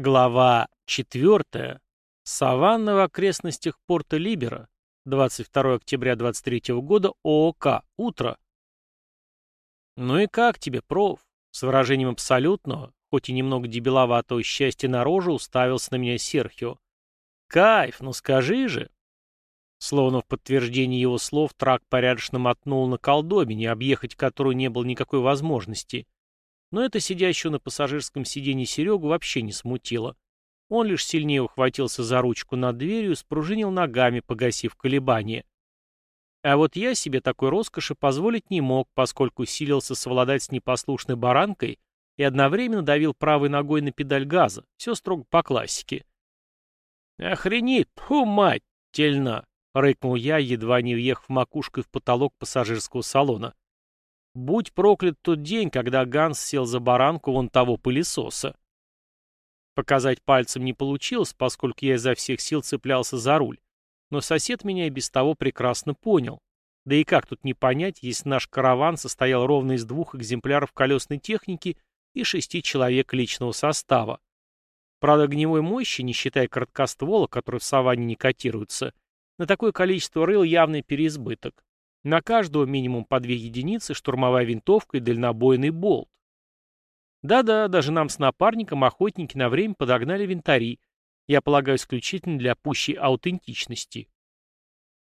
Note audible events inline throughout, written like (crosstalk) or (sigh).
Глава 4. Саванна в окрестностях порта Либера. 22 октября 23 года. ООК. Утро. «Ну и как тебе, проф?» С выражением абсолютного, хоть и немного дебиловатого счастья на роже, уставился на меня Серхио. «Кайф, ну скажи же!» Словно в подтверждение его слов, трак порядочно мотнул на колдобине, объехать которую не было никакой возможности — но это сидящего на пассажирском сиденье Серегу вообще не смутило. Он лишь сильнее ухватился за ручку над дверью и спружинил ногами, погасив колебания. А вот я себе такой роскоши позволить не мог, поскольку силился совладать с непослушной баранкой и одновременно давил правой ногой на педаль газа, все строго по классике. «Охренеть, фу, мать, тельна!» — рыкнул я, едва не въехав макушкой в потолок пассажирского салона. Будь проклят тот день, когда Ганс сел за баранку вон того пылесоса. Показать пальцем не получилось, поскольку я изо всех сил цеплялся за руль. Но сосед меня и без того прекрасно понял. Да и как тут не понять, если наш караван состоял ровно из двух экземпляров колесной техники и шести человек личного состава. Правда, огневой мощи, не считая короткоствола, который в саванне не котируется, на такое количество рыл явный переизбыток. На каждого минимум по две единицы, штурмовая винтовка и дальнобойный болт. Да-да, даже нам с напарником охотники на время подогнали винтари, я полагаю, исключительно для пущей аутентичности.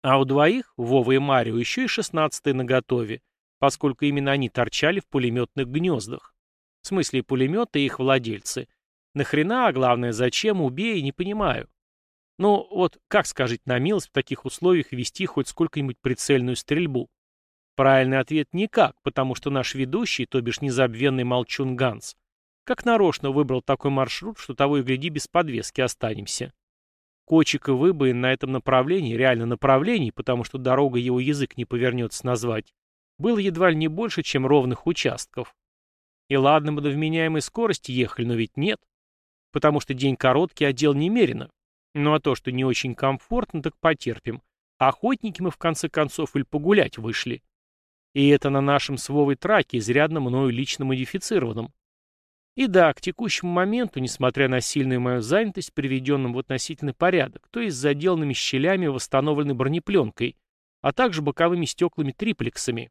А у двоих, Вова и Марио, еще и шестнадцатые наготове, поскольку именно они торчали в пулеметных гнездах. В смысле пулеметы и их владельцы. Нахрена, а главное, зачем, убей, не понимаю. Ну, вот как, скажите на милость, в таких условиях вести хоть сколько-нибудь прицельную стрельбу? Правильный ответ – никак, потому что наш ведущий, то бишь незабвенный молчун Ганс, как нарочно выбрал такой маршрут, что того и гляди без подвески останемся. Кочек и выбоин на этом направлении, реально направлении, потому что дорога его язык не повернется назвать, было едва ли не больше, чем ровных участков. И ладно мы до вменяемой скорости ехали, но ведь нет. Потому что день короткий, а дел немерено. Ну а то, что не очень комфортно, так потерпим. Охотники мы в конце концов или погулять вышли. И это на нашем с Вовой траке, изрядно мною лично модифицированном. И да, к текущему моменту, несмотря на сильную мою занятость, приведенным в относительный порядок, то есть заделанными щелями, восстановленной бронепленкой, а также боковыми стеклами-триплексами.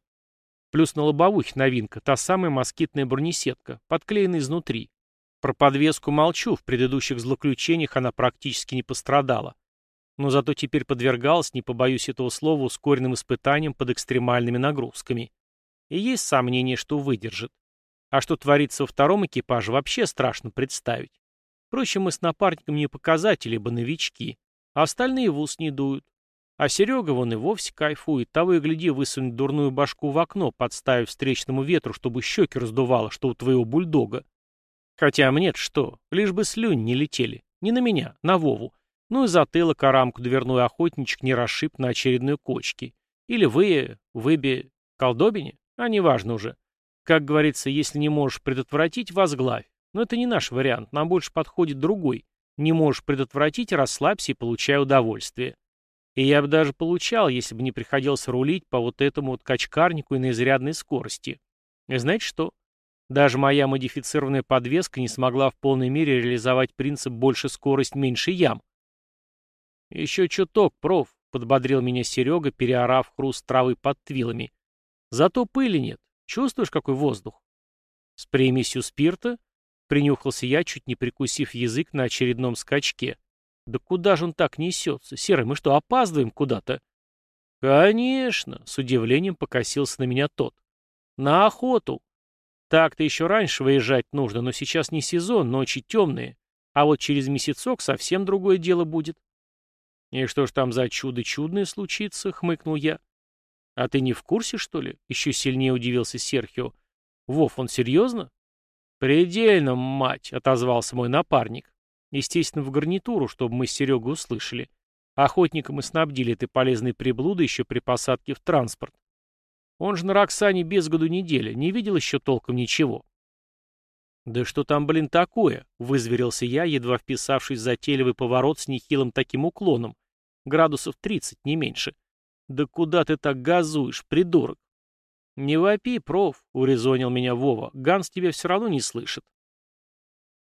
Плюс на лобовухе новинка, та самая москитная бронесетка, подклеенная изнутри, про подвеску молчу, в предыдущих злоключениях она практически не пострадала. Но зато теперь подвергалась, не побоюсь этого слова, ускоренным испытаниям под экстремальными нагрузками. И есть сомнение, что выдержит. А что творится во втором экипаже, вообще страшно представить. Впрочем, мы с напарником не показатели, ибо новички. А остальные в ус не дуют. А Серега вон и вовсе кайфует. Того и гляди высунет дурную башку в окно, подставив встречному ветру, чтобы щеки раздувало, что у твоего бульдога. Хотя мне что, лишь бы слюнь не летели. Не на меня, на Вову. Ну и затылок рамку дверной охотничек не расшиб на очередной кочке. Или вы, выбе, колдобине, а неважно уже. Как говорится, если не можешь предотвратить, возглавь. Но это не наш вариант, нам больше подходит другой. Не можешь предотвратить, расслабься и получай удовольствие. И я бы даже получал, если бы не приходилось рулить по вот этому вот качкарнику и на изрядной скорости. И знаете что? Даже моя модифицированная подвеска не смогла в полной мере реализовать принцип «больше скорость, меньше ям». «Еще чуток, проф», — подбодрил меня Серега, переорав хруст травы под твилами. «Зато пыли нет. Чувствуешь, какой воздух?» «С примесью спирта?» — принюхался я, чуть не прикусив язык на очередном скачке. «Да куда же он так несется? Серый, мы что, опаздываем куда-то?» «Конечно!» — с удивлением покосился на меня тот. «На охоту!» Так-то еще раньше выезжать нужно, но сейчас не сезон, ночи темные. А вот через месяцок совсем другое дело будет. И что ж там за чудо чудное случится, хмыкнул я. А ты не в курсе, что ли? Еще сильнее удивился Серхио. Вов, он серьезно? Предельно, мать, отозвался мой напарник. Естественно, в гарнитуру, чтобы мы с Серегой услышали. Охотника мы снабдили этой полезной приблудой еще при посадке в транспорт. Он же на Роксане без году неделя, не видел еще толком ничего. «Да что там, блин, такое?» — вызверился я, едва вписавшись в затейливый поворот с нехилым таким уклоном. Градусов тридцать, не меньше. «Да куда ты так газуешь, придурок?» «Не вопи, проф», — урезонил меня Вова. «Ганс тебя все равно не слышит».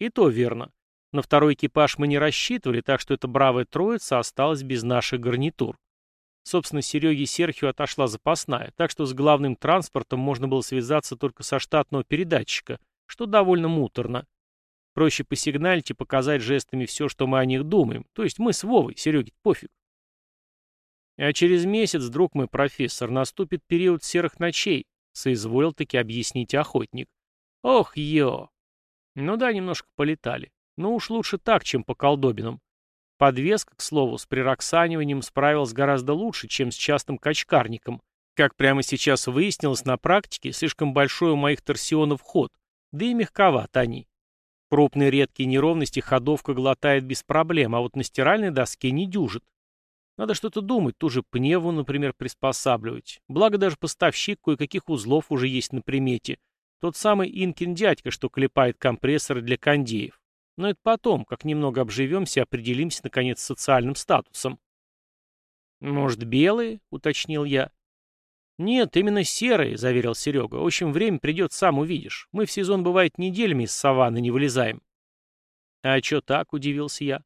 И то верно. На второй экипаж мы не рассчитывали, так что эта бравая троица осталась без наших гарнитур. Собственно, Сереге Серхио отошла запасная, так что с главным транспортом можно было связаться только со штатного передатчика, что довольно муторно. Проще посигналить и показать жестами все, что мы о них думаем. То есть мы с Вовой, Сереге пофиг. А через месяц, друг мой профессор, наступит период серых ночей, соизволил таки объяснить охотник. Ох, ё! Ну да, немножко полетали. Но уж лучше так, чем по колдобинам. Подвеска, к слову, с прироксаниванием справилась гораздо лучше, чем с частым качкарником. Как прямо сейчас выяснилось на практике, слишком большой у моих торсионов ход, да и мягковат они. Крупные редкие неровности ходовка глотает без проблем, а вот на стиральной доске не дюжит. Надо что-то думать, ту же пневу, например, приспосабливать. Благо даже поставщик кое-каких узлов уже есть на примете. Тот самый Инкин дядька, что клепает компрессоры для кондеев. Но это потом, как немного обживемся и определимся, наконец, с социальным статусом. «Может, белые?» — уточнил я. «Нет, именно серые», — заверил Серега. «В общем, время придет, сам увидишь. Мы в сезон, бывает, неделями из саванны не вылезаем». «А чё так?» — удивился я.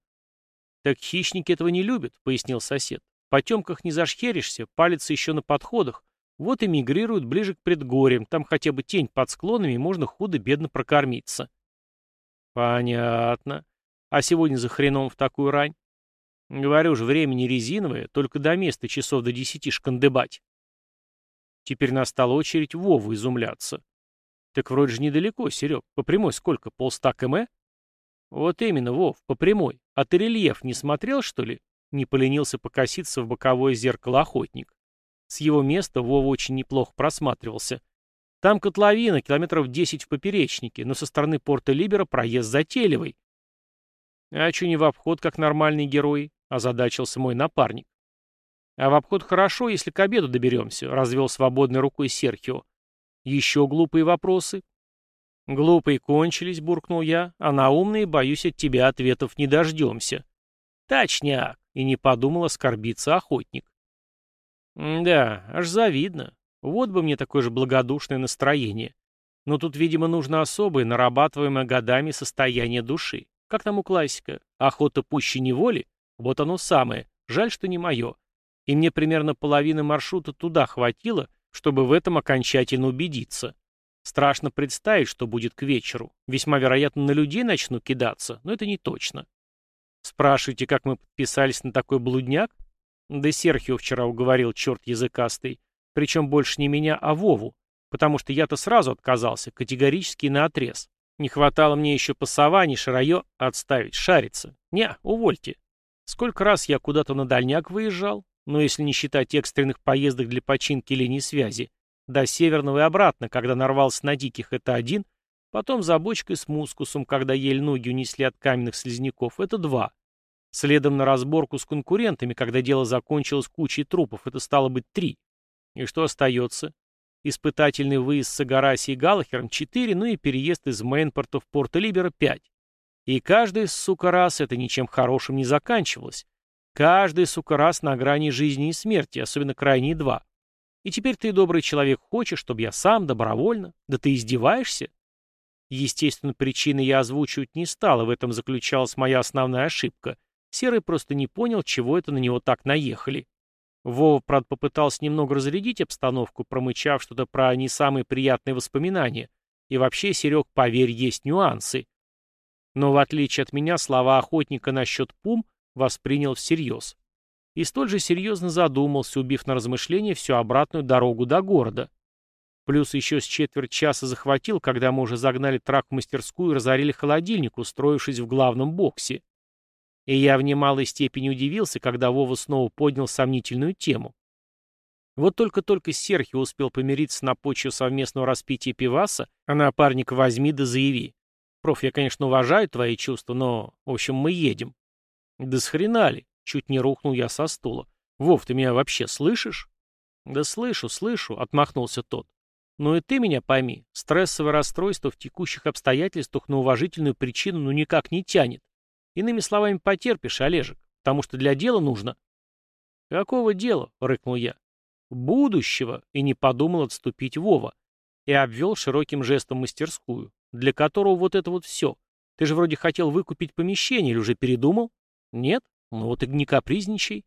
«Так хищники этого не любят», — пояснил сосед. «В потемках не зашхеришься, палятся еще на подходах. Вот и мигрируют ближе к предгорьям, там хотя бы тень под склонами, и можно худо-бедно прокормиться». Понятно. А сегодня за хреном в такую рань? Говорю же, время не резиновое, только до места часов до десяти шкандыбать. Теперь настала очередь Вову изумляться. Так вроде же недалеко, Серег. По прямой сколько, полста км? Вот именно, Вов, по прямой. А ты рельеф не смотрел, что ли? Не поленился покоситься в боковое зеркало охотник. С его места Вова очень неплохо просматривался. Там котловина, километров 10 в поперечнике, но со стороны порта Либера проезд затейливый. А чё не в обход, как нормальный герой? Озадачился мой напарник. А в обход хорошо, если к обеду доберемся, развел свободной рукой Серхио. Еще глупые вопросы? Глупые кончились, буркнул я, а на умные, боюсь, от тебя ответов не дождемся. Точняк, и не подумал оскорбиться охотник. да, аж завидно. Вот бы мне такое же благодушное настроение. Но тут, видимо, нужно особое, нарабатываемое годами состояние души. Как там у классика? Охота пуще неволи? Вот оно самое. Жаль, что не мое. И мне примерно половины маршрута туда хватило, чтобы в этом окончательно убедиться. Страшно представить, что будет к вечеру. Весьма вероятно, на людей начну кидаться, но это не точно. Спрашиваете, как мы подписались на такой блудняк? Да Серхио вчера уговорил, черт языкастый. Причем больше не меня, а Вову. Потому что я-то сразу отказался, категорически наотрез. Не хватало мне еще по саванне шарое отставить, шариться. Не, увольте. Сколько раз я куда-то на дальняк выезжал, но если не считать экстренных поездок для починки линий связи, до Северного и обратно, когда нарвался на диких, это один, потом за бочкой с мускусом, когда еле ноги унесли от каменных слизняков, это два. Следом на разборку с конкурентами, когда дело закончилось кучей трупов, это стало быть три. И что остается? Испытательный выезд с Агараси и Галлахером 4, ну и переезд из Мейнпорта в Порто-Либера 5. И каждый, сука, раз это ничем хорошим не заканчивалось. Каждый, сука, раз на грани жизни и смерти, особенно крайние два. И теперь ты, добрый человек, хочешь, чтобы я сам, добровольно? Да ты издеваешься? Естественно, причины я озвучивать не стал, и в этом заключалась моя основная ошибка. Серый просто не понял, чего это на него так наехали. Вова, правда, попытался немного разрядить обстановку, промычав что-то про не самые приятные воспоминания. И вообще, Серег, поверь, есть нюансы. Но в отличие от меня, слова охотника насчет пум воспринял всерьез. И столь же серьезно задумался, убив на размышление всю обратную дорогу до города. Плюс еще с четверть часа захватил, когда мы уже загнали трак в мастерскую и разорили холодильник, устроившись в главном боксе. И я в немалой степени удивился, когда Вова снова поднял сомнительную тему. Вот только-только Серхио успел помириться на почве совместного распития пиваса, а напарник возьми да заяви. Проф, я, конечно, уважаю твои чувства, но, в общем, мы едем. Да с хрена ли? Чуть не рухнул я со стула. Вов, ты меня вообще слышишь? Да слышу, слышу, отмахнулся тот. Но и ты меня пойми, стрессовое расстройство в текущих обстоятельствах на уважительную причину ну никак не тянет. Иными словами, потерпишь, Олежек, потому что для дела нужно. Какого дела? — рыкнул я. Будущего, и не подумал отступить Вова. И обвел широким жестом мастерскую, для которого вот это вот все. Ты же вроде хотел выкупить помещение или уже передумал? Нет? Ну вот и не капризничай.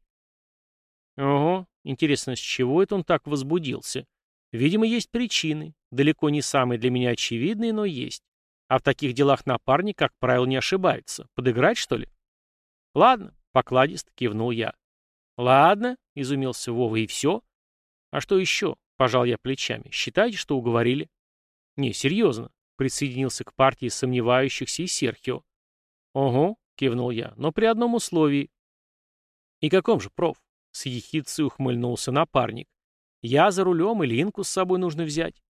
Ого, интересно, с чего это он так возбудился? Видимо, есть причины, далеко не самые для меня очевидные, но есть. А в таких делах напарник, как правило, не ошибается. Подыграть, что ли? Ладно, покладист, кивнул я. Ладно, изумился Вова, и все? А что еще? Пожал я плечами. Считайте, что уговорили. Не, серьезно, присоединился к партии сомневающихся и Серхио. Ого, кивнул я, но при одном условии. И каком же, проф? С ехидцей ухмыльнулся напарник. Я за рулем или инку с собой нужно взять?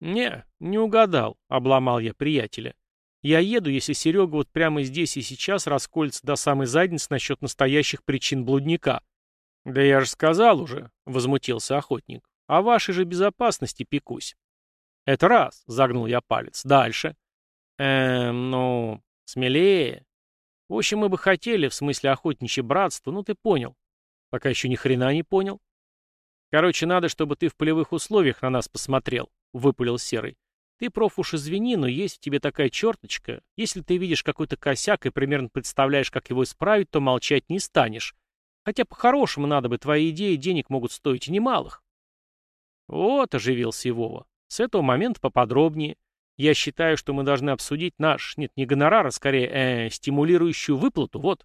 «Не, не угадал», — обломал я приятеля. «Я еду, если Серега вот прямо здесь и сейчас расколется до самой задницы насчет настоящих причин блудника». «Да я же сказал уже», — возмутился охотник. «О вашей же безопасности пекусь». «Это раз», — загнул я палец. «Дальше». «Эм, ну, смелее». «В общем, мы бы хотели, в смысле охотничье братство, ну ты понял». «Пока еще ни хрена не понял». «Короче, надо, чтобы ты в полевых условиях на нас посмотрел», — выпалил Серый. «Ты, проф, уж извини, но есть в тебе такая черточка. Если ты видишь какой-то косяк и примерно представляешь, как его исправить, то молчать не станешь. Хотя по-хорошему надо бы, твои идеи денег могут стоить немалых». «Вот», — оживился Вова. «С этого момента поподробнее. Я считаю, что мы должны обсудить наш, нет, не гонорар, а скорее, э, стимулирующую выплату, вот».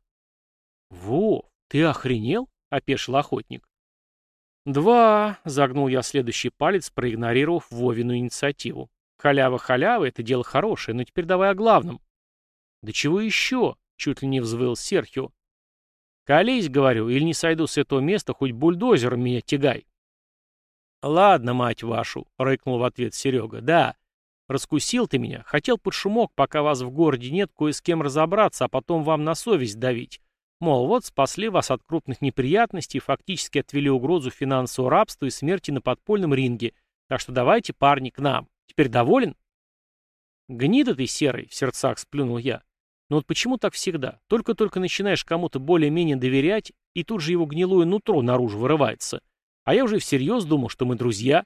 «Вов, ты охренел?» — опешил охотник. «Два», — загнул я следующий палец, проигнорировав Вовину инициативу. «Халява халява — это дело хорошее, но теперь давай о главном». «Да чего еще?» — чуть ли не взвыл Серхио. «Колись, — говорю, — или не сойду с этого места, хоть бульдозером меня тягай». «Ладно, мать вашу», — рыкнул в ответ Серега. «Да, раскусил ты меня. Хотел под шумок, пока вас в городе нет, кое с кем разобраться, а потом вам на совесть давить. Мол, вот спасли вас от крупных неприятностей и фактически отвели угрозу финансового рабства и смерти на подпольном ринге. Так что давайте, парни, к нам. Теперь доволен? Гнида ты серый, в сердцах сплюнул я. Но вот почему так всегда? Только-только начинаешь кому-то более-менее доверять, и тут же его гнилое нутро наружу вырывается. А я уже всерьез думал, что мы друзья.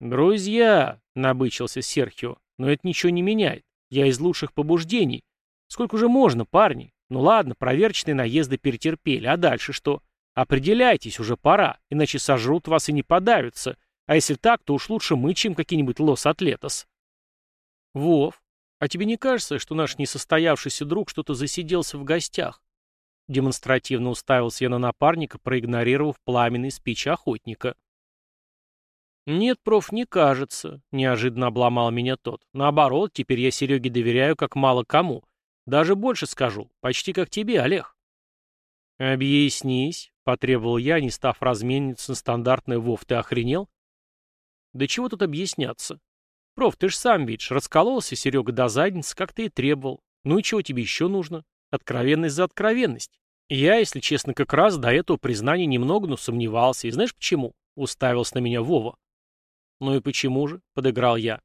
«Друзья!» — набычился Серхио. «Но это ничего не меняет. Я из лучших побуждений. Сколько же можно, парни? Ну ладно, проверочные наезды перетерпели, а дальше что? Определяйтесь, уже пора, иначе сожрут вас и не подавятся. А если так, то уж лучше мы, чем какие-нибудь лос-атлетос. Вов, а тебе не кажется, что наш несостоявшийся друг что-то засиделся в гостях? Демонстративно уставился я на напарника, проигнорировав пламенный спич охотника. «Нет, проф, не кажется», — неожиданно обломал меня тот. «Наоборот, теперь я Сереге доверяю как мало кому. Даже больше скажу, почти как тебе, Олег. Объяснись, потребовал я, не став размениться на стандартный «Вов, ты охренел?» Да чего тут объясняться? Проф, ты ж сам видишь, раскололся Серега до задницы, как ты и требовал. Ну и чего тебе еще нужно? Откровенность за откровенность. Я, если честно, как раз до этого признания немного, но сомневался. И знаешь почему? Уставился на меня Вова. Ну и почему же? Подыграл я.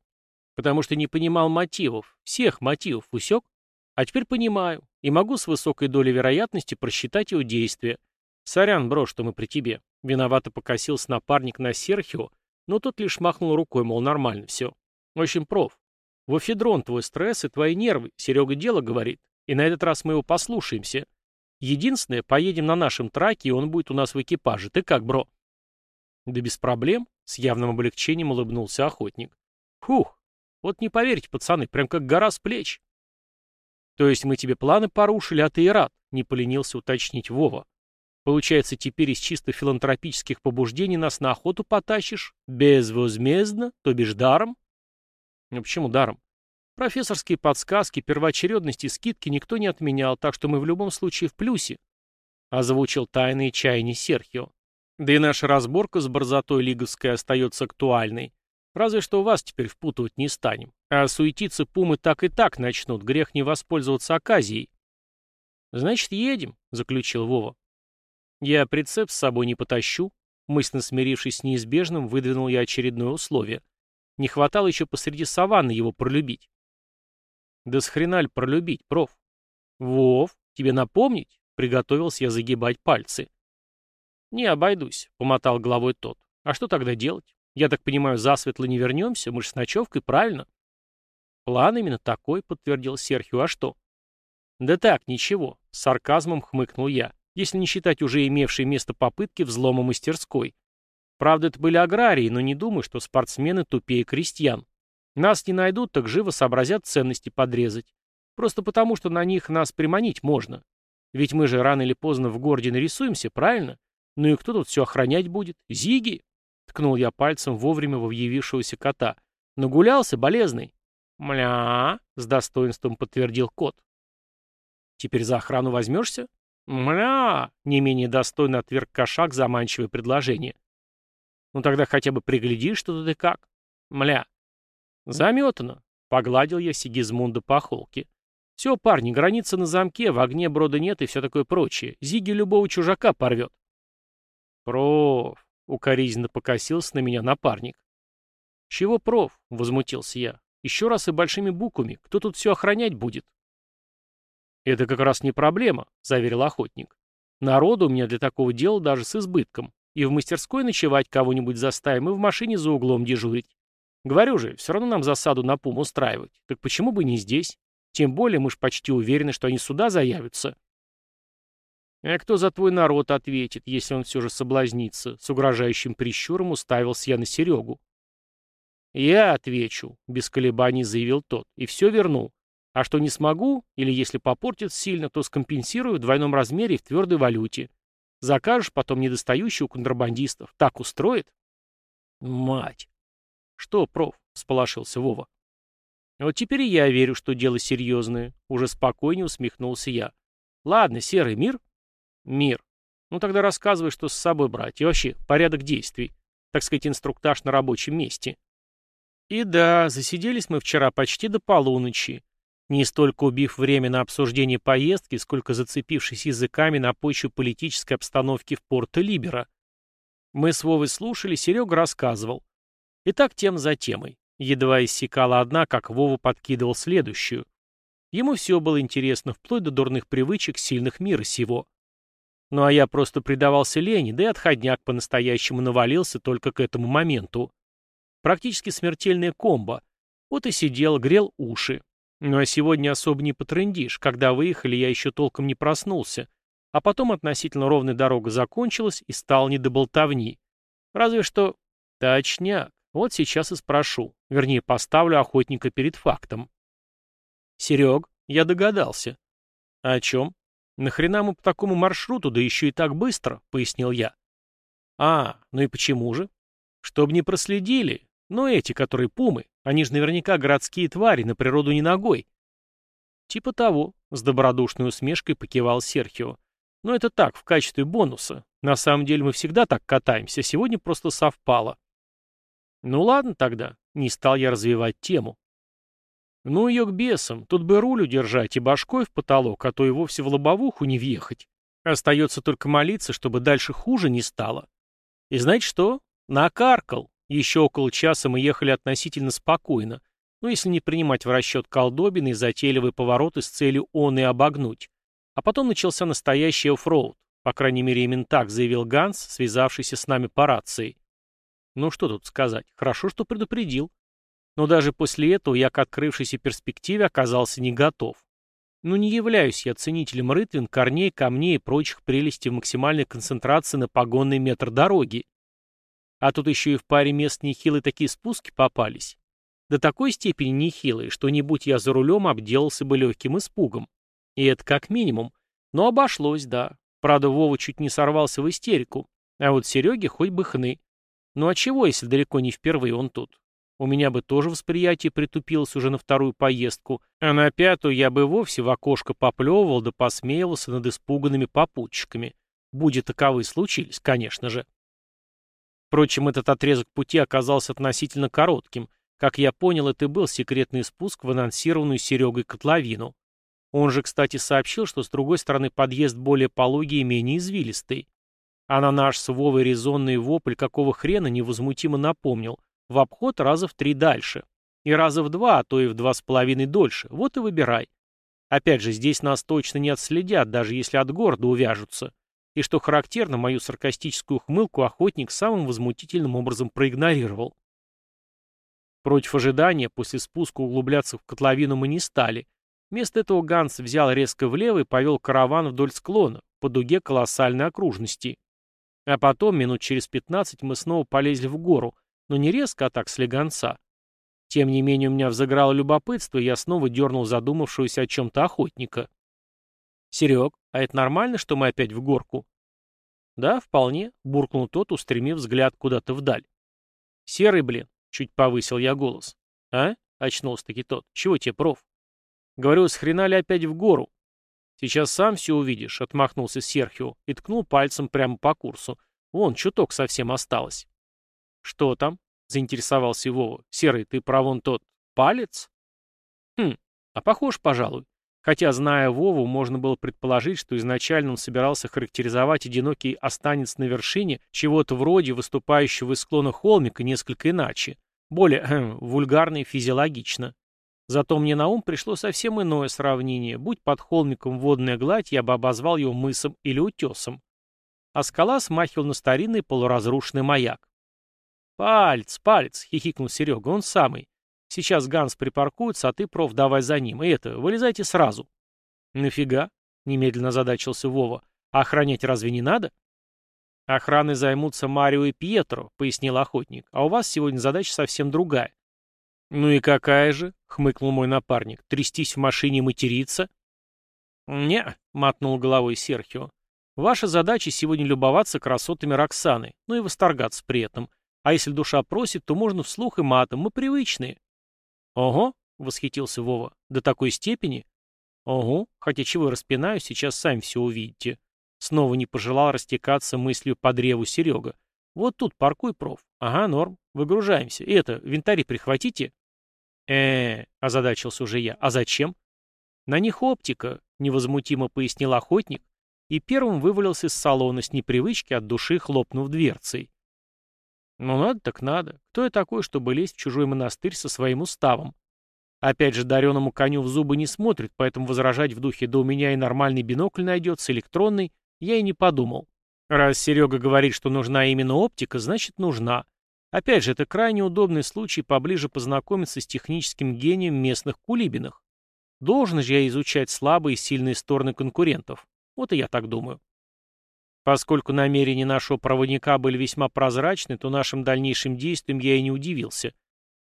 Потому что не понимал мотивов. Всех мотивов. Усек? А теперь понимаю, и могу с высокой долей вероятности просчитать его действия. Сорян, бро, что мы при тебе. Виновато покосился напарник на Серхио, но тот лишь махнул рукой, мол, нормально все. В общем, проф, в эфедрон твой стресс и твои нервы, Серега дело говорит, и на этот раз мы его послушаемся. Единственное, поедем на нашем траке, и он будет у нас в экипаже. Ты как, бро? Да без проблем, с явным облегчением улыбнулся охотник. Фух, вот не поверите, пацаны, прям как гора с плеч. То есть мы тебе планы порушили, а ты и рад, не поленился уточнить Вова. Получается, теперь из чисто филантропических побуждений нас на охоту потащишь? Безвозмездно, то бишь даром? Ну почему даром? Профессорские подсказки, первоочередности скидки никто не отменял, так что мы в любом случае в плюсе. Озвучил тайные чаяния Серхио. Да и наша разборка с борзотой лиговской остается актуальной. Разве что вас теперь впутывать не станем. А суетиться пумы так и так начнут, грех не воспользоваться оказией. Значит, едем, заключил Вова. Я прицеп с собой не потащу. Мысленно смирившись с неизбежным, выдвинул я очередное условие. Не хватало еще посреди саванны его пролюбить. Да с хреналь пролюбить, проф. Вов, тебе напомнить? Приготовился я загибать пальцы. Не обойдусь, помотал головой тот. А что тогда делать? Я так понимаю, засветло не вернемся? Мы же с ночевкой, правильно? План именно такой, подтвердил Серхио, а что? Да так, ничего, с сарказмом хмыкнул я, если не считать уже имевшей место попытки взлома мастерской. Правда, это были аграрии, но не думаю, что спортсмены тупее крестьян. Нас не найдут, так живо сообразят ценности подрезать. Просто потому, что на них нас приманить можно. Ведь мы же рано или поздно в городе нарисуемся, правильно? Ну и кто тут все охранять будет? Зиги? Ткнул я пальцем вовремя во явившегося кота. Нагулялся, болезный. Мля, с достоинством подтвердил кот. Теперь за охрану возьмешься? Мля, не менее достойно отверг кошак заманчивое предложение. Ну тогда хотя бы пригляди, что и как. Мля. Заметано. Погладил я Сигизмунда по холке. Все, парни, граница на замке, в огне брода нет и все такое прочее. Зиги любого чужака порвет. Проф, укоризненно покосился на меня напарник. Чего проф? Возмутился я. Еще раз и большими буквами. Кто тут все охранять будет? Это как раз не проблема, заверил охотник. Народу у меня для такого дела даже с избытком. И в мастерской ночевать кого-нибудь заставим, и в машине за углом дежурить. Говорю же, все равно нам засаду на пум устраивать. Так почему бы не здесь? Тем более мы ж почти уверены, что они сюда заявятся. А кто за твой народ ответит, если он все же соблазнится? С угрожающим прищуром уставился я на Серегу. Я отвечу, без колебаний заявил тот, и все верну. А что не смогу, или если попортит сильно, то скомпенсирую в двойном размере и в твердой валюте. Закажешь потом недостающий у контрабандистов. Так устроит? Мать! Что, проф, сполошился Вова. Вот теперь и я верю, что дело серьезное. Уже спокойнее усмехнулся я. Ладно, серый мир? Мир. Ну тогда рассказывай, что с собой брать. И вообще, порядок действий. Так сказать, инструктаж на рабочем месте. И да, засиделись мы вчера почти до полуночи. Не столько убив время на обсуждение поездки, сколько зацепившись языками на почве политической обстановки в Порто-Либера. Мы с Вовой слушали, Серега рассказывал. И так тем за темой. Едва иссякала одна, как Вова подкидывал следующую. Ему все было интересно, вплоть до дурных привычек сильных мира сего. Ну а я просто предавался лени, да и отходняк по-настоящему навалился только к этому моменту. Практически смертельная комбо. Вот и сидел, грел уши. Ну а сегодня особо не потрындишь. Когда выехали, я еще толком не проснулся. А потом относительно ровная дорога закончилась и стал не до болтовни. Разве что... Точняк. Вот сейчас и спрошу. Вернее, поставлю охотника перед фактом. Серег, я догадался. О чем? Нахрена мы по такому маршруту, да еще и так быстро, пояснил я. А, ну и почему же? Чтоб не проследили. Ну эти, которые пумы. Они же наверняка городские твари, на природу не ногой. Типа того, с добродушной усмешкой покивал Серхио. Но это так, в качестве бонуса. На самом деле мы всегда так катаемся, сегодня просто совпало. Ну ладно тогда, не стал я развивать тему. Ну ее к бесам, тут бы руль удержать и башкой в потолок, а то и вовсе в лобовуху не въехать. Остается только молиться, чтобы дальше хуже не стало. И знаете что? Накаркал. Еще около часа мы ехали относительно спокойно, ну если не принимать в расчет колдобины и затейливые повороты с целью он и обогнуть. А потом начался настоящий оффроуд, по крайней мере именно так заявил Ганс, связавшийся с нами по рации. Ну что тут сказать, хорошо, что предупредил. Но даже после этого я к открывшейся перспективе оказался не готов. Ну не являюсь я ценителем рытвин, корней, камней и прочих прелестей в максимальной концентрации на погонный метр дороги. А тут еще и в паре мест нехилые такие спуски попались. До такой степени нехилые, что не будь я за рулем, обделался бы легким испугом. И это как минимум. Но обошлось, да. Правда, Вова чуть не сорвался в истерику. А вот Сереге хоть бы хны. Ну а чего, если далеко не впервые он тут? У меня бы тоже восприятие притупилось уже на вторую поездку, а на пятую я бы вовсе в окошко поплевывал да посмеивался над испуганными попутчиками. Будет таковы случились, конечно же. Впрочем, этот отрезок пути оказался относительно коротким. Как я понял, это был секретный спуск в анонсированную Серегой котловину. Он же, кстати, сообщил, что с другой стороны подъезд более пологий и менее извилистый. А на наш с Вовой резонный вопль какого хрена невозмутимо напомнил. В обход раза в три дальше. И раза в два, а то и в два с половиной дольше. Вот и выбирай. Опять же, здесь нас точно не отследят, даже если от города увяжутся. И что характерно, мою саркастическую хмылку охотник самым возмутительным образом проигнорировал. Против ожидания, после спуска углубляться в котловину мы не стали. Вместо этого Ганс взял резко влево и повел караван вдоль склона, по дуге колоссальной окружности. А потом, минут через пятнадцать, мы снова полезли в гору, но не резко, а так слегонца. Тем не менее, у меня взыграло любопытство, и я снова дернул задумавшегося о чем-то охотника. «Серег, а это нормально, что мы опять в горку?» «Да, вполне», — буркнул тот, устремив взгляд куда-то вдаль. «Серый, блин», — чуть повысил я голос. «А?» — очнулся-таки тот. «Чего тебе, проф?» «Говорю, с хрена ли опять в гору?» «Сейчас сам все увидишь», — отмахнулся Серхио и ткнул пальцем прямо по курсу. «Вон, чуток совсем осталось». «Что там?» — заинтересовался Вова. «Серый, ты про вон тот палец?» «Хм, а похож, пожалуй. Хотя, зная Вову, можно было предположить, что изначально он собирался характеризовать одинокий останец на вершине чего-то вроде выступающего из склона холмика несколько иначе, более э, вульгарно и физиологично. Зато мне на ум пришло совсем иное сравнение. Будь под холмиком водная гладь, я бы обозвал его мысом или утесом. А скала смахивал на старинный полуразрушенный маяк. «Палец, палец!» — хихикнул Серега, он самый. «Сейчас Ганс припаркуется, а ты, проф, давай за ним. И это, вылезайте сразу». «Нафига?» — немедленно задачился Вова. «А охранять разве не надо?» «Охраной займутся Марио и Пьетро», — пояснил охотник. «А у вас сегодня задача совсем другая. «Ну и какая же?» — хмыкнул мой напарник. «Трястись в машине и материться?» «Не», — мотнул головой Серхио. «Ваша задача сегодня любоваться красотами Роксаны, ну и восторгаться при этом. А если душа просит, то можно вслух и матом, мы привычные». «Ого», — восхитился Вова, — «до такой степени?» «Ого, хотя чего я распинаю, сейчас сами все увидите». Снова не пожелал растекаться мыслью по древу Серега. «Вот тут паркуй, проф. Ага, норм. Выгружаемся. И это, винтари прихватите?» э озадачился уже я. «А зачем?» «На них оптика», — невозмутимо пояснил охотник, и первым вывалился из салона с непривычки от души, хлопнув дверцей. «Ну надо так надо. Кто я такой, чтобы лезть в чужой монастырь со своим уставом?» Опять же, дареному коню в зубы не смотрит, поэтому возражать в духе «да у меня и нормальный бинокль найдется, электронный», я и не подумал. Раз Серега говорит, что нужна именно оптика, значит нужна. Опять же, это крайне удобный случай поближе познакомиться с техническим гением местных кулибинах. Должен же я изучать слабые и сильные стороны конкурентов. Вот и я так думаю. Поскольку намерения нашего проводника были весьма прозрачны, то нашим дальнейшим действиям я и не удивился.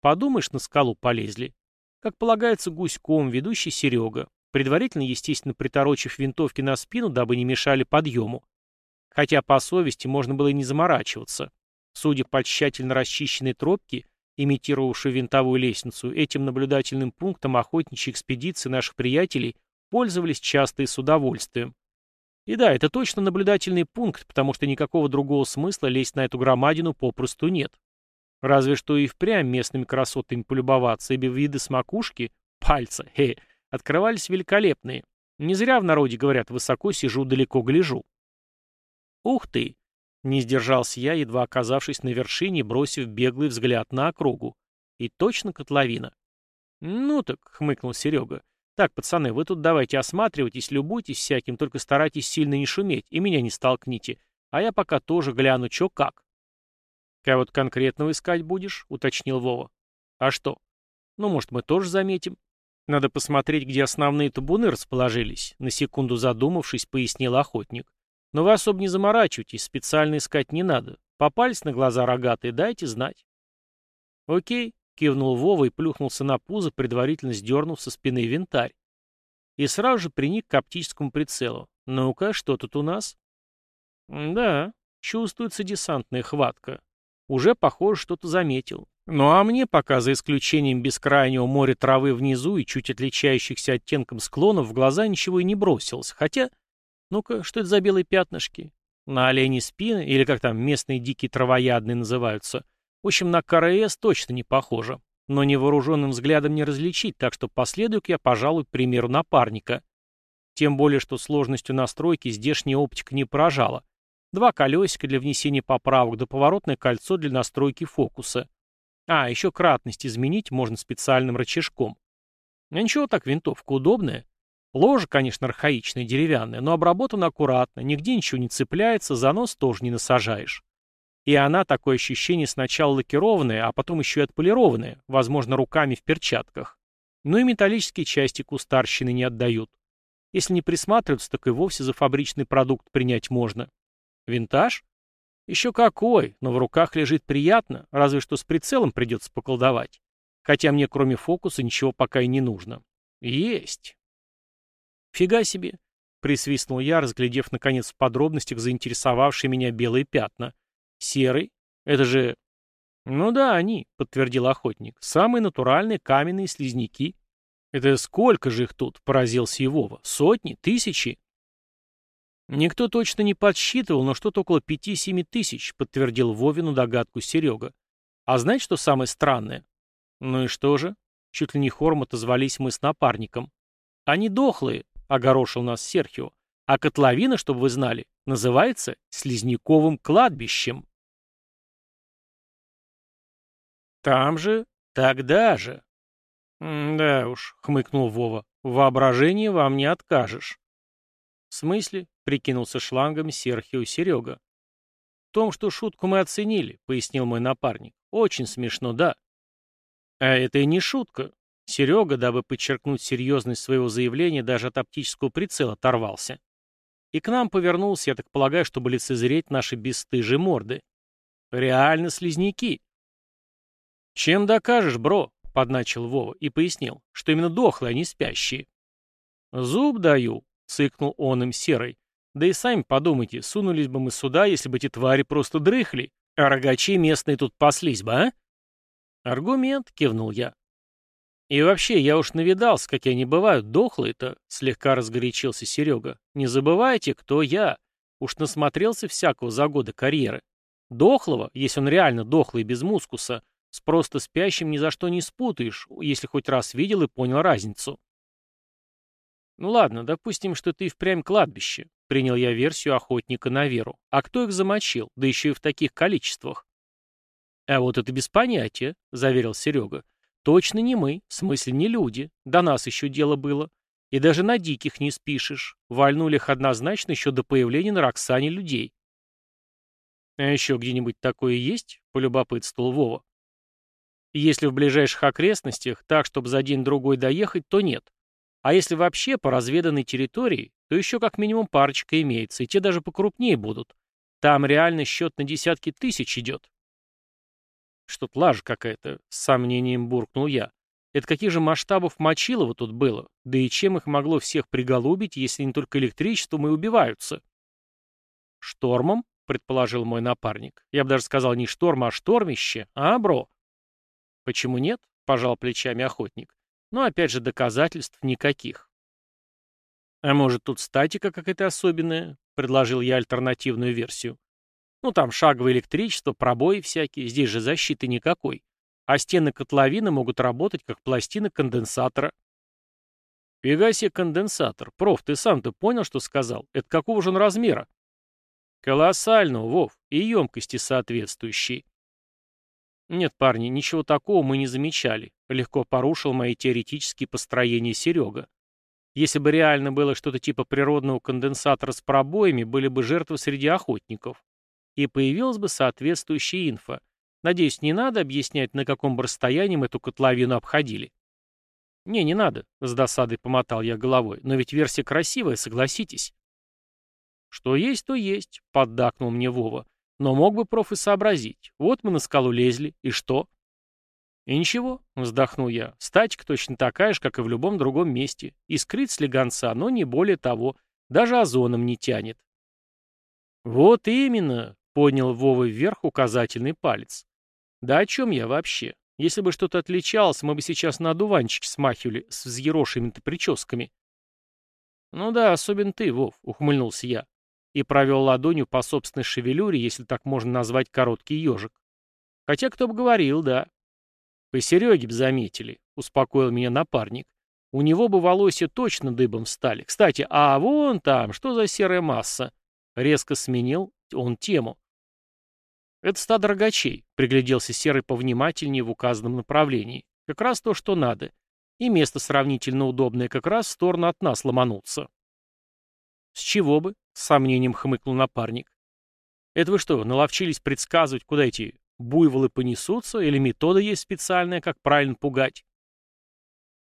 Подумаешь, на скалу полезли. Как полагается, гуськом, ведущий Серега, предварительно, естественно, приторочив винтовки на спину, дабы не мешали подъему. Хотя по совести можно было и не заморачиваться. Судя по тщательно расчищенной тропке, имитировавшей винтовую лестницу, этим наблюдательным пунктом охотничьей экспедиции наших приятелей пользовались часто и с удовольствием. И да, это точно наблюдательный пункт, потому что никакого другого смысла лезть на эту громадину попросту нет. Разве что и впрямь местными красотами полюбоваться, ибо виды с макушки, пальца, (laughs) хе, открывались великолепные. Не зря в народе говорят «высоко сижу, далеко гляжу». Ух ты! Не сдержался я, едва оказавшись на вершине, бросив беглый взгляд на округу. И точно котловина. «Ну так», — хмыкнул Серега. «Так, пацаны, вы тут давайте осматривайтесь, любуйтесь всяким, только старайтесь сильно не шуметь, и меня не столкните. А я пока тоже гляну, чё как». «Кого-то конкретного искать будешь?» — уточнил Вова. «А что? Ну, может, мы тоже заметим?» «Надо посмотреть, где основные табуны расположились», — на секунду задумавшись, пояснил охотник. Но вы особо не заморачивайтесь, специально искать не надо. Попались на глаза рогатые, дайте знать. Окей, кивнул Вова и плюхнулся на пузо, предварительно сдернув со спины винтарь. И сразу же приник к оптическому прицелу. Ну-ка, что тут у нас? Да, чувствуется десантная хватка. Уже, похоже, что-то заметил. Ну а мне пока, за исключением бескрайнего моря травы внизу и чуть отличающихся оттенком склонов, в глаза ничего и не бросилось. Хотя ну-ка, что это за белые пятнышки? На оленей спины, или как там местные дикие травоядные называются. В общем, на КРС точно не похоже. Но невооруженным взглядом не различить, так что последую я, пожалуй, примеру напарника. Тем более, что сложностью настройки здешняя оптика не поражала. Два колесика для внесения поправок, да поворотное кольцо для настройки фокуса. А, еще кратность изменить можно специальным рычажком. А ничего так, винтовка удобная. Ложа, конечно, архаичная, деревянная, но обработана аккуратно, нигде ничего не цепляется, занос тоже не насажаешь. И она, такое ощущение, сначала лакированная, а потом еще и отполированная, возможно, руками в перчатках. Но и металлические части кустарщины не отдают. Если не присматриваться, так и вовсе за фабричный продукт принять можно. Винтаж? Еще какой, но в руках лежит приятно, разве что с прицелом придется поколдовать. Хотя мне кроме фокуса ничего пока и не нужно. Есть. Фига себе, присвистнул я, разглядев наконец в подробностях заинтересовавшие меня белые пятна. Серый? Это же... Ну да, они, подтвердил охотник. Самые натуральные каменные слизняки. Это сколько же их тут, поразился Ивова. Сотни? Тысячи? Никто точно не подсчитывал, но что-то около пяти-семи тысяч, подтвердил Вовину догадку Серега. А знаете, что самое странное? Ну и что же? Чуть ли не хором отозвались мы с напарником. Они дохлые, огорошил нас Серхио. А котловина, чтобы вы знали, называется Слизняковым кладбищем. Там же, тогда же. «Да уж», — хмыкнул Вова, — «в воображении вам не откажешь». «В смысле?» — прикинулся шлангом Серхио Серега. «В том, что шутку мы оценили», — пояснил мой напарник. «Очень смешно, да». «А это и не шутка». Серега, дабы подчеркнуть серьезность своего заявления, даже от оптического прицела оторвался. И к нам повернулся, я так полагаю, чтобы лицезреть наши бесстыжие морды. Реально слизняки. «Чем докажешь, бро?» — подначил Вова и пояснил, что именно дохлые, а не спящие. «Зуб даю», — цыкнул он им серой. «Да и сами подумайте, сунулись бы мы сюда, если бы эти твари просто дрыхли, а рогачи местные тут паслись бы, а?» «Аргумент», — кивнул я. «И вообще, я уж навидался, какие они бывают, дохлые-то», — слегка разгорячился Серега. «Не забывайте, кто я. Уж насмотрелся всякого за годы карьеры. Дохлого, если он реально дохлый без мускуса, с просто спящим ни за что не спутаешь, если хоть раз видел и понял разницу. Ну ладно, допустим, что ты впрямь кладбище. Принял я версию охотника на веру. А кто их замочил? Да еще и в таких количествах. А вот это без понятия, заверил Серега. Точно не мы, в смысле не люди. До нас еще дело было. И даже на диких не спишешь. Вальнули их однозначно еще до появления на Роксане людей. А еще где-нибудь такое есть? Полюбопытствовал Вова. Если в ближайших окрестностях, так, чтобы за день-другой доехать, то нет. А если вообще по разведанной территории, то еще как минимум парочка имеется, и те даже покрупнее будут. Там реально счет на десятки тысяч идет. Что-то лажа какая-то, с сомнением буркнул я. Это каких же масштабов Мочилова тут было? Да и чем их могло всех приголубить, если не только электричеством и убиваются? Штормом, предположил мой напарник. Я бы даже сказал не шторм, а штормище. А, бро? «Почему нет?» — пожал плечами охотник. «Но опять же доказательств никаких». «А может, тут статика какая-то особенная?» — предложил я альтернативную версию. «Ну, там шаговое электричество, пробои всякие, здесь же защиты никакой. А стены котловины могут работать, как пластины конденсатора». «Фига себе конденсатор. Проф, ты сам-то понял, что сказал? Это какого же он размера?» «Колоссального, Вов, и емкости соответствующие. «Нет, парни, ничего такого мы не замечали», — легко порушил мои теоретические построения Серега. «Если бы реально было что-то типа природного конденсатора с пробоями, были бы жертвы среди охотников. И появилась бы соответствующая инфа. Надеюсь, не надо объяснять, на каком бы расстоянии мы эту котловину обходили». «Не, не надо», — с досадой помотал я головой. «Но ведь версия красивая, согласитесь». «Что есть, то есть», — поддакнул мне Вова. Но мог бы проф и сообразить. Вот мы на скалу лезли, и что? И ничего, вздохнул я. Статика точно такая же, как и в любом другом месте. Искрит слегонца, но не более того. Даже озоном не тянет. Вот именно, поднял Вова вверх указательный палец. Да о чем я вообще? Если бы что-то отличалось, мы бы сейчас на одуванчике смахивали с взъерошенными-то прическами. Ну да, особенно ты, Вов, ухмыльнулся я и провел ладонью по собственной шевелюре, если так можно назвать короткий ежик. Хотя кто бы говорил, да. По Сереге б заметили, успокоил меня напарник. У него бы волосы точно дыбом стали. Кстати, а вон там, что за серая масса? Резко сменил он тему. Это стадо рогачей, пригляделся серый повнимательнее в указанном направлении. Как раз то, что надо. И место сравнительно удобное, как раз в сторону от нас ломануться. С чего бы? С сомнением хмыкнул напарник. Это вы что, наловчились предсказывать, куда эти буйволы понесутся, или метода есть специальная, как правильно пугать?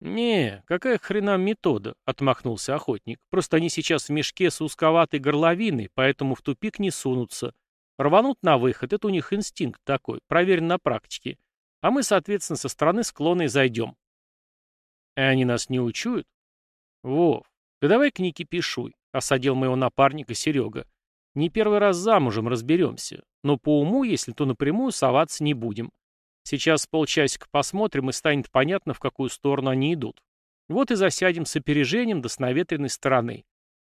«Не, какая хрена метода?» — отмахнулся охотник. «Просто они сейчас в мешке с узковатой горловиной, поэтому в тупик не сунутся. Рванут на выход, это у них инстинкт такой, проверен на практике. А мы, соответственно, со стороны склона и зайдем». «И они нас не учуют?» «Вов, ты давай-ка не кипишуй», — осадил моего напарника Серега. «Не первый раз замужем разберемся, но по уму, если то напрямую, соваться не будем. Сейчас полчасика посмотрим, и станет понятно, в какую сторону они идут. Вот и засядем с опережением до с наветренной стороны.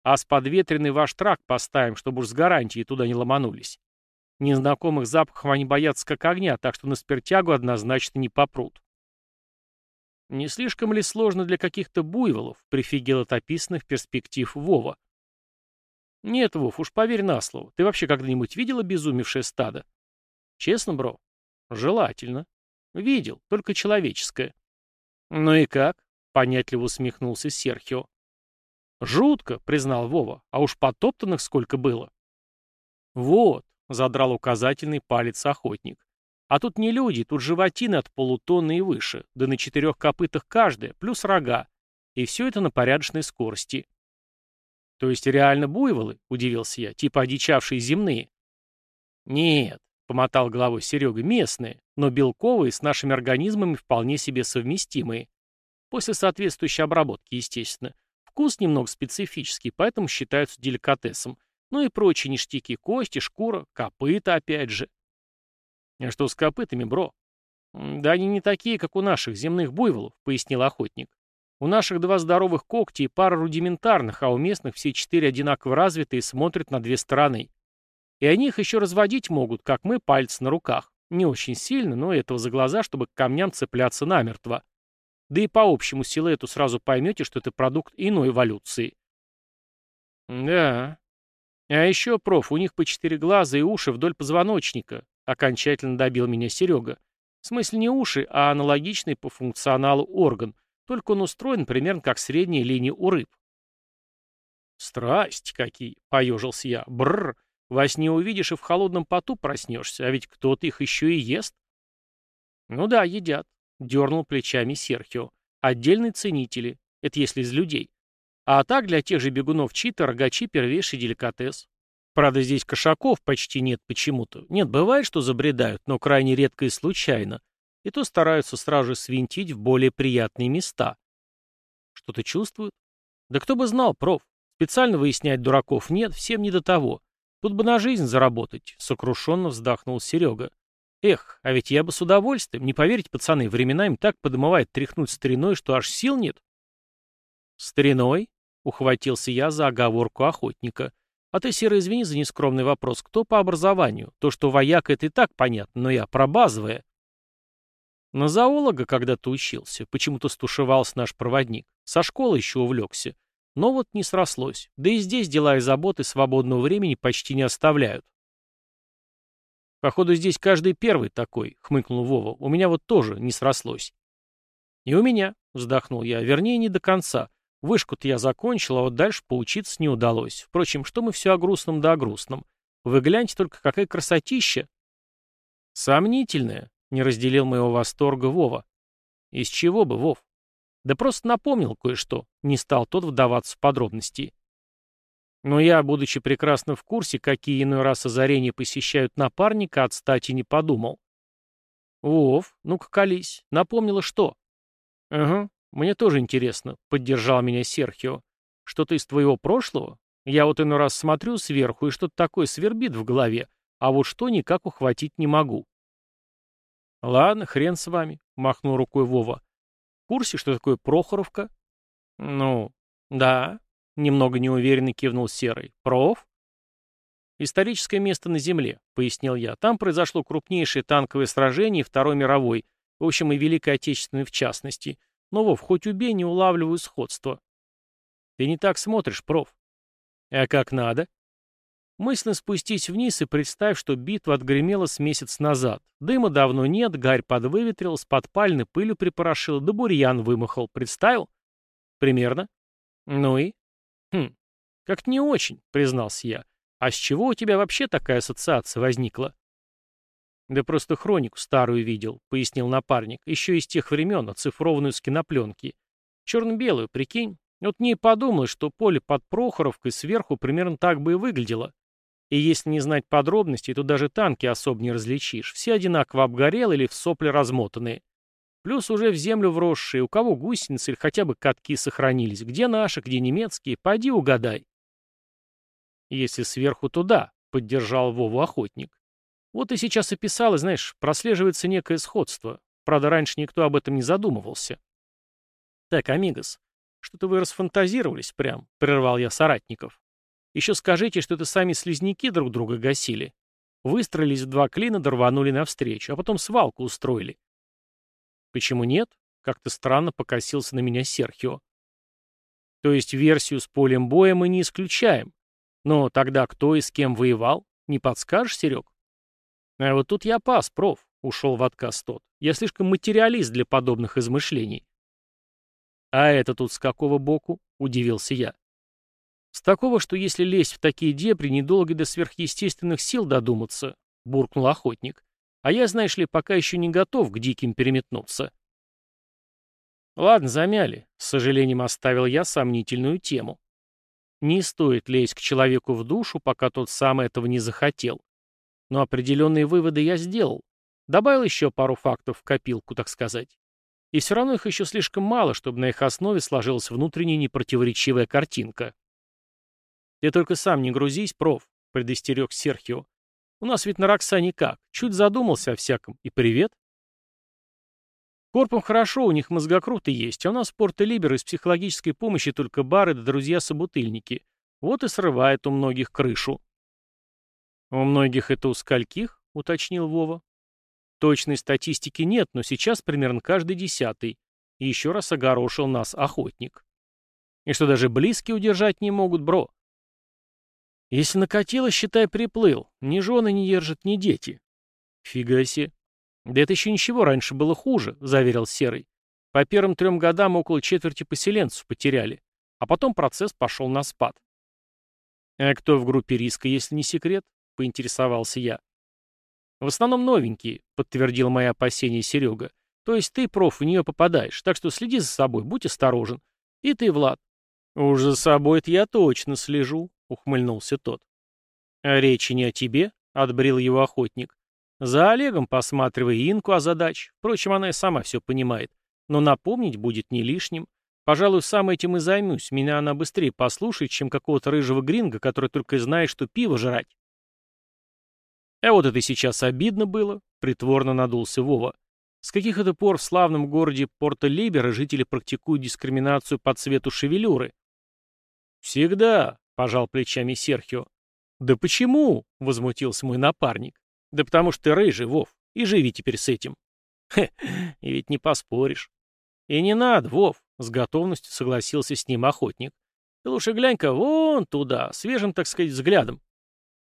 А с подветренной ваш трак поставим, чтобы уж с гарантией туда не ломанулись. Незнакомых запахов они боятся как огня, так что на спиртягу однозначно не попрут. Не слишком ли сложно для каких-то буйволов, прифигел от описанных перспектив Вова? Нет, Вов, уж поверь на слово. Ты вообще когда-нибудь видела безумевшее стадо? Честно, бро, Желательно. Видел, только человеческое. Ну и как? Понятливо усмехнулся Серхио. Жутко, признал Вова, а уж потоптанных сколько было. Вот, задрал указательный палец охотник. А тут не люди, тут животины от полутонны и выше, да на четырех копытах каждая, плюс рога. И все это на порядочной скорости. То есть реально буйволы, удивился я, типа одичавшие земные. Нет, Помотал головой Серега. Местные, но белковые, с нашими организмами вполне себе совместимые. После соответствующей обработки, естественно. Вкус немного специфический, поэтому считаются деликатесом. Ну и прочие ништяки, кости, шкура, копыта опять же. А что с копытами, бро? Да они не такие, как у наших земных буйволов, пояснил охотник. У наших два здоровых когти и пара рудиментарных, а у местных все четыре одинаково развитые смотрят на две стороны. И они их еще разводить могут, как мы, пальцы на руках. Не очень сильно, но этого за глаза, чтобы к камням цепляться намертво. Да и по общему силуэту сразу поймете, что это продукт иной эволюции. Да. А еще, проф, у них по четыре глаза и уши вдоль позвоночника. Окончательно добил меня Серега. В смысле не уши, а аналогичный по функционалу орган. Только он устроен примерно как средняя линия у рыб. «Страсть какие!» — поежился я. Бррр! Во сне увидишь и в холодном поту проснешься, а ведь кто-то их еще и ест. Ну да, едят, дернул плечами Серхио. Отдельные ценители, это если из людей. А так для тех же бегунов чита рогачи первейший деликатес. Правда, здесь кошаков почти нет почему-то. Нет, бывает, что забредают, но крайне редко и случайно. И то стараются сразу свинтить в более приятные места. Что-то чувствуют? Да кто бы знал, проф. Специально выяснять дураков нет, всем не до того. Тут бы на жизнь заработать, сокрушенно вздохнул Серега. Эх, а ведь я бы с удовольствием, не поверите, пацаны, времена им так подымывает тряхнуть стариной, что аж сил нет. Стариной? Ухватился я за оговорку охотника. А ты, Серый, извини за нескромный вопрос. Кто по образованию? То, что вояк, это и так понятно, но я про базовое. На зоолога когда-то учился. Почему-то стушевался наш проводник. Со школы еще увлекся. Но вот не срослось. Да и здесь дела и заботы свободного времени почти не оставляют. «Походу, здесь каждый первый такой», — хмыкнул Вова. «У меня вот тоже не срослось». «И у меня», — вздохнул я, — «вернее, не до конца. Вышку-то я закончил, а вот дальше поучиться не удалось. Впрочем, что мы все о грустном да о грустном? Вы гляньте только, какая красотища!» «Сомнительная», — не разделил моего восторга Вова. «Из чего бы, Вов?» Да просто напомнил кое-что, не стал тот вдаваться в подробности. Но я, будучи прекрасно в курсе, какие иной раз озарения посещают напарника, отстать и не подумал. «Вов, ну-ка колись, напомнила что?» «Ага, мне тоже интересно», — поддержал меня Серхио. «Что-то из твоего прошлого? Я вот иной раз смотрю сверху, и что-то такое свербит в голове, а вот что никак ухватить не могу». «Ладно, хрен с вами», — махнул рукой Вова курсе, что такое Прохоровка?» «Ну, да», — немного неуверенно кивнул Серый. «Проф?» «Историческое место на Земле», — пояснил я. «Там произошло крупнейшее танковое сражение Второй мировой, в общем, и Великой Отечественной в частности. Но, Вов, хоть убей, не улавливаю сходства». «Ты не так смотришь, проф». «А как надо?» Мысленно спустись вниз и представь, что битва отгремела с месяц назад. Дыма давно нет, гарь подвыветрилась, подпальной пылью припорошил, да бурьян вымахал. Представил? Примерно. Ну и? Хм, как-то не очень, признался я. А с чего у тебя вообще такая ассоциация возникла? Да просто хронику старую видел, пояснил напарник, еще из тех времен, оцифрованную с кинопленки. Черно-белую, прикинь. Вот мне и подумалось, что поле под Прохоровкой сверху примерно так бы и выглядело. И если не знать подробностей, то даже танки особо не различишь. Все одинаково обгорелые или в сопле размотанные. Плюс уже в землю вросшие, у кого гусеницы или хотя бы катки сохранились. Где наши, где немецкие, пойди угадай. Если сверху, то да, поддержал Вову охотник. Вот и сейчас описал, и знаешь, прослеживается некое сходство. Правда, раньше никто об этом не задумывался. Так, амигос, что-то вы расфантазировались прям, прервал я соратников. Еще скажите, что это сами слизняки друг друга гасили. Выстроились в два клина, дорванули навстречу, а потом свалку устроили. Почему нет? Как-то странно покосился на меня Серхио. То есть версию с полем боя мы не исключаем. Но тогда кто и с кем воевал? Не подскажешь, Серег? А вот тут я пас, проф, ушел в отказ тот. Я слишком материалист для подобных измышлений. А это тут с какого боку? Удивился я. С такого, что если лезть в такие дебри, недолго до сверхъестественных сил додуматься, буркнул охотник. А я, знаешь ли, пока еще не готов к диким переметнуться. Ладно, замяли. С сожалением оставил я сомнительную тему. Не стоит лезть к человеку в душу, пока тот сам этого не захотел. Но определенные выводы я сделал. Добавил еще пару фактов в копилку, так сказать. И все равно их еще слишком мало, чтобы на их основе сложилась внутренняя непротиворечивая картинка. «Ты только сам не грузись, проф», — предостерег Серхио. «У нас ведь на Рокса никак. Чуть задумался о всяком. И привет». Корпом хорошо, у них мозгокруты есть, а у нас в Порто-Либер из психологической помощи только бары да друзья-собутыльники. Вот и срывает у многих крышу. «У многих это у скольких?» — уточнил Вова. Точной статистики нет, но сейчас примерно каждый десятый. И еще раз огорошил нас охотник. И что даже близкие удержать не могут, бро. Если накатило, считай, приплыл. Ни жены не держат, ни дети. Фига себе. Да это еще ничего, раньше было хуже, заверил Серый. По первым трем годам около четверти поселенцев потеряли. А потом процесс пошел на спад. А кто в группе риска, если не секрет? Поинтересовался я. В основном новенькие, подтвердил мои опасения Серега. То есть ты, проф, в нее попадаешь, так что следи за собой, будь осторожен. И ты, Влад. Уж за собой-то я точно слежу, ухмыльнулся тот. А речи не о тебе, отбрил его охотник. За Олегом посматривай Инку о задач. Впрочем, она и сама все понимает. Но напомнить будет не лишним. Пожалуй, сам этим и займусь. Меня она быстрее послушает, чем какого-то рыжего гринга, который только знает, что пиво жрать. А вот это сейчас обидно было, притворно надулся Вова. С каких это пор в славном городе Порто-Либера жители практикуют дискриминацию по цвету шевелюры? Всегда, пожал плечами Серхио. Да почему? возмутился мой напарник. Да потому что ты рыжий, Вов, и живи теперь с этим. (laughs) Хе, и ведь не поспоришь. И не надо, Вов, с готовностью согласился с ним охотник. Ты лучше глянь-ка вон туда, свежим, так сказать, взглядом.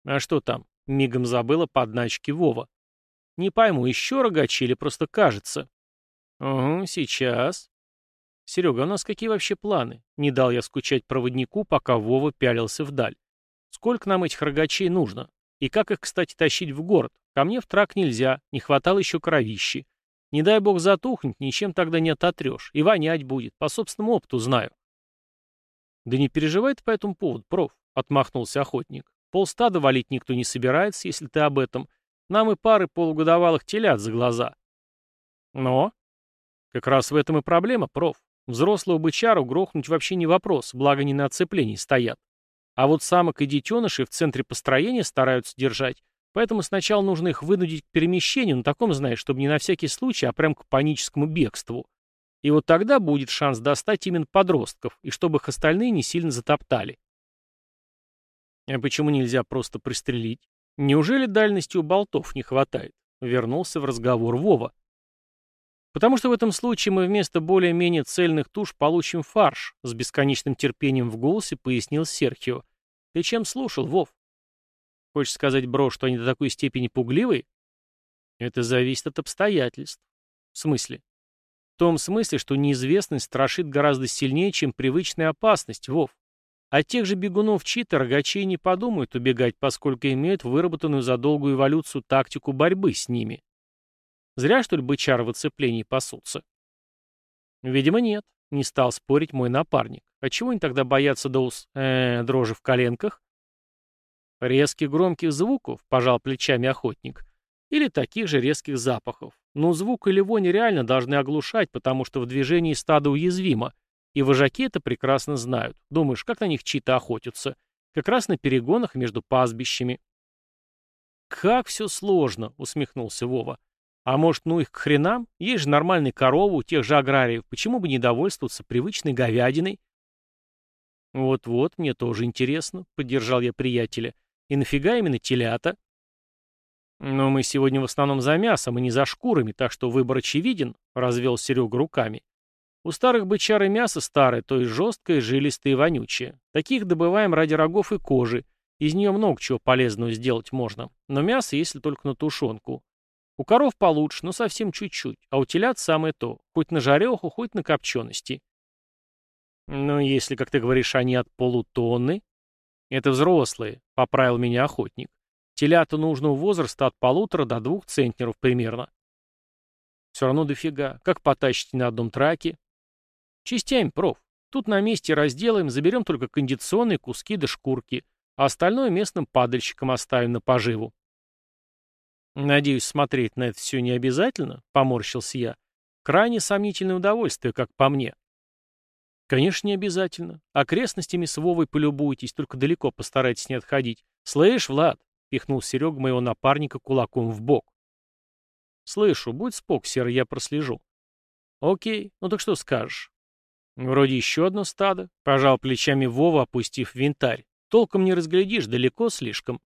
А что там? Мигом забыла подначки Вова. Не пойму, еще рогачи или просто кажется? Угу, сейчас. Серега, у нас какие вообще планы? Не дал я скучать проводнику, пока Вова пялился вдаль. Сколько нам этих рогачей нужно? И как их, кстати, тащить в город? Ко мне в трак нельзя, не хватало еще кровищи. Не дай бог затухнет, ничем тогда не ототрешь. И вонять будет, по собственному опыту знаю. Да не переживай ты по этому поводу, проф, отмахнулся охотник. Полстада валить никто не собирается, если ты об этом. Нам и пары полугодовалых телят за глаза. Но? Как раз в этом и проблема, проф. Взрослого бычару грохнуть вообще не вопрос, благо не на оцеплении стоят. А вот самок и детенышей в центре построения стараются держать, поэтому сначала нужно их вынудить к перемещению, на таком, знаешь, чтобы не на всякий случай, а прям к паническому бегству. И вот тогда будет шанс достать именно подростков, и чтобы их остальные не сильно затоптали. А почему нельзя просто пристрелить? Неужели дальности у болтов не хватает? Вернулся в разговор Вова. Потому что в этом случае мы вместо более-менее цельных туш получим фарш, с бесконечным терпением в голосе пояснил Серхио. Ты чем слушал, Вов? Хочешь сказать, бро, что они до такой степени пугливые? Это зависит от обстоятельств. В смысле? В том смысле, что неизвестность страшит гораздо сильнее, чем привычная опасность, Вов. От тех же бегунов чита рогачей не подумают убегать, поскольку имеют выработанную за долгую эволюцию тактику борьбы с ними. Зря, что ли, бычары в оцеплении пасутся? Видимо, нет, не стал спорить мой напарник. А чего они тогда боятся до ус... Э, дрожи в коленках? Резких громких звуков, пожал плечами охотник. Или таких же резких запахов. Но звук или вонь реально должны оглушать, потому что в движении стадо уязвимо, и вожаки это прекрасно знают. Думаешь, как на них чьи-то охотятся? Как раз на перегонах между пастбищами. «Как все сложно!» — усмехнулся Вова. «А может, ну их к хренам? Есть же нормальные коровы у тех же аграриев. Почему бы не довольствоваться привычной говядиной?» «Вот-вот, мне тоже интересно», — поддержал я приятеля. «И нафига именно телята?» «Но мы сегодня в основном за мясом, и не за шкурами, так что выбор очевиден», — развел Серега руками. У старых бычар и мясо старое, то есть жесткое, жилистое и вонючее. Таких добываем ради рогов и кожи. Из нее много чего полезного сделать можно. Но мясо, если только на тушенку. У коров получше, но совсем чуть-чуть. А у телят самое то. Хоть на жареху, хоть на копчености. Но если, как ты говоришь, они от полутонны... Это взрослые, поправил меня охотник. Телята нужного возраста от полутора до двух центнеров примерно. Все равно дофига. Как потащите на одном траке? Частями, проф. Тут на месте разделаем, заберем только кондиционные куски до шкурки, а остальное местным падальщикам оставим на поживу. Надеюсь, смотреть на это все не обязательно, поморщился я. Крайне сомнительное удовольствие, как по мне. Конечно, не обязательно. Окрестностями с Вовой полюбуйтесь, только далеко постарайтесь не отходить. Слышь, Влад, пихнул Серега моего напарника кулаком в бок. Слышу, будь спок, серый, я прослежу. Окей, ну так что скажешь? Вроде еще одно стадо. Пожал плечами Вова, опустив винтарь. Толком не разглядишь, далеко слишком.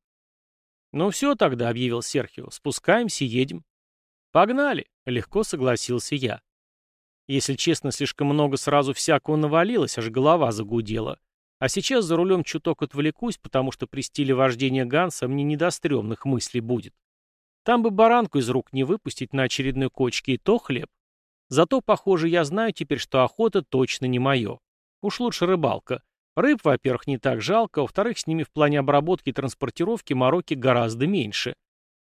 Ну все тогда, объявил Серхио. Спускаемся, едем. Погнали, легко согласился я. Если честно, слишком много сразу всякого навалилось, аж голова загудела. А сейчас за рулем чуток отвлекусь, потому что при стиле вождения Ганса мне не до стрёмных мыслей будет. Там бы баранку из рук не выпустить на очередной кочке, и то хлеб. Зато, похоже, я знаю теперь, что охота точно не мое. Уж лучше рыбалка. Рыб, во-первых, не так жалко, во-вторых, с ними в плане обработки и транспортировки мороки гораздо меньше.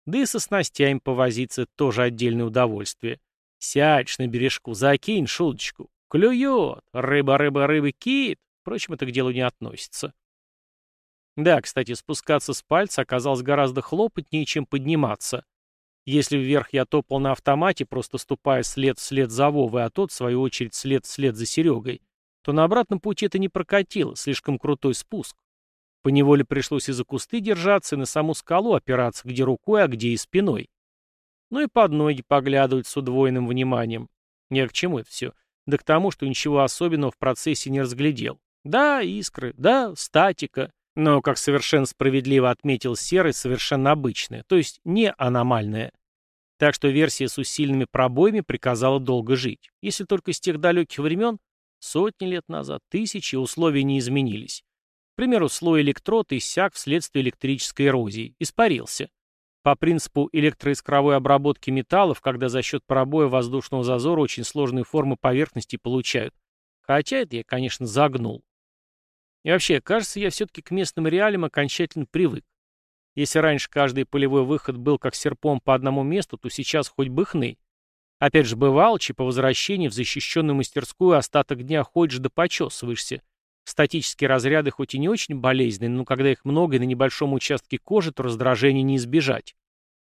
Да и со снастями повозиться тоже отдельное удовольствие. Сядь на бережку, закинь шуточку. Клюет. Рыба, рыба, рыба, кит. Впрочем, это к делу не относится. Да, кстати, спускаться с пальца оказалось гораздо хлопотнее, чем подниматься. Если вверх я топал на автомате, просто ступая след вслед за Вовой, а тот, в свою очередь, след вслед за Серегой, то на обратном пути это не прокатило, слишком крутой спуск. Поневоле пришлось из-за кусты держаться и на саму скалу опираться, где рукой, а где и спиной. Ну и под ноги поглядывать с удвоенным вниманием. Не к чему это все. Да к тому, что ничего особенного в процессе не разглядел. Да, искры, да, статика. Но, как совершенно справедливо отметил Серый, совершенно обычная, то есть не аномальная. Так что версия с усиленными пробоями приказала долго жить. Если только с тех далеких времен, сотни лет назад, тысячи, условия не изменились. К примеру, слой электрод иссяк вследствие электрической эрозии, испарился. По принципу электроискровой обработки металлов, когда за счет пробоя воздушного зазора очень сложные формы поверхности получают. Хотя это я, конечно, загнул. И вообще, кажется, я все-таки к местным реалиям окончательно привык. Если раньше каждый полевой выход был как серпом по одному месту, то сейчас хоть бы хны. Опять же, бывалчи, по возвращении в защищенную мастерскую остаток дня ходишь да почесываешься. Статические разряды хоть и не очень болезненные, но когда их много и на небольшом участке кожи, то раздражения не избежать.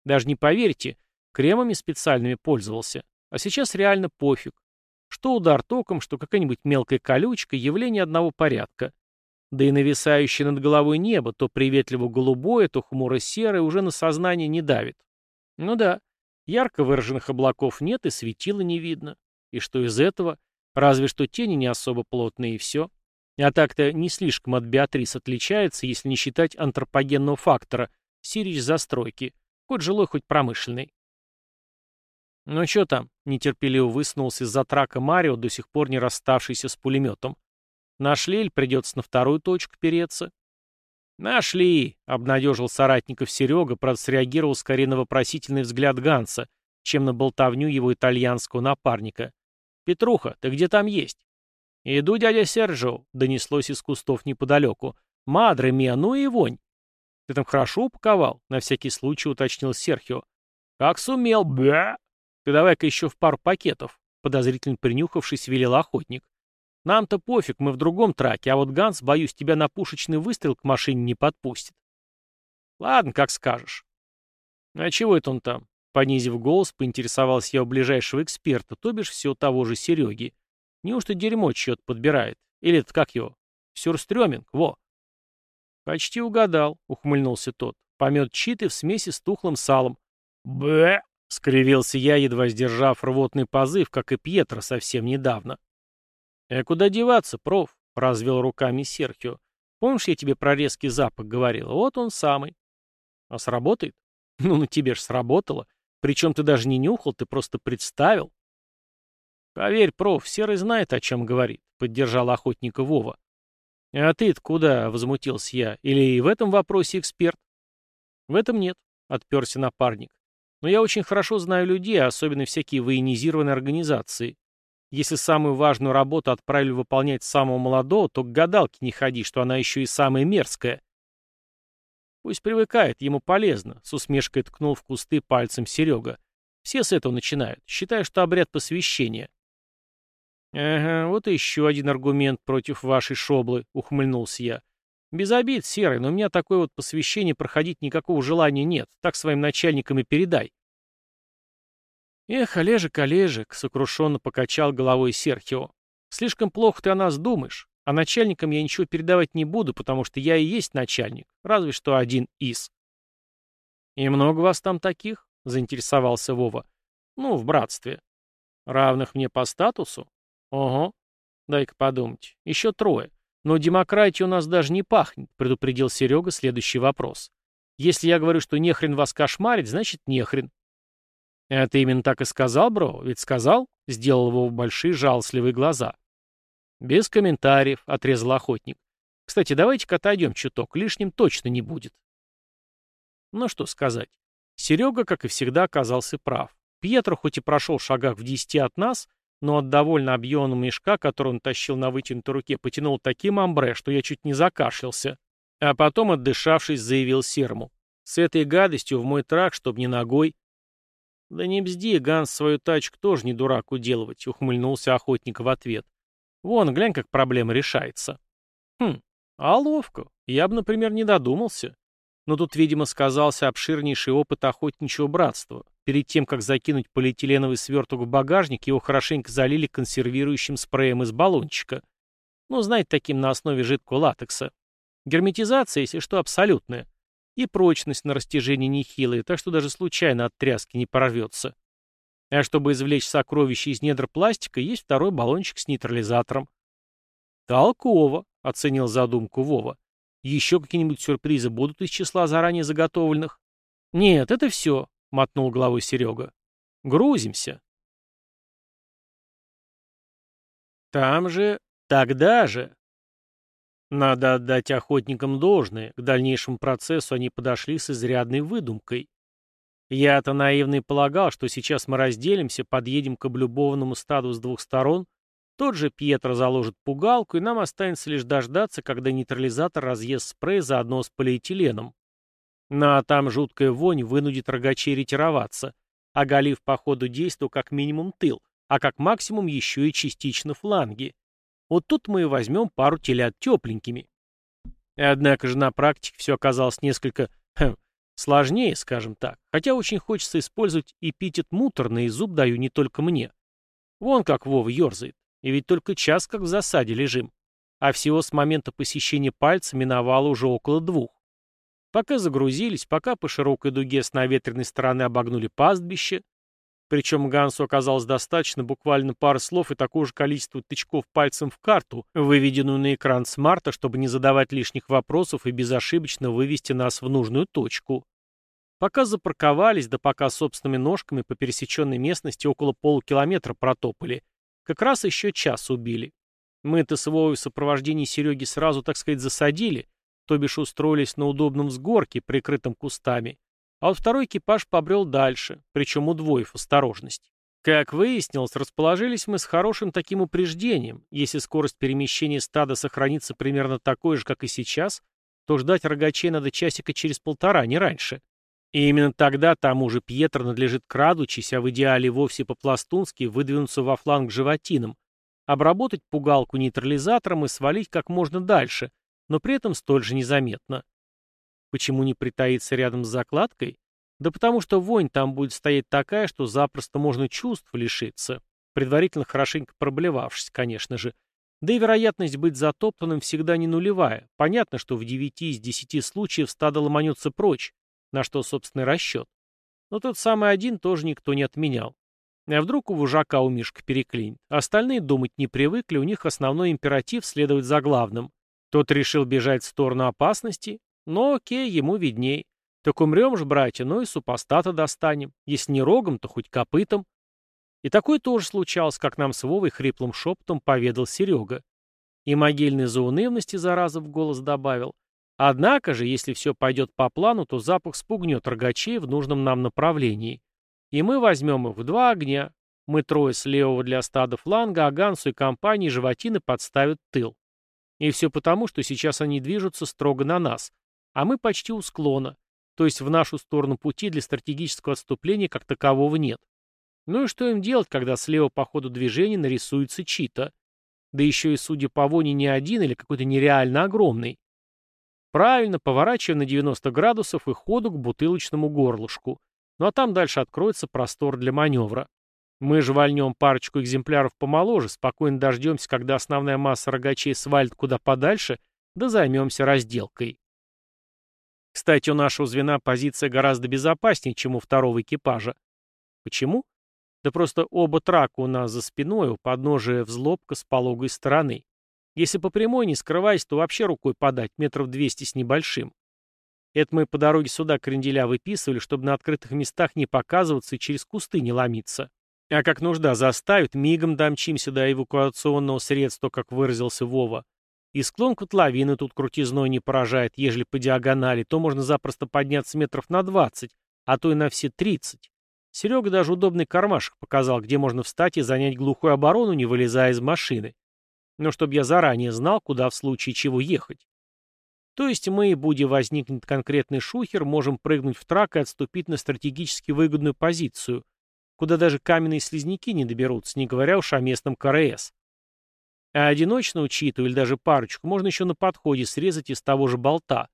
Даже не поверите, кремами специальными пользовался. А сейчас реально пофиг. Что удар током, что какая-нибудь мелкая колючка, явление одного порядка. Да и нависающее над головой небо, то приветливо голубое, то хмуро серое, уже на сознание не давит. Ну да, ярко выраженных облаков нет и светила не видно. И что из этого? Разве что тени не особо плотные и все. А так-то не слишком от Беатрис отличается, если не считать антропогенного фактора, сирич застройки, хоть жилой, хоть промышленный. «Ну что там?» — нетерпеливо высунулся из-за трака Марио, до сих пор не расставшийся с пулеметом. Нашли или придется на вторую точку переться? Нашли, обнадежил соратников Серега, правда среагировал скорее на вопросительный взгляд Ганса, чем на болтовню его итальянского напарника. «Петруха, ты где там есть?» «Иду, дядя Серджо», — донеслось из кустов неподалеку. «Мадре мия, ну и вонь». «Ты там хорошо упаковал?» — на всякий случай уточнил Серхио. «Как сумел, бля!» «Ты давай-ка еще в пару пакетов», — подозрительно принюхавшись, велел охотник. «Нам-то пофиг, мы в другом траке, а вот Ганс, боюсь, тебя на пушечный выстрел к машине не подпустит». «Ладно, как скажешь». «А чего это он там?» Понизив голос, поинтересовался я у ближайшего эксперта, то бишь все того же Сереги. Неужто дерьмо чье-то подбирает? Или это как его? Сюрстрёминг, во. Почти угадал, ухмыльнулся тот. Помет читы в смеси с тухлым салом. Бэ! Скривился я, едва сдержав рвотный позыв, как и Пьетро совсем недавно. «Э, куда деваться, проф?» — развел руками Серхио. «Помнишь, я тебе про резкий запах говорил? Вот он самый». «А сработает?» (laughs) «Ну, на тебе ж сработало. Причем ты даже не нюхал, ты просто представил». «Поверь, проф, Серый знает, о чем говорит», — поддержал охотника Вова. «А ты-то куда?» — возмутился я. «Или и в этом вопросе эксперт?» «В этом нет», — отперся напарник. «Но я очень хорошо знаю людей, особенно всякие военизированные организации. Если самую важную работу отправили выполнять самого молодого, то к гадалке не ходи, что она еще и самая мерзкая». «Пусть привыкает, ему полезно», — с усмешкой ткнул в кусты пальцем Серега. «Все с этого начинают, считая, что обряд посвящения». «Ага, вот еще один аргумент против вашей шоблы», — ухмыльнулся я. «Без обид, Серый, но у меня такое вот посвящение проходить никакого желания нет. Так своим начальникам и передай». «Эх, Олежек, Олежек», — сокрушенно покачал головой Серхио. «Слишком плохо ты о нас думаешь, а начальникам я ничего передавать не буду, потому что я и есть начальник, разве что один из». «И много вас там таких?» — заинтересовался Вова. «Ну, в братстве». «Равных мне по статусу?» «Ого. Дай-ка подумать. Еще трое. Но демократия у нас даже не пахнет», — предупредил Серега следующий вопрос. «Если я говорю, что нехрен вас кошмарить, значит нехрен». «А ты именно так и сказал, бро? Ведь сказал?» — сделал его в большие жалостливые глаза. «Без комментариев», — отрезал охотник. «Кстати, давайте-ка отойдем чуток, лишним точно не будет». Ну что сказать. Серега, как и всегда, оказался прав. Пьетро хоть и прошел шагах в десяти от нас, но от довольно объемного мешка, который он тащил на вытянутой руке, потянул таким амбре, что я чуть не закашлялся. А потом, отдышавшись, заявил Серму. «С этой гадостью в мой трак, чтоб не ногой». «Да не бзди, Ганс свою тачку тоже не дурак уделывать», — ухмыльнулся охотник в ответ. «Вон, глянь, как проблема решается». «Хм, а ловко. Я бы, например, не додумался. Но тут, видимо, сказался обширнейший опыт охотничьего братства. Перед тем, как закинуть полиэтиленовый сверток в багажник, его хорошенько залили консервирующим спреем из баллончика. Ну, знаете, таким на основе жидкого латекса. Герметизация, если что, абсолютная. И прочность на растяжении нехилая, так что даже случайно от тряски не порвется. А чтобы извлечь сокровища из недр пластика, есть второй баллончик с нейтрализатором. «Толково», — оценил задумку Вова. «Еще какие-нибудь сюрпризы будут из числа заранее заготовленных?» «Нет, это все», — мотнул головой Серега. «Грузимся». Там же, тогда же. Надо отдать охотникам должное, к дальнейшему процессу они подошли с изрядной выдумкой. Я-то наивный полагал, что сейчас мы разделимся, подъедем к облюбованному стаду с двух сторон, тот же Пьетро заложит пугалку, и нам останется лишь дождаться, когда нейтрализатор разъест спрей заодно с полиэтиленом. Ну а там жуткая вонь вынудит рогачей ретироваться, оголив по ходу действия как минимум тыл, а как максимум еще и частично фланги. Вот тут мы и возьмем пару телят тепленькими. Однако же на практике все оказалось несколько хм, сложнее, скажем так, хотя очень хочется использовать эпитет муторный, и зуб даю не только мне. Вон как Вова ерзает, и ведь только час как в засаде лежим, а всего с момента посещения пальца миновало уже около двух. Пока загрузились, пока по широкой дуге с наветренной стороны обогнули пастбище, причем Гансу оказалось достаточно буквально пары слов и такого же количества тычков пальцем в карту, выведенную на экран смарта, чтобы не задавать лишних вопросов и безошибочно вывести нас в нужную точку. Пока запарковались, да пока собственными ножками по пересеченной местности около полукилометра протопали, как раз еще час убили. Мы-то с Вовой в сопровождении Сереги сразу, так сказать, засадили, то бишь устроились на удобном сгорке, прикрытом кустами, а вот второй экипаж побрел дальше, причем удвоив осторожность. Как выяснилось, расположились мы с хорошим таким упреждением. Если скорость перемещения стада сохранится примерно такой же, как и сейчас, то ждать рогачей надо часика через полтора, не раньше. И именно тогда тому же Пьетро надлежит крадучись, а в идеале вовсе по-пластунски выдвинуться во фланг животином, обработать пугалку нейтрализатором и свалить как можно дальше, но при этом столь же незаметно. Почему не притаиться рядом с закладкой? Да потому что вонь там будет стоять такая, что запросто можно чувств лишиться, предварительно хорошенько проблевавшись, конечно же. Да и вероятность быть затоптанным всегда не нулевая. Понятно, что в 9 из 10 случаев стадо ломанется прочь, на что собственный расчет. Но тот самый один тоже никто не отменял. А вдруг у вожака у Мишка переклинит? Остальные думать не привыкли, у них основной императив следовать за главным. Тот решил бежать в сторону опасности, но окей, ему видней. Так умрем же, братья, но и супостата достанем. Если не рогом, то хоть копытом. И такое тоже случалось, как нам с Вовой хриплым шепотом поведал Серега. И могильной заунывности зараза в голос добавил. Однако же, если все пойдет по плану, то запах спугнет рогачей в нужном нам направлении. И мы возьмем их в два огня. Мы трое с левого для стада фланга, а Гансу и компании животины подставят тыл. И все потому, что сейчас они движутся строго на нас, а мы почти у склона. То есть в нашу сторону пути для стратегического отступления как такового нет. Ну и что им делать, когда слева по ходу движения нарисуется чита? Да еще и, судя по воне, не один или какой-то нереально огромный. Правильно, поворачиваем на 90 градусов и ходу к бутылочному горлышку. Ну а там дальше откроется простор для маневра. Мы же вольнем парочку экземпляров помоложе, спокойно дождемся, когда основная масса рогачей свалит куда подальше, да займемся разделкой. Кстати, у нашего звена позиция гораздо безопаснее, чем у второго экипажа. Почему? Да просто оба трака у нас за спиной, у подножия взлобка с пологой стороны. Если по прямой не скрываясь, то вообще рукой подать, метров двести с небольшим. Это мы по дороге сюда кренделя выписывали, чтобы на открытых местах не показываться и через кусты не ломиться. А как нужда заставит, мигом домчимся до эвакуационного средства, как выразился Вова. И склон котловины тут крутизной не поражает, ежели по диагонали, то можно запросто подняться метров на 20, а то и на все 30. Серега даже удобный кармашек показал, где можно встать и занять глухую оборону, не вылезая из машины. Но чтобы я заранее знал, куда в случае чего ехать. То есть мы, будь возникнет конкретный шухер, можем прыгнуть в трак и отступить на стратегически выгодную позицию, куда даже каменные слизняки не доберутся, не говоря уж о местном КРС. А одиночную читу или даже парочку можно еще на подходе срезать из того же болта.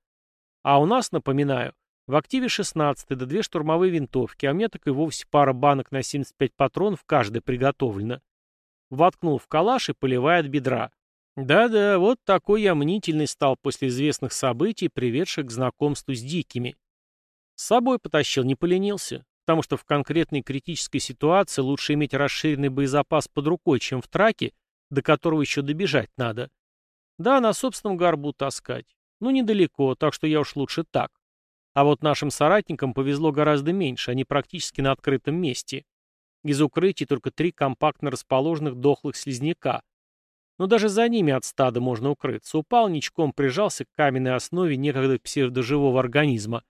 А у нас, напоминаю, в активе 16 да две штурмовые винтовки, а мне так и вовсе пара банок на 75 патронов каждая приготовлена. Воткнул в калаш и поливая от бедра. Да-да, вот такой я мнительный стал после известных событий, приведших к знакомству с дикими. С собой потащил, не поленился, потому что в конкретной критической ситуации лучше иметь расширенный боезапас под рукой, чем в траке, до которого еще добежать надо. Да, на собственном горбу таскать. Ну, недалеко, так что я уж лучше так. А вот нашим соратникам повезло гораздо меньше, они практически на открытом месте. Из укрытий только три компактно расположенных дохлых слизняка. Но даже за ними от стада можно укрыться. Упал ничком, прижался к каменной основе некогда псевдоживого организма.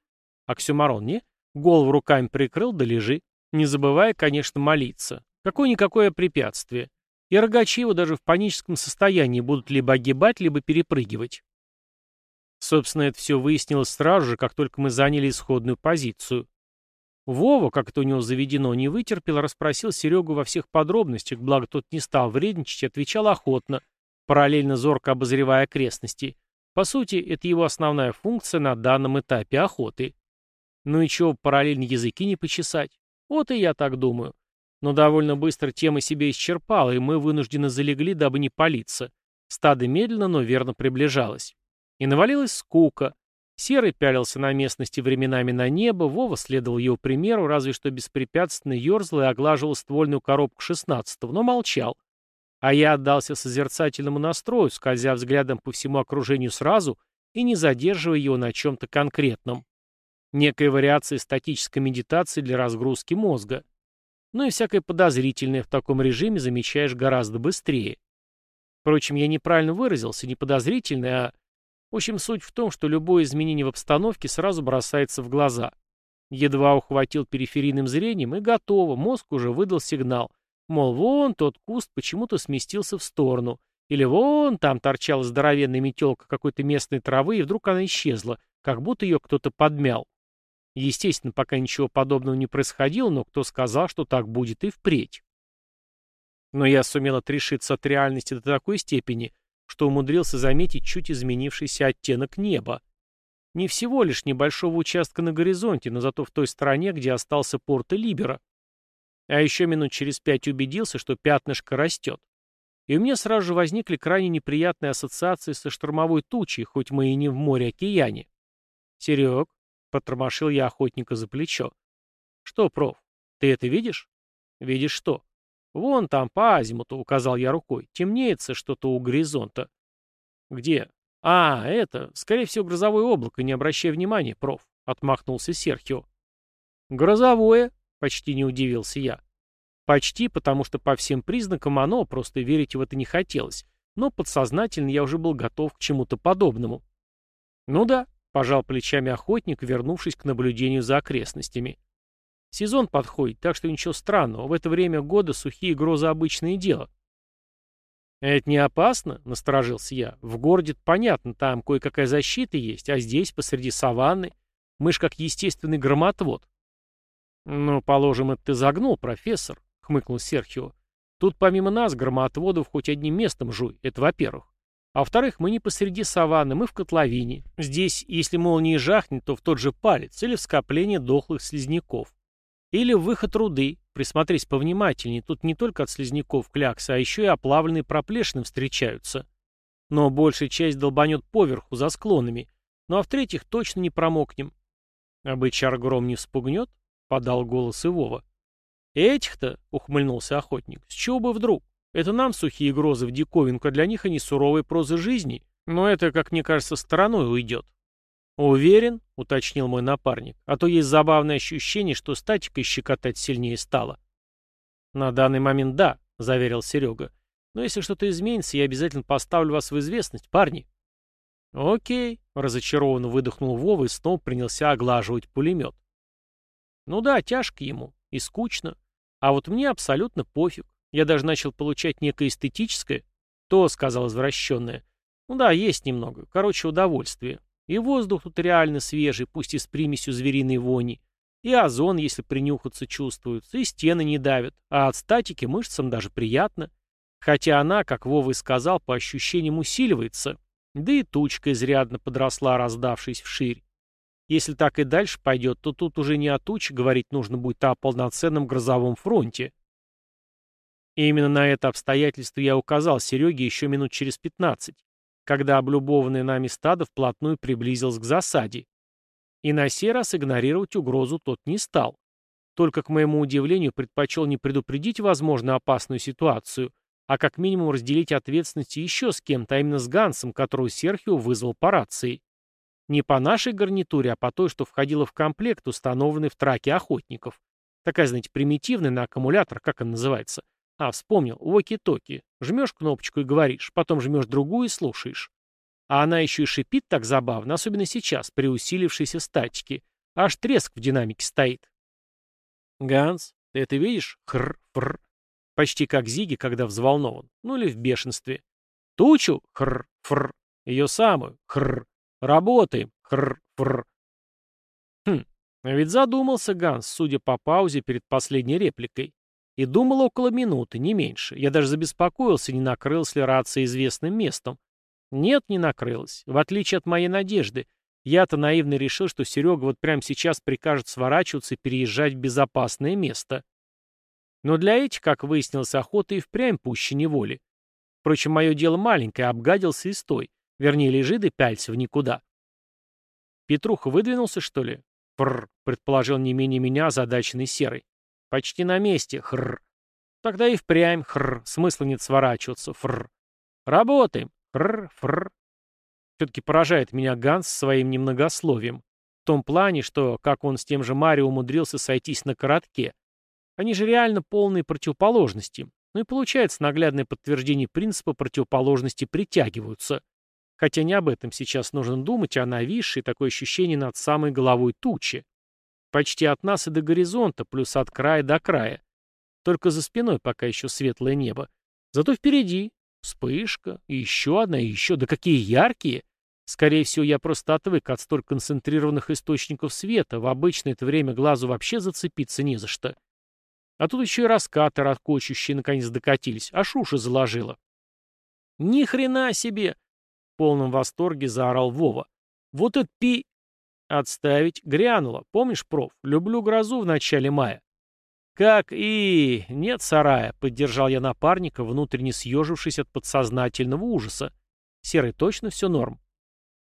Оксюмарон, не? Голову руками прикрыл, да лежи. Не забывая, конечно, молиться. Какое-никакое препятствие и рогачи его даже в паническом состоянии будут либо огибать, либо перепрыгивать. Собственно, это все выяснилось сразу же, как только мы заняли исходную позицию. Вова, как это у него заведено, не вытерпел, расспросил Серегу во всех подробностях, благо тот не стал вредничать, отвечал охотно, параллельно зорко обозревая окрестности. По сути, это его основная функция на данном этапе охоты. Ну и чего параллельно языки не почесать? Вот и я так думаю. Но довольно быстро тема себе исчерпала, и мы вынуждены залегли, дабы не палиться. Стадо медленно, но верно приближалось. И навалилась скука. Серый пялился на местности временами на небо, Вова следовал его примеру, разве что беспрепятственно ерзал и оглаживал ствольную коробку шестнадцатого, но молчал. А я отдался созерцательному настрою, скользя взглядом по всему окружению сразу и не задерживая его на чем-то конкретном. Некая вариация статической медитации для разгрузки мозга но и всякое подозрительное в таком режиме замечаешь гораздо быстрее. Впрочем, я неправильно выразился, не подозрительное, а... В общем, суть в том, что любое изменение в обстановке сразу бросается в глаза. Едва ухватил периферийным зрением, и готово, мозг уже выдал сигнал. Мол, вон тот куст почему-то сместился в сторону. Или вон там торчала здоровенная метелка какой-то местной травы, и вдруг она исчезла, как будто ее кто-то подмял. Естественно, пока ничего подобного не происходило, но кто сказал, что так будет и впредь. Но я сумел отрешиться от реальности до такой степени, что умудрился заметить чуть изменившийся оттенок неба. Не всего лишь небольшого участка на горизонте, но зато в той стороне, где остался порт Либера. А еще минут через пять убедился, что пятнышко растет. И у меня сразу же возникли крайне неприятные ассоциации со штормовой тучей, хоть мы и не в море-океане. «Серег», — потормошил я охотника за плечо. «Что, проф, ты это видишь?» «Видишь что?» «Вон там, по азимуту», — указал я рукой. «Темнеется что-то у горизонта». «Где?» «А, это, скорее всего, грозовое облако, не обращай внимания, проф», — отмахнулся Серхио. «Грозовое?» — почти не удивился я. Почти, потому что по всем признакам оно, просто верить в это не хотелось, но подсознательно я уже был готов к чему-то подобному. «Ну да», — пожал плечами охотник, вернувшись к наблюдению за окрестностями. Сезон подходит, так что ничего странного. В это время года сухие грозы обычное дело. «Это не опасно?» — насторожился я. «В городе понятно, там кое-какая защита есть, а здесь, посреди саванны, мы ж как естественный громотвод». «Ну, положим, это ты загнул, профессор», — хмыкнул Серхио. «Тут помимо нас громотводов хоть одним местом жуй, это во-первых. А во-вторых, мы не посреди саванны, мы в котловине. Здесь, если молния жахнет, то в тот же палец или в скопление дохлых слизняков. Или выход руды. Присмотрись повнимательнее, тут не только от слизняков кляксы, а еще и оплавленные проплешины встречаются. Но большая часть долбанет поверху, за склонами. Ну а в-третьих, точно не промокнем. А бычар гром не вспугнет? Подал голос Ивова. Этих-то, ухмыльнулся охотник, с чего бы вдруг? Это нам сухие грозы в диковинку, для них они суровые прозы жизни. Но это, как мне кажется, стороной уйдет. «Уверен?» — уточнил мой напарник. «А то есть забавное ощущение, что статикой щекотать сильнее стало». «На данный момент да», — заверил Серега. «Но если что-то изменится, я обязательно поставлю вас в известность, парни». «Окей», — разочарованно выдохнул Вова и снова принялся оглаживать пулемет. «Ну да, тяжко ему и скучно. А вот мне абсолютно пофиг. Я даже начал получать некое эстетическое. То, — сказал извращенное. Ну да, есть немного. Короче, удовольствие. И воздух тут реально свежий, пусть и с примесью звериной вони. И озон, если принюхаться, чувствуется, и стены не давят, а от статики мышцам даже приятно. Хотя она, как Вова и сказал, по ощущениям усиливается. Да и тучка изрядно подросла, раздавшись вширь. Если так и дальше пойдет, то тут уже не о туче говорить нужно будет, а о полноценном грозовом фронте. И именно на это обстоятельство я указал Сереге еще минут через пятнадцать когда облюбованное нами стадо вплотную приблизилось к засаде. И на сей раз игнорировать угрозу тот не стал. Только, к моему удивлению, предпочел не предупредить возможно опасную ситуацию, а как минимум разделить ответственности еще с кем-то, а именно с Гансом, которого Серхио вызвал по рации. Не по нашей гарнитуре, а по той, что входила в комплект, установленный в траке охотников. Такая, знаете, примитивная на аккумулятор, как он называется. А, вспомнил, воки-токи. Жмешь кнопочку и говоришь, потом жмешь другую и слушаешь. А она еще и шипит так забавно, особенно сейчас, при усилившейся статике. Аж треск в динамике стоит. Ганс, ты это видишь? Хр-фр. Почти как Зиги, когда взволнован. Ну или в бешенстве. Тучу? Хр-фр. Ее самую? Хр. Работаем? Хр-фр. Хм, а ведь задумался Ганс, судя по паузе перед последней репликой. И думал около минуты, не меньше. Я даже забеспокоился, не накрылась ли рация известным местом. Нет, не накрылась. В отличие от моей надежды. Я-то наивно решил, что Серега вот прямо сейчас прикажет сворачиваться и переезжать в безопасное место. Но для этих, как выяснилось, охота и впрямь пуще неволи. Впрочем, мое дело маленькое, обгадился и стой. Вернее, лежит и пяльца в никуда. Петруха выдвинулся, что ли? Фрр, предположил не менее меня озадаченный серый. Почти на месте, хр. Тогда и впрямь, хр. Смысла нет сворачиваться, фр. Работаем, хр, фр. Все-таки поражает меня Ганс своим немногословием. В том плане, что, как он с тем же Марио умудрился сойтись на коротке. Они же реально полные противоположности. Ну и получается наглядное подтверждение принципа противоположности притягиваются. Хотя не об этом сейчас нужно думать, а нависшее такое ощущение над самой головой тучи. Почти от нас и до горизонта, плюс от края до края. Только за спиной пока еще светлое небо. Зато впереди вспышка, и еще одна, и еще. Да какие яркие! Скорее всего, я просто отвык от столь концентрированных источников света. В обычное это время глазу вообще зацепиться не за что. А тут еще и раскаты раскочущие наконец докатились, а шуши заложило. «Ни хрена себе!» — в полном восторге заорал Вова. «Вот это пи...» «Отставить. Грянуло. Помнишь, проф? Люблю грозу в начале мая». «Как и... Нет сарая», — поддержал я напарника, внутренне съежившись от подсознательного ужаса. «Серый, точно все норм?»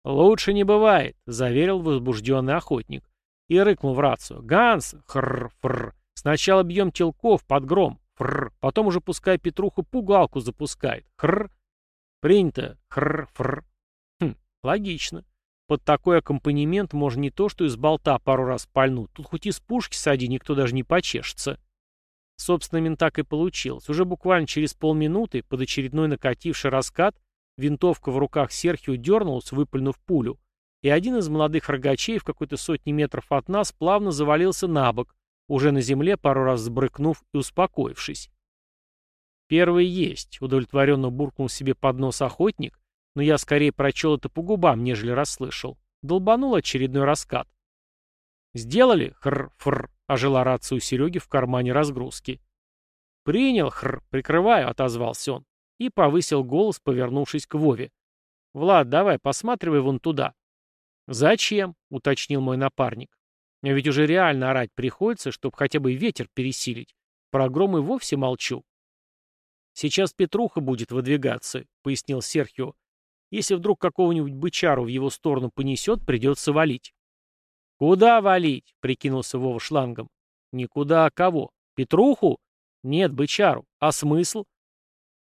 «Лучше не бывает», — заверил возбужденный охотник. И рыкнул в рацию. «Ганс! Хрр-фрр! Сначала бьем телков под гром. Фрр! Потом уже пускай Петруха пугалку запускает. Хрр! Принято. Хрр-фрр!» Хм, логично. Под такой аккомпанемент можно не то, что из болта пару раз пальнуть. Тут хоть из пушки сади, никто даже не почешется. Собственно, именно так и получилось. Уже буквально через полминуты, под очередной накативший раскат, Винтовка в руках Серхио дернулась, выпальнув пулю, и один из молодых рогачей в какой-то сотни метров от нас плавно завалился на бок, уже на земле пару раз сбрыкнув и успокоившись. «Первый есть», — удовлетворенно буркнул себе под нос охотник, но я скорее прочел это по губам, нежели расслышал. Долбанул очередной раскат. «Сделали? Хр-фр», — ожила рация у Сереги в кармане разгрузки. «Принял, хр, прикрываю», — отозвался он и повысил голос, повернувшись к Вове. «Влад, давай, посматривай вон туда». «Зачем?» — уточнил мой напарник. «А ведь уже реально орать приходится, чтобы хотя бы ветер пересилить. Про гром вовсе молчу». «Сейчас Петруха будет выдвигаться», — пояснил Серхио. «Если вдруг какого-нибудь бычару в его сторону понесет, придется валить». «Куда валить?» — прикинулся Вова шлангом. «Никуда, а кого? Петруху?» «Нет, бычару. А смысл?»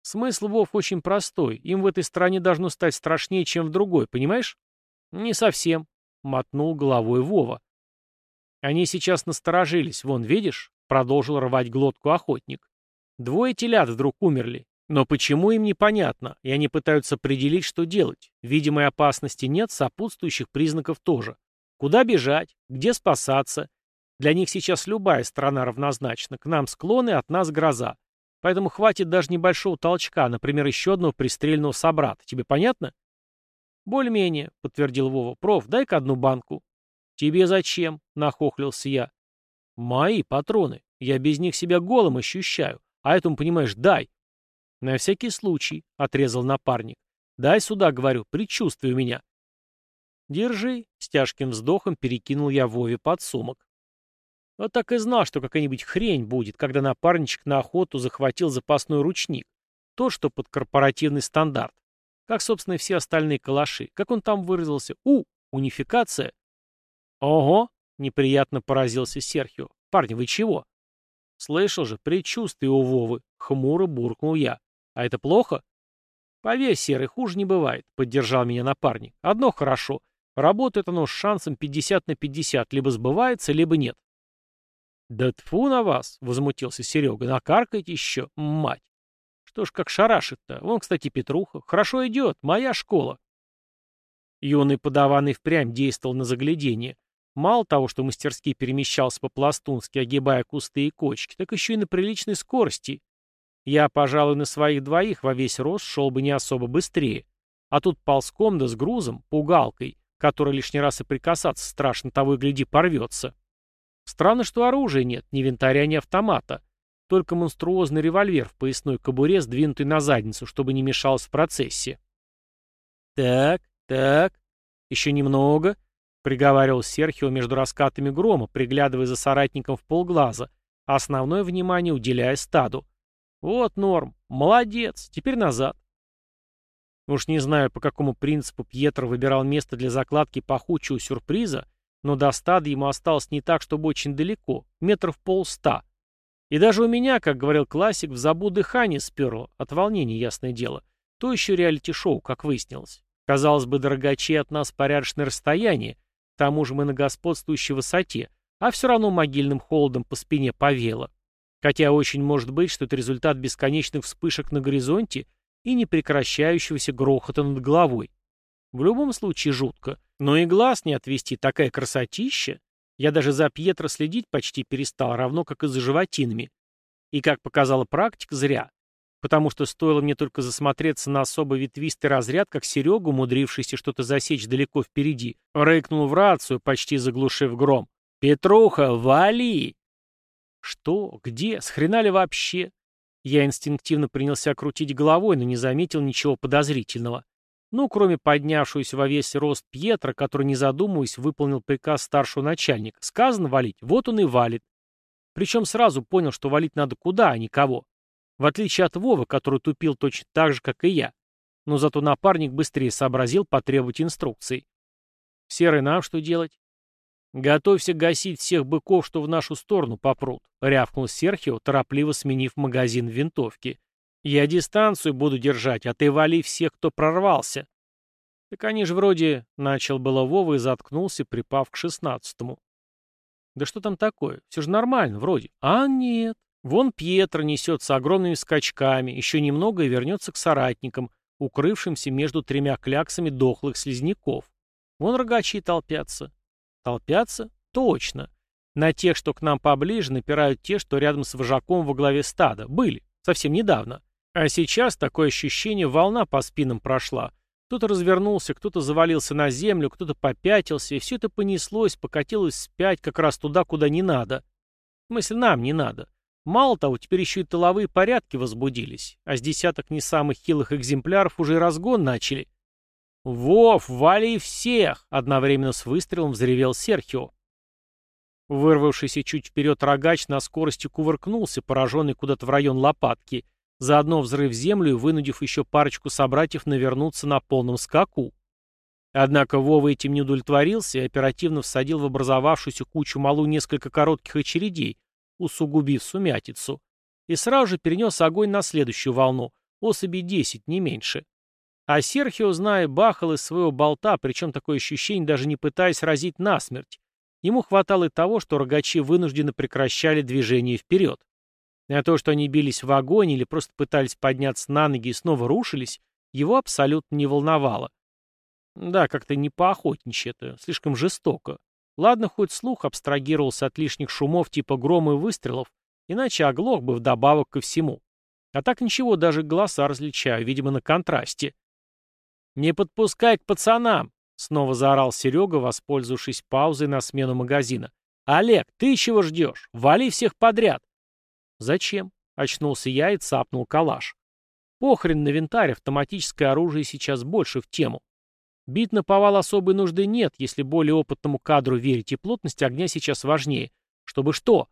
Смысл Вов очень простой. Им в этой стране должно стать страшнее, чем в другой, понимаешь? Не совсем, мотнул головой Вова. Они сейчас насторожились, вон, видишь? Продолжил рвать глотку охотник. Двое телят вдруг умерли. Но почему им непонятно, и они пытаются определить, что делать. Видимой опасности нет, сопутствующих признаков тоже. Куда бежать? Где спасаться? Для них сейчас любая страна равнозначна. К нам склоны, от нас гроза. Поэтому хватит даже небольшого толчка, например, еще одного пристрельного собрата. Тебе понятно? Более-менее, подтвердил Вова. Проф, дай-ка одну банку. Тебе зачем? Нахохлился я. Мои патроны. Я без них себя голым ощущаю. А этому, понимаешь, дай. На всякий случай, отрезал напарник. Дай сюда, говорю, предчувствие у меня. Держи, с тяжким вздохом перекинул я Вове под сумок. Вот так и знал, что какая-нибудь хрень будет, когда напарничек на охоту захватил запасной ручник. Тот, что под корпоративный стандарт. Как, собственно, и все остальные калаши. Как он там выразился? У, унификация. Ого, неприятно поразился Серхио. Парни, вы чего? Слышал же, предчувствие у Вовы. Хмуро буркнул я. А это плохо? Поверь, Серый, хуже не бывает, поддержал меня напарник. Одно хорошо. Работает оно с шансом 50 на 50. Либо сбывается, либо нет. «Да тфу на вас!» — возмутился Серега. «Накаркайте еще, мать!» «Что ж как шарашит-то? Вон, кстати, Петруха. Хорошо идет, моя школа». Юный подаванный впрямь действовал на заглядение. Мало того, что мастерски перемещался по-пластунски, огибая кусты и кочки, так еще и на приличной скорости. Я, пожалуй, на своих двоих во весь рост шел бы не особо быстрее. А тут ползком да с грузом, пугалкой, которой лишний раз и прикасаться страшно, того и гляди порвется. Странно, что оружия нет, ни винтаря, ни автомата. Только монструозный револьвер в поясной кобуре, сдвинутый на задницу, чтобы не мешалось в процессе. «Так, так, еще немного», — приговаривал Серхио между раскатами грома, приглядывая за соратником в полглаза, а основное внимание уделяя стаду. «Вот норм. Молодец. Теперь назад». Уж не знаю, по какому принципу Пьетро выбирал место для закладки пахучего сюрприза, но до стада ему осталось не так, чтобы очень далеко, метров полста. И даже у меня, как говорил классик, в забу дыхание сперло, от волнения, ясное дело. То еще реалити-шоу, как выяснилось. Казалось бы, дорогачи от нас порядочное расстояние, к тому же мы на господствующей высоте, а все равно могильным холодом по спине повело. Хотя очень может быть, что это результат бесконечных вспышек на горизонте и непрекращающегося грохота над головой. В любом случае жутко. Но и глаз не отвести, такая красотища. Я даже за Пьетро следить почти перестал, равно как и за животинами. И, как показала практика, зря. Потому что стоило мне только засмотреться на особо ветвистый разряд, как Серега, умудрившийся что-то засечь далеко впереди, рыкнул в рацию, почти заглушив гром. «Петруха, вали!» «Что? Где? С хрена ли вообще?» Я инстинктивно принялся крутить головой, но не заметил ничего подозрительного. Ну, кроме поднявшегося во весь рост Пьетра, который, не задумываясь, выполнил приказ старшего начальника. Сказано валить, вот он и валит. Причем сразу понял, что валить надо куда, а не кого. В отличие от Вовы, который тупил точно так же, как и я. Но зато напарник быстрее сообразил потребовать инструкций. «Серый, нам что делать?» «Готовься гасить всех быков, что в нашу сторону попрут», — рявкнул Серхио, торопливо сменив магазин винтовки. Я дистанцию буду держать, а ты вали всех, кто прорвался. Так они же вроде... Начал было Вова и заткнулся, припав к шестнадцатому. Да что там такое? Все же нормально, вроде. А нет. Вон Пьетро несется огромными скачками, еще немного и вернется к соратникам, укрывшимся между тремя кляксами дохлых слизняков. Вон рогачи толпятся. Толпятся? Точно. На тех, что к нам поближе, напирают те, что рядом с вожаком во главе стада. Были. Совсем недавно. А сейчас такое ощущение, волна по спинам прошла. Кто-то развернулся, кто-то завалился на землю, кто-то попятился, и все это понеслось, покатилось спять как раз туда, куда не надо. В смысле, нам не надо. Мало того, теперь еще и тыловые порядки возбудились, а с десяток не самых хилых экземпляров уже и разгон начали. «Вов, вали всех!» — одновременно с выстрелом взревел Серхио. Вырвавшийся чуть вперед рогач на скорости кувыркнулся, пораженный куда-то в район лопатки — заодно взрыв землю и вынудив еще парочку собратьев навернуться на полном скаку. Однако Вова этим не удовлетворился и оперативно всадил в образовавшуюся кучу малу несколько коротких очередей, усугубив сумятицу, и сразу же перенес огонь на следующую волну, особи 10, не меньше. А Серхио, зная, бахал из своего болта, причем такое ощущение, даже не пытаясь разить насмерть. Ему хватало и того, что рогачи вынужденно прекращали движение вперед. А то, что они бились в огонь или просто пытались подняться на ноги и снова рушились, его абсолютно не волновало. Да, как-то не поохотничьи это, слишком жестоко. Ладно, хоть слух абстрагировался от лишних шумов типа грома и выстрелов, иначе оглох бы вдобавок ко всему. А так ничего, даже голоса различаю, видимо, на контрасте. «Не подпускай к пацанам!» — снова заорал Серега, воспользовавшись паузой на смену магазина. «Олег, ты чего ждешь? Вали всех подряд!» «Зачем?» — очнулся я и цапнул калаш. «Похрен на винтарь, автоматическое оружие сейчас больше в тему. Бить на повал особой нужды нет, если более опытному кадру верить, и плотность огня сейчас важнее. Чтобы что?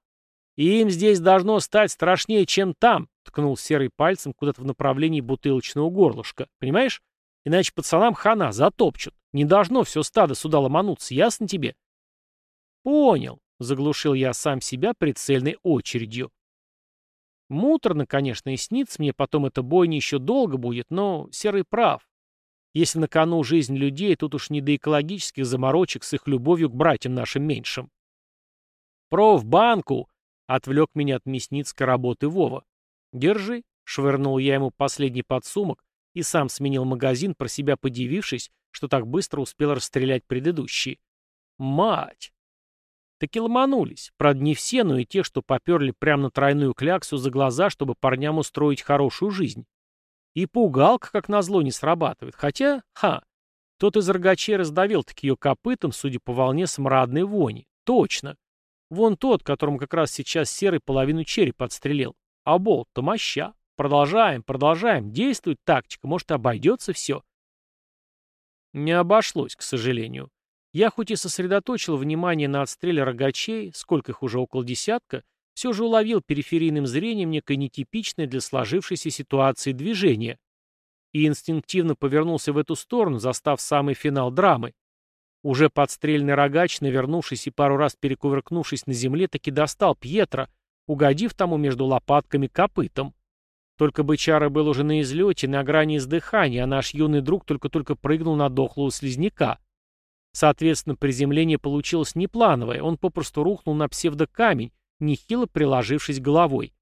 им здесь должно стать страшнее, чем там, ткнул серый пальцем куда-то в направлении бутылочного горлышка. Понимаешь? Иначе пацанам хана затопчут. Не должно все стадо сюда ломануться, ясно тебе? Понял, заглушил я сам себя прицельной очередью. Муторно, конечно, и снится мне потом эта бойня еще долго будет, но Серый прав. Если на кону жизнь людей, тут уж не до экологических заморочек с их любовью к братьям нашим меньшим. «Про в банку!» — отвлек меня от мясницкой работы Вова. «Держи», — швырнул я ему последний подсумок и сам сменил магазин, про себя подивившись, что так быстро успел расстрелять предыдущий. «Мать!» Таки ломанулись. Правда, не все, но и те, что поперли прямо на тройную кляксу за глаза, чтобы парням устроить хорошую жизнь. И пугалка, как назло, не срабатывает. Хотя, ха, тот из рогачей раздавил-таки ее копытом, судя по волне смрадной вони. Точно. Вон тот, которому как раз сейчас серый половину черепа отстрелил. А болт-то моща. Продолжаем, продолжаем. Действует тактика, может, обойдется все. Не обошлось, к сожалению. Я хоть и сосредоточил внимание на отстреле рогачей, сколько их уже около десятка, все же уловил периферийным зрением некое нетипичное для сложившейся ситуации движение и инстинктивно повернулся в эту сторону, застав самый финал драмы. Уже подстрельный рогач, навернувшись и пару раз перекувыркнувшись на земле, таки достал Пьетро, угодив тому между лопатками копытом. Только бычара был уже на излете, на грани издыхания, а наш юный друг только-только прыгнул на дохлого слизняка. Соответственно, приземление получилось неплановое, он попросту рухнул на псевдокамень, нехило приложившись головой.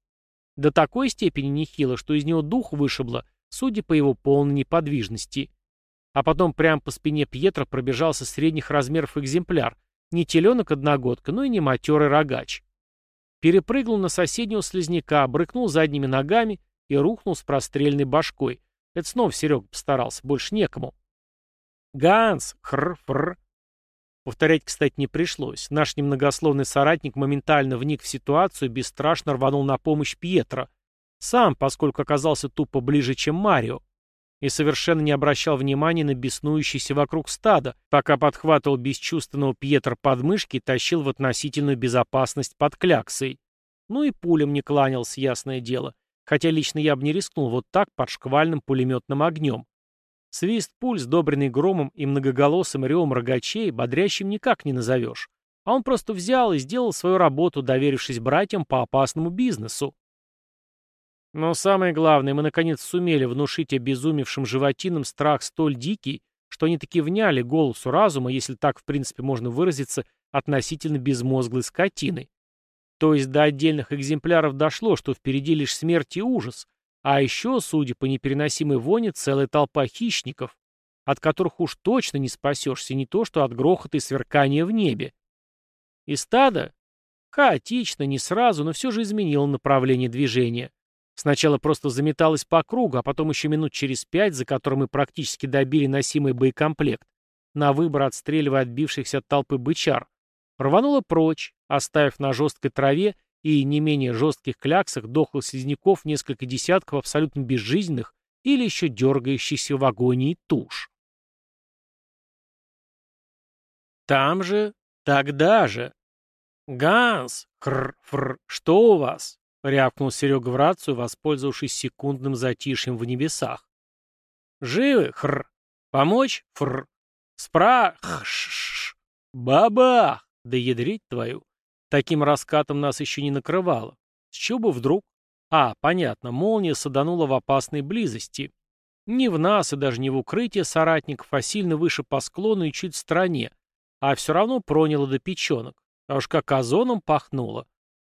До такой степени нехило, что из него дух вышибло, судя по его полной неподвижности. А потом прямо по спине Пьетро пробежался средних размеров экземпляр, Не теленок-одногодка, но и не матерый рогач. Перепрыгнул на соседнего слизняка, брыкнул задними ногами и рухнул с прострельной башкой. Это снова Серега постарался, больше некому. «Ганс! Хр-фр!» Повторять, кстати, не пришлось. Наш немногословный соратник моментально вник в ситуацию и бесстрашно рванул на помощь Пьетро. Сам, поскольку оказался тупо ближе, чем Марио. И совершенно не обращал внимания на беснующийся вокруг стада, пока подхватывал бесчувственного Пьетро под мышки и тащил в относительную безопасность под кляксой. Ну и пулям не кланялся, ясное дело. Хотя лично я бы не рискнул вот так под шквальным пулеметным огнем. Свист пуль, сдобренный громом и многоголосым ревом рогачей, бодрящим никак не назовешь. А он просто взял и сделал свою работу, доверившись братьям по опасному бизнесу. Но самое главное, мы наконец сумели внушить обезумевшим животинам страх столь дикий, что они таки вняли голосу разума, если так в принципе можно выразиться, относительно безмозглой скотины. То есть до отдельных экземпляров дошло, что впереди лишь смерть и ужас, а еще, судя по непереносимой воне, целая толпа хищников, от которых уж точно не спасешься не то, что от грохота и сверкания в небе. И стадо хаотично, не сразу, но все же изменило направление движения. Сначала просто заметалось по кругу, а потом еще минут через пять, за которым мы практически добили носимый боекомплект, на выбор отстреливая отбившихся от толпы бычар, рвануло прочь, оставив на жесткой траве и не менее жестких кляксах дохлых слизняков несколько десятков абсолютно безжизненных или еще дергающихся в агонии туш. Там же, тогда же. «Ганс! Хр-фр! Что у вас?» — рявкнул Серега в рацию, воспользовавшись секундным затишьем в небесах. «Живы? Хр! Помочь? Фр! Спра... Хш! Бабах! Да ядрить твою! Таким раскатом нас еще не накрывало. С чего бы вдруг? А, понятно, молния саданула в опасной близости. Не в нас и даже не в укрытие соратников, а сильно выше по склону и чуть в стороне. А все равно проняло до печенок. А уж как озоном пахнуло.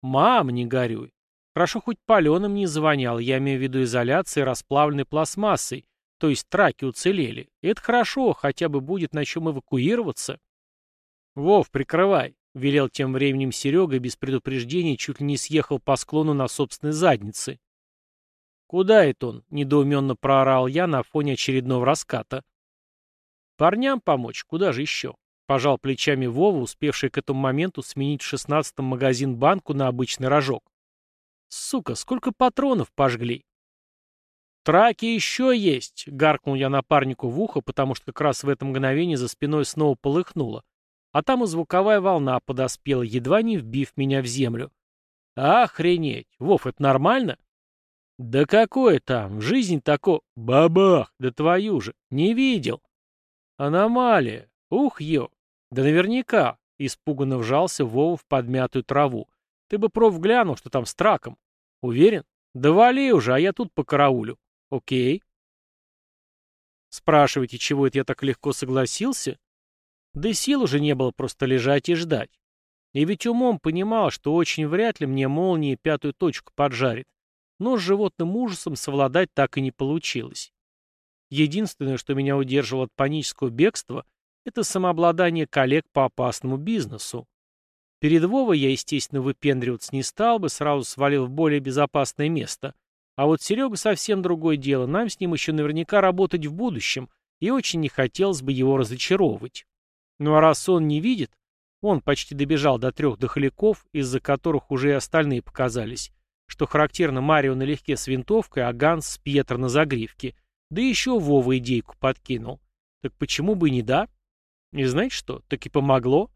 Мам, не горюй. Хорошо хоть паленым не звонял, я имею в виду изоляцией расплавленной пластмассой, то есть траки уцелели. Это хорошо, хотя бы будет на чем эвакуироваться. Вов, прикрывай. Велел тем временем Серега без предупреждения чуть ли не съехал по склону на собственной заднице. «Куда это он?» — недоуменно проорал я на фоне очередного раската. «Парням помочь? Куда же еще?» Пожал плечами Вова, успевший к этому моменту сменить в шестнадцатом магазин банку на обычный рожок. «Сука, сколько патронов пожгли!» «Траки еще есть!» — гаркнул я напарнику в ухо, потому что как раз в это мгновение за спиной снова полыхнуло. А там и звуковая волна подоспела, едва не вбив меня в землю. «Охренеть! Вов, это нормально?» «Да какое там? В жизни тако...» «Бабах! Да твою же! Не видел!» «Аномалия! Ух, ё! «Да наверняка», — испуганно вжался Вова в подмятую траву. «Ты бы проф глянул, что там с траком. Уверен? Да вали уже, а я тут по караулю. Окей». Спрашиваете, чего это я так легко согласился? Да сил уже не было просто лежать и ждать. И ведь умом понимал, что очень вряд ли мне молнии пятую точку поджарит. Но с животным ужасом совладать так и не получилось. Единственное, что меня удерживало от панического бегства — это самообладание коллег по опасному бизнесу. Перед Вовой я, естественно, выпендриваться не стал бы, сразу свалил в более безопасное место. А вот Серега совсем другое дело, нам с ним еще наверняка работать в будущем, и очень не хотелось бы его разочаровывать. Ну а раз он не видит, он почти добежал до трех дохляков, из-за которых уже и остальные показались, что характерно Марио налегке с винтовкой, а Ганс с Пьетро на загривке, да еще Вова идейку подкинул. Так почему бы и не да? И знаете что, так и помогло.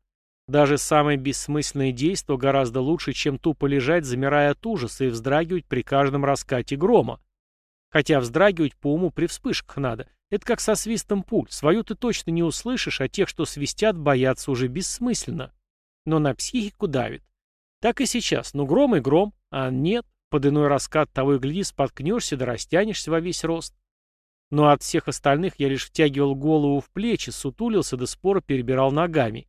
Даже самое бессмысленное действие гораздо лучше, чем тупо лежать, замирая от ужаса и вздрагивать при каждом раскате грома. Хотя вздрагивать по уму при вспышках надо. Это как со свистом пуль. Свою ты точно не услышишь, а тех, что свистят, бояться уже бессмысленно. Но на психику давит. Так и сейчас. Ну, гром и гром. А нет, под иной раскат того и гляди, споткнешься да растянешься во весь рост. Но от всех остальных я лишь втягивал голову в плечи, сутулился да споро перебирал ногами.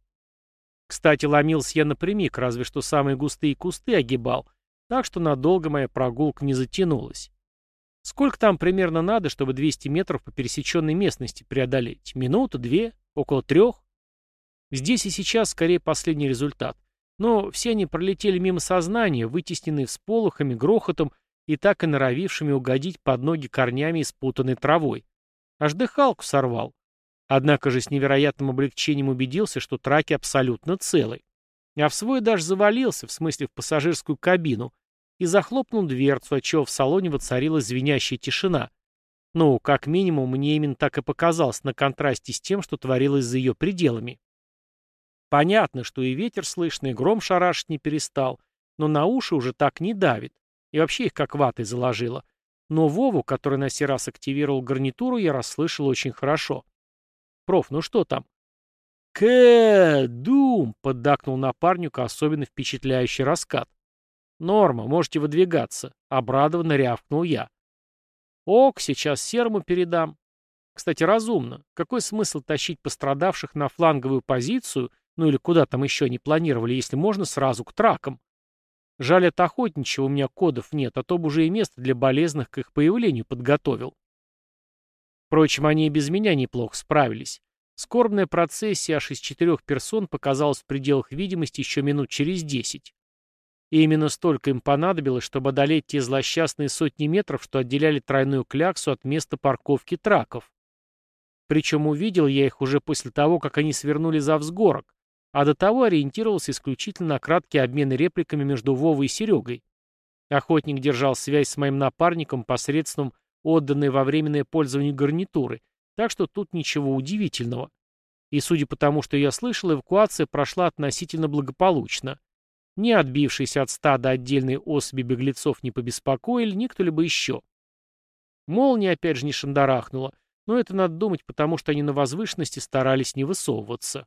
Кстати, ломился я напрямик, разве что самые густые кусты огибал, так что надолго моя прогулка не затянулась. Сколько там примерно надо, чтобы 200 метров по пересеченной местности преодолеть? Минута, две, около трех? Здесь и сейчас скорее последний результат. Но все они пролетели мимо сознания, вытесненные всполохами, грохотом и так и норовившими угодить под ноги корнями и спутанной травой. Аж дыхалку сорвал. Однако же с невероятным облегчением убедился, что траки абсолютно целы. А в свой даже завалился, в смысле в пассажирскую кабину, и захлопнул дверцу, отчего в салоне воцарилась звенящая тишина. Ну, как минимум, мне именно так и показалось на контрасте с тем, что творилось за ее пределами. Понятно, что и ветер слышно, и гром шарашить не перестал, но на уши уже так не давит, и вообще их как ватой заложило. Но Вову, который на сей раз активировал гарнитуру, я расслышал очень хорошо. «Проф, ну что там?» «Кэ-дум!» — поддакнул напарнику особенно впечатляющий раскат. «Норма, можете выдвигаться», — обрадованно рявкнул я. «Ок, сейчас серому передам». Кстати, разумно. Какой смысл тащить пострадавших на фланговую позицию, ну или куда там еще не планировали, если можно сразу к тракам. Жаль, от охотничьего у меня кодов нет, а то бы уже и место для болезных к их появлению подготовил. Впрочем, они и без меня неплохо справились. Скорбная процессия аж из четырех персон показалась в пределах видимости еще минут через десять. И именно столько им понадобилось, чтобы одолеть те злосчастные сотни метров, что отделяли тройную кляксу от места парковки траков. Причем увидел я их уже после того, как они свернули за взгорок, а до того ориентировался исключительно на краткие обмены репликами между Вовой и Серегой. Охотник держал связь с моим напарником посредством отданной во временное пользование гарнитуры, так что тут ничего удивительного. И судя по тому, что я слышал, эвакуация прошла относительно благополучно. Ни отбившиеся от стада отдельные особи беглецов не побеспокоили, ни кто-либо еще. Молния опять же не шандарахнула, но это надо думать, потому что они на возвышенности старались не высовываться.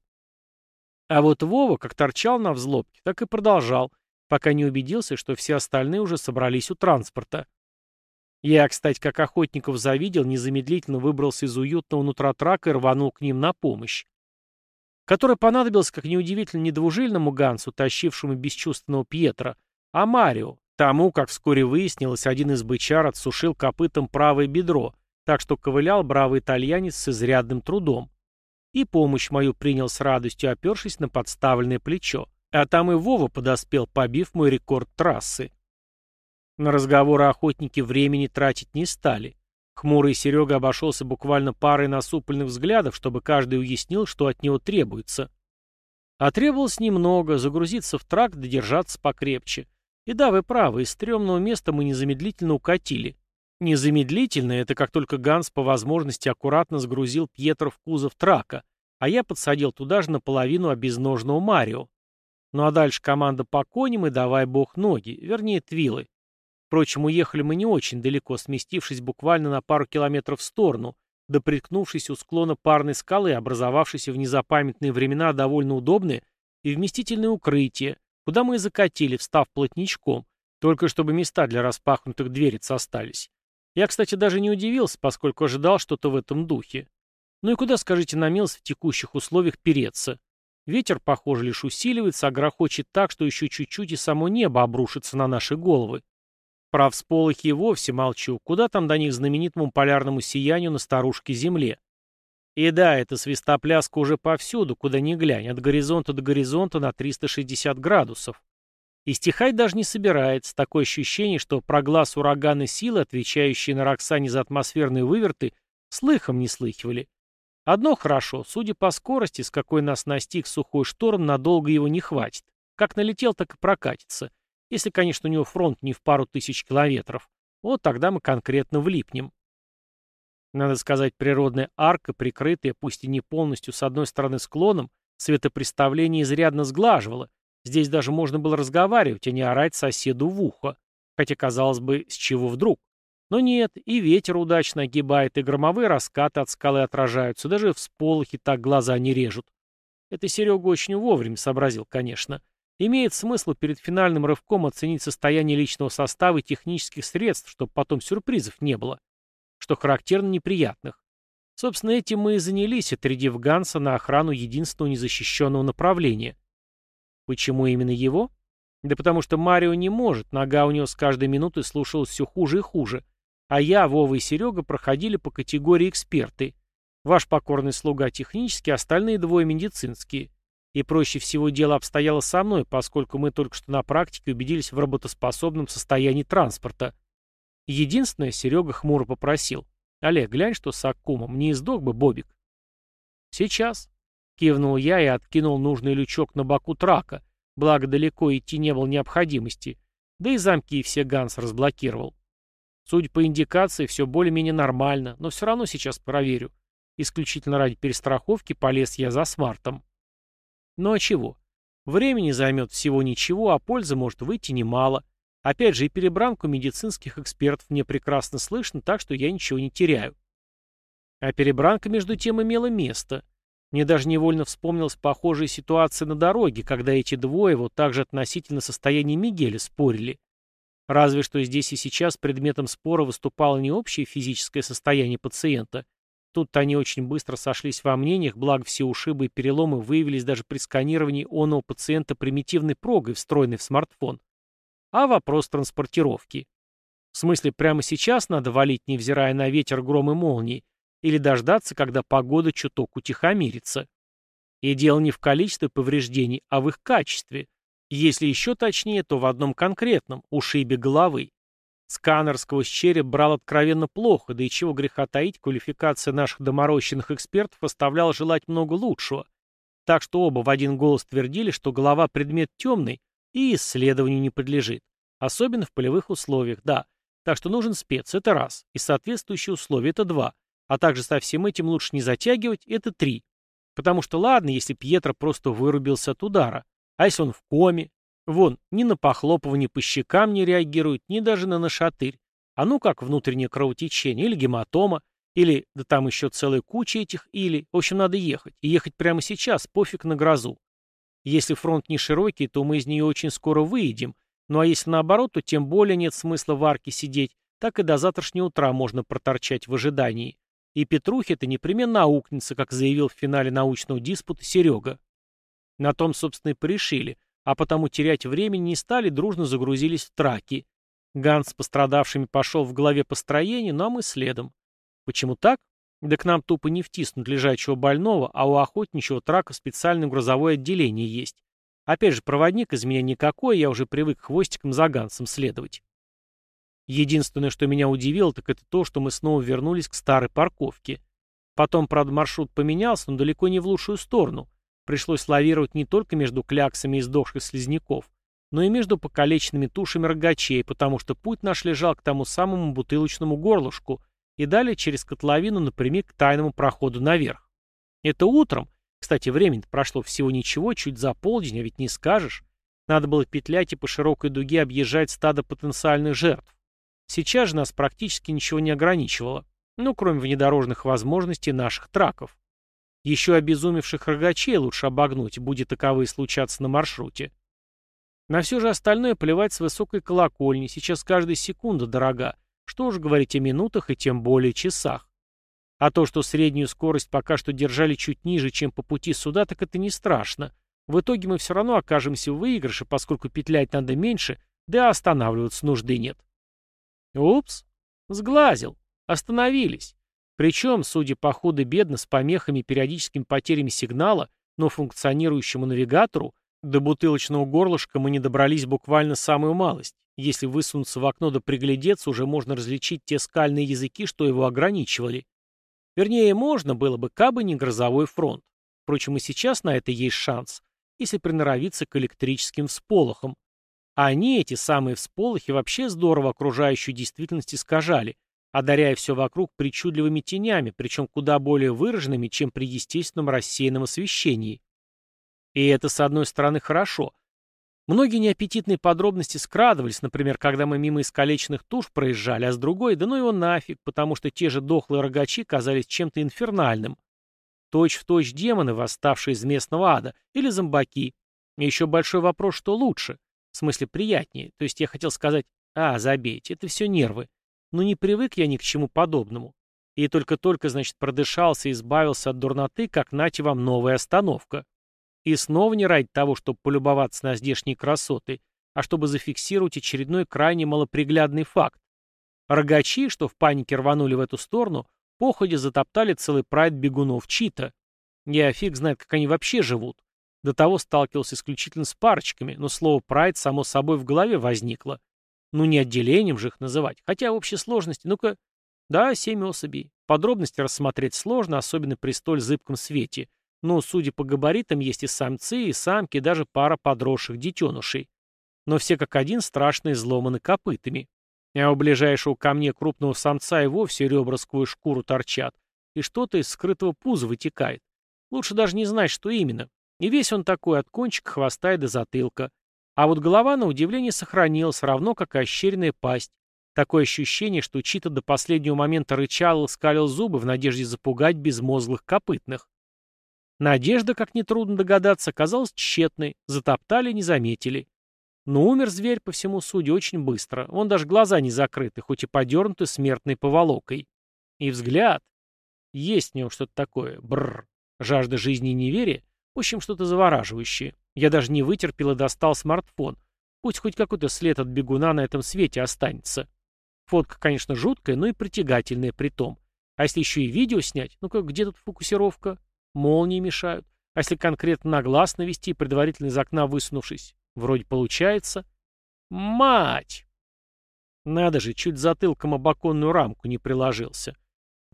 А вот Вова как торчал на взлобке, так и продолжал, пока не убедился, что все остальные уже собрались у транспорта. Я, кстати, как охотников завидел, незамедлительно выбрался из уютного нутра трака и рванул к ним на помощь. Который понадобился, как неудивительно, не двужильному Гансу, тащившему бесчувственного Пьетра, а Марио, тому, как вскоре выяснилось, один из бычар отсушил копытом правое бедро, так что ковылял бравый итальянец с изрядным трудом и помощь мою принял с радостью, опершись на подставленное плечо. А там и Вова подоспел, побив мой рекорд трассы. На разговоры охотники времени тратить не стали. Хмурый Серега обошелся буквально парой насупленных взглядов, чтобы каждый уяснил, что от него требуется. А требовалось немного, загрузиться в трак, додержаться покрепче. И да, вы правы, из стрёмного места мы незамедлительно укатили. Незамедлительно это как только Ганс по возможности аккуратно сгрузил Пьетро в кузов трака, а я подсадил туда же наполовину обезножного Марио. Ну а дальше команда по коням и давай бог ноги, вернее твилы. Впрочем, уехали мы не очень далеко, сместившись буквально на пару километров в сторону, да приткнувшись у склона парной скалы, образовавшейся в незапамятные времена довольно удобное и вместительное укрытие, куда мы и закатили, встав плотничком, только чтобы места для распахнутых дверец остались. Я, кстати, даже не удивился, поскольку ожидал что-то в этом духе. Ну и куда, скажите на милость, в текущих условиях переться? Ветер, похоже, лишь усиливается, а грохочет так, что еще чуть-чуть и само небо обрушится на наши головы. Про всполохи и вовсе молчу. Куда там до них знаменитому полярному сиянию на старушке Земле? И да, эта свистопляска уже повсюду, куда ни глянь, от горизонта до горизонта на 360 градусов. И стихать даже не собирается. Такое ощущение, что про глаз ураганы силы, отвечающие на Роксане за атмосферные выверты, слыхом не слыхивали. Одно хорошо, судя по скорости, с какой нас настиг сухой шторм, надолго его не хватит. Как налетел, так и прокатится. Если, конечно, у него фронт не в пару тысяч километров. Вот тогда мы конкретно влипнем. Надо сказать, природная арка, прикрытая, пусть и не полностью, с одной стороны склоном, светопреставление изрядно сглаживала, Здесь даже можно было разговаривать, а не орать соседу в ухо. Хотя, казалось бы, с чего вдруг? Но нет, и ветер удачно огибает, и громовые раскаты от скалы отражаются, даже всполохи так глаза не режут. Это Серега очень вовремя сообразил, конечно. Имеет смысл перед финальным рывком оценить состояние личного состава и технических средств, чтобы потом сюрпризов не было. Что характерно неприятных. Собственно, этим мы и занялись, отрядив Ганса на охрану единственного незащищенного направления. Почему именно его? Да потому что Марио не может, нога у него с каждой минутой слушалась все хуже и хуже. А я, Вова и Серега проходили по категории эксперты. Ваш покорный слуга технический, остальные двое медицинские. И проще всего дело обстояло со мной, поскольку мы только что на практике убедились в работоспособном состоянии транспорта. Единственное, Серега хмуро попросил. «Олег, глянь, что с Аккумом, не издох бы Бобик». «Сейчас», — кивнул я и откинул нужный лючок на боку трака, благо далеко идти не было необходимости, да и замки все Ганс разблокировал. Судя по индикации, все более-менее нормально, но все равно сейчас проверю. Исключительно ради перестраховки полез я за смартом. Ну а чего? Времени займет всего ничего, а пользы может выйти немало. Опять же, и перебранку медицинских экспертов мне прекрасно слышно, так что я ничего не теряю. А перебранка, между тем, имела место. Мне даже невольно вспомнилась похожая ситуация на дороге, когда эти двое вот так же относительно состояния Мигеля спорили. Разве что здесь и сейчас предметом спора выступало не общее физическое состояние пациента, Тут они очень быстро сошлись во мнениях, благо все ушибы и переломы выявились даже при сканировании оного пациента примитивной прогой, встроенной в смартфон. А вопрос транспортировки. В смысле, прямо сейчас надо валить, невзирая на ветер, гром и молнии, или дождаться, когда погода чуток утихомирится. И дело не в количестве повреждений, а в их качестве. Если еще точнее, то в одном конкретном – ушибе головы. Сканер сквозь череп брал откровенно плохо, да и чего греха таить, квалификация наших доморощенных экспертов оставляла желать много лучшего. Так что оба в один голос твердили, что голова предмет темный и исследованию не подлежит. Особенно в полевых условиях, да. Так что нужен спец, это раз. И соответствующие условия, это два. А также со всем этим лучше не затягивать, это три. Потому что ладно, если Пьетро просто вырубился от удара. А если он в коме, Вон, ни на похлопывание по щекам не реагирует, ни даже на нашатырь. А ну как внутреннее кровотечение, или гематома, или, да там еще целая куча этих или. В общем, надо ехать. И ехать прямо сейчас, пофиг на грозу. Если фронт не широкий, то мы из нее очень скоро выедем. Ну а если наоборот, то тем более нет смысла в арке сидеть. Так и до завтрашнего утра можно проторчать в ожидании. И Петрухе это непременно аукнется, как заявил в финале научного диспута Серега. На том, собственно, и порешили а потому терять времени не стали, дружно загрузились в траки. Ганс с пострадавшими пошел в голове построения, но мы следом. Почему так? Да к нам тупо не втиснут лежачего больного, а у охотничьего трака специальное грузовое отделение есть. Опять же, проводник из меня никакой, я уже привык хвостиком за Гансом следовать. Единственное, что меня удивило, так это то, что мы снова вернулись к старой парковке. Потом, правда, маршрут поменялся, но далеко не в лучшую сторону. Пришлось лавировать не только между кляксами издохших слизняков, но и между покалеченными тушами рогачей, потому что путь наш лежал к тому самому бутылочному горлышку и далее через котловину напрямик к тайному проходу наверх. Это утром, кстати, времени прошло всего ничего, чуть за полдень, а ведь не скажешь. Надо было петлять и по широкой дуге объезжать стадо потенциальных жертв. Сейчас же нас практически ничего не ограничивало, ну, кроме внедорожных возможностей наших траков. Еще обезумевших рогачей лучше обогнуть, будет таковые случаться на маршруте. На все же остальное плевать с высокой колокольни, сейчас каждая секунда дорога, что уж говорить о минутах и тем более часах. А то, что среднюю скорость пока что держали чуть ниже, чем по пути сюда, так это не страшно. В итоге мы все равно окажемся в выигрыше, поскольку петлять надо меньше, да останавливаться нужды нет. Упс, сглазил. Остановились. Причем, судя по худо-бедно, с помехами и периодическими потерями сигнала, но функционирующему навигатору, до бутылочного горлышка мы не добрались буквально самую малость. Если высунуться в окно да приглядеться, уже можно различить те скальные языки, что его ограничивали. Вернее, можно было бы, кабы не грозовой фронт. Впрочем, и сейчас на это есть шанс, если приноровиться к электрическим всполохам. А они, эти самые всполохи, вообще здорово окружающую действительность искажали, одаряя все вокруг причудливыми тенями, причем куда более выраженными, чем при естественном рассеянном освещении. И это, с одной стороны, хорошо. Многие неаппетитные подробности скрадывались, например, когда мы мимо искалеченных туш проезжали, а с другой, да ну его нафиг, потому что те же дохлые рогачи казались чем-то инфернальным. Точь-в-точь точь демоны, восставшие из местного ада, или зомбаки. И еще большой вопрос, что лучше. В смысле, приятнее. То есть я хотел сказать, а, забейте, это все нервы. Но не привык я ни к чему подобному. И только-только, значит, продышался и избавился от дурноты, как нате вам новая остановка. И снова не ради того, чтобы полюбоваться на здешние красоты, а чтобы зафиксировать очередной крайне малоприглядный факт. Рогачи, что в панике рванули в эту сторону, походе затоптали целый прайд бегунов Чита. Я фиг знает, как они вообще живут. До того сталкивался исключительно с парочками, но слово «прайд» само собой в голове возникло. Ну, не отделением же их называть. Хотя в общей сложности, ну-ка... Да, семь особей. Подробности рассмотреть сложно, особенно при столь зыбком свете. Но, судя по габаритам, есть и самцы, и самки, и даже пара подросших детенышей. Но все как один страшно изломаны копытами. А у ближайшего ко мне крупного самца и вовсе ребра сквозь шкуру торчат, и что-то из скрытого пуза вытекает. Лучше даже не знать, что именно. И весь он такой, от кончика хвоста и до затылка. А вот голова, на удивление, сохранилась, равно как и ощеренная пасть. Такое ощущение, что Чита до последнего момента рычал и скалил зубы в надежде запугать безмозглых копытных. Надежда, как нетрудно догадаться, казалась тщетной, затоптали, не заметили. Но умер зверь, по всему суде, очень быстро. Он даже глаза не закрыты, хоть и подернуты смертной поволокой. И взгляд. Есть в нем что-то такое. Бррр. Жажда жизни и неверия. В общем, что-то завораживающее. Я даже не вытерпел и достал смартфон. Пусть хоть какой-то след от бегуна на этом свете останется. Фотка, конечно, жуткая, но и притягательная при том. А если еще и видео снять? Ну-ка, где тут фокусировка? Молнии мешают. А если конкретно на глаз навести, предварительно из окна высунувшись? Вроде получается. Мать! Надо же, чуть затылком об оконную рамку не приложился.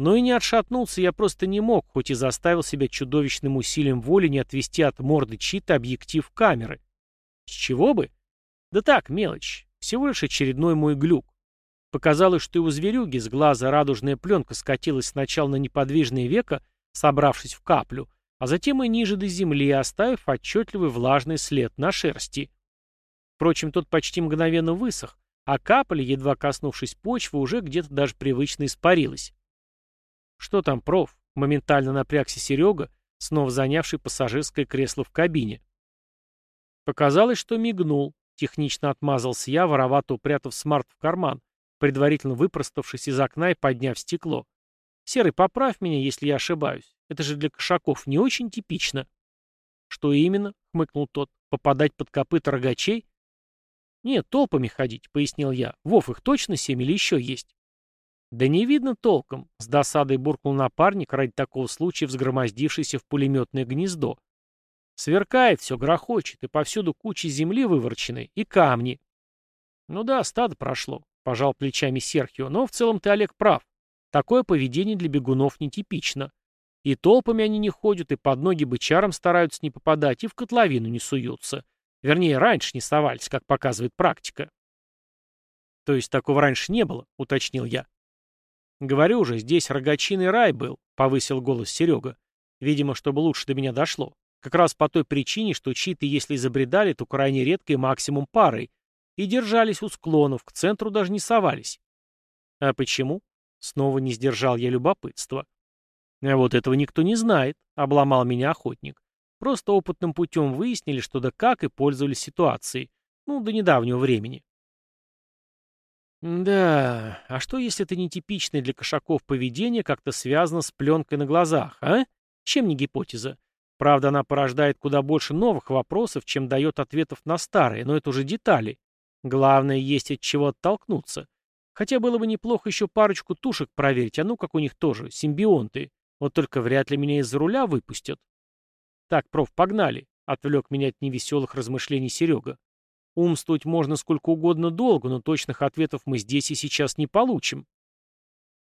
Но и не отшатнулся я просто не мог, хоть и заставил себя чудовищным усилием воли не отвести от морды чита объектив камеры. С чего бы? Да так, мелочь. Всего лишь очередной мой глюк. Показалось, что его зверюги с глаза радужная пленка скатилась сначала на неподвижное веко, собравшись в каплю, а затем и ниже до земли, оставив отчетливый влажный след на шерсти. Впрочем, тот почти мгновенно высох, а капля, едва коснувшись почвы, уже где-то даже привычно испарилась. «Что там, проф?» — моментально напрягся Серега, снова занявший пассажирское кресло в кабине. Показалось, что мигнул. Технично отмазался я, воровато упрятав смарт в карман, предварительно выпроставшись из окна и подняв стекло. «Серый, поправь меня, если я ошибаюсь. Это же для кошаков не очень типично». «Что именно?» — хмыкнул тот. «Попадать под копыта рогачей?» «Нет, толпами ходить», — пояснил я. «Вов, их точно семь или еще есть?» «Да не видно толком», — с досадой буркнул напарник, ради такого случая взгромоздившийся в пулеметное гнездо. «Сверкает все, грохочет, и повсюду куча земли выворченной, и камни». «Ну да, стадо прошло», — пожал плечами Серхио, «но в целом ты, Олег, прав. Такое поведение для бегунов нетипично. И толпами они не ходят, и под ноги бычарам стараются не попадать, и в котловину не суются. Вернее, раньше не совались, как показывает практика». «То есть такого раньше не было», — уточнил я. «Говорю же, здесь рогачиный рай был», — повысил голос Серега. Видимо, чтобы лучше до меня дошло. Как раз по той причине, что читы, если забредали, то крайне редко и максимум парой. И держались у склонов, к центру даже не совались. А почему? Снова не сдержал я любопытства. А вот этого никто не знает, обломал меня охотник. Просто опытным путем выяснили, что да как и пользовались ситуацией. Ну, до недавнего времени. Да, а что если это нетипичное для кошаков поведение как-то связано с пленкой на глазах, а? Чем не гипотеза? Правда, она порождает куда больше новых вопросов, чем дает ответов на старые, но это уже детали. Главное, есть от чего оттолкнуться. Хотя было бы неплохо еще парочку тушек проверить, а ну как у них тоже, симбионты. Вот только вряд ли меня из-за руля выпустят. Так, проф, погнали, — отвлек меня от невеселых размышлений Серега. Умствовать можно сколько угодно долго, но точных ответов мы здесь и сейчас не получим.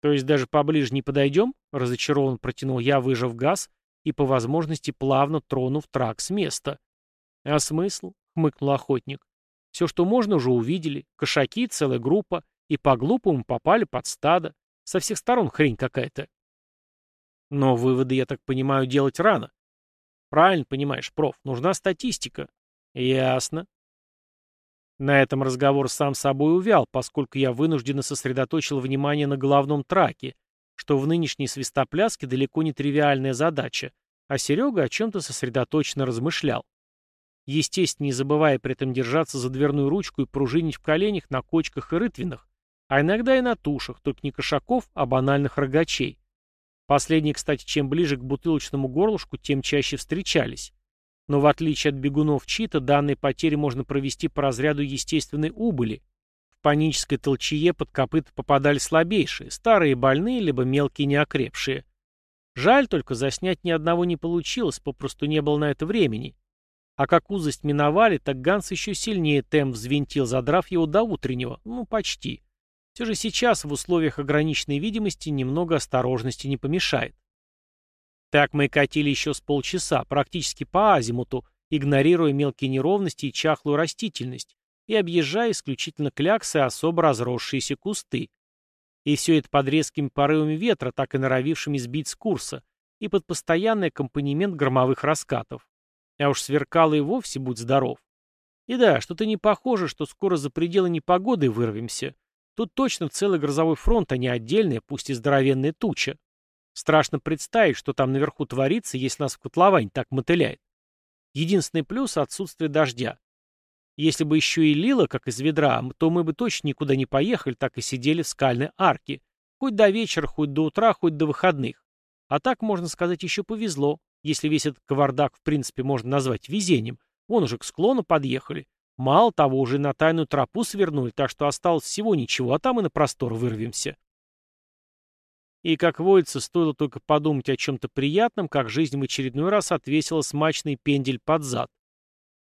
То есть даже поближе не подойдем? Разочарован протянул я, выжав газ и по возможности плавно тронув трак с места. А смысл? Хмыкнул охотник. Все, что можно, уже увидели. Кошаки, целая группа. И по-глупому попали под стадо. Со всех сторон хрень какая-то. Но выводы, я так понимаю, делать рано. Правильно понимаешь, проф, нужна статистика. Ясно. На этом разговор сам собой увял, поскольку я вынужденно сосредоточил внимание на головном траке, что в нынешней свистопляске далеко не тривиальная задача, а Серега о чем-то сосредоточенно размышлял. Естественно, не забывая при этом держаться за дверную ручку и пружинить в коленях на кочках и рытвинах, а иногда и на тушах, только не кошаков, а банальных рогачей. Последние, кстати, чем ближе к бутылочному горлышку, тем чаще встречались. Но в отличие от бегунов чита, данные потери можно провести по разряду естественной убыли. В панической толчее под копыта попадали слабейшие, старые больные, либо мелкие неокрепшие. Жаль только, заснять ни одного не получилось, попросту не было на это времени. А как узость миновали, так Ганс еще сильнее темп взвинтил, задрав его до утреннего. Ну, почти. Все же сейчас, в условиях ограниченной видимости, немного осторожности не помешает. Так мы катили еще с полчаса, практически по азимуту, игнорируя мелкие неровности и чахлую растительность, и объезжая исключительно кляксы и особо разросшиеся кусты. И все это под резкими порывами ветра, так и норовившими сбить с курса, и под постоянный аккомпанемент громовых раскатов. А уж сверкало и вовсе будь здоров. И да, что-то не похоже, что скоро за пределы непогоды вырвемся. Тут точно целый грозовой фронт, а не отдельная, пусть и здоровенная туча. Страшно представить, что там наверху творится, если нас в котловань так мотыляет. Единственный плюс — отсутствие дождя. Если бы еще и лило, как из ведра, то мы бы точно никуда не поехали, так и сидели в скальной арке. Хоть до вечера, хоть до утра, хоть до выходных. А так, можно сказать, еще повезло, если весь этот кавардак в принципе можно назвать везением. Вон уже к склону подъехали. Мало того, уже на тайную тропу свернули, так что осталось всего ничего, а там и на простор вырвемся. И, как водится, стоило только подумать о чем-то приятном, как жизнь в очередной раз отвесила смачный пендель под зад.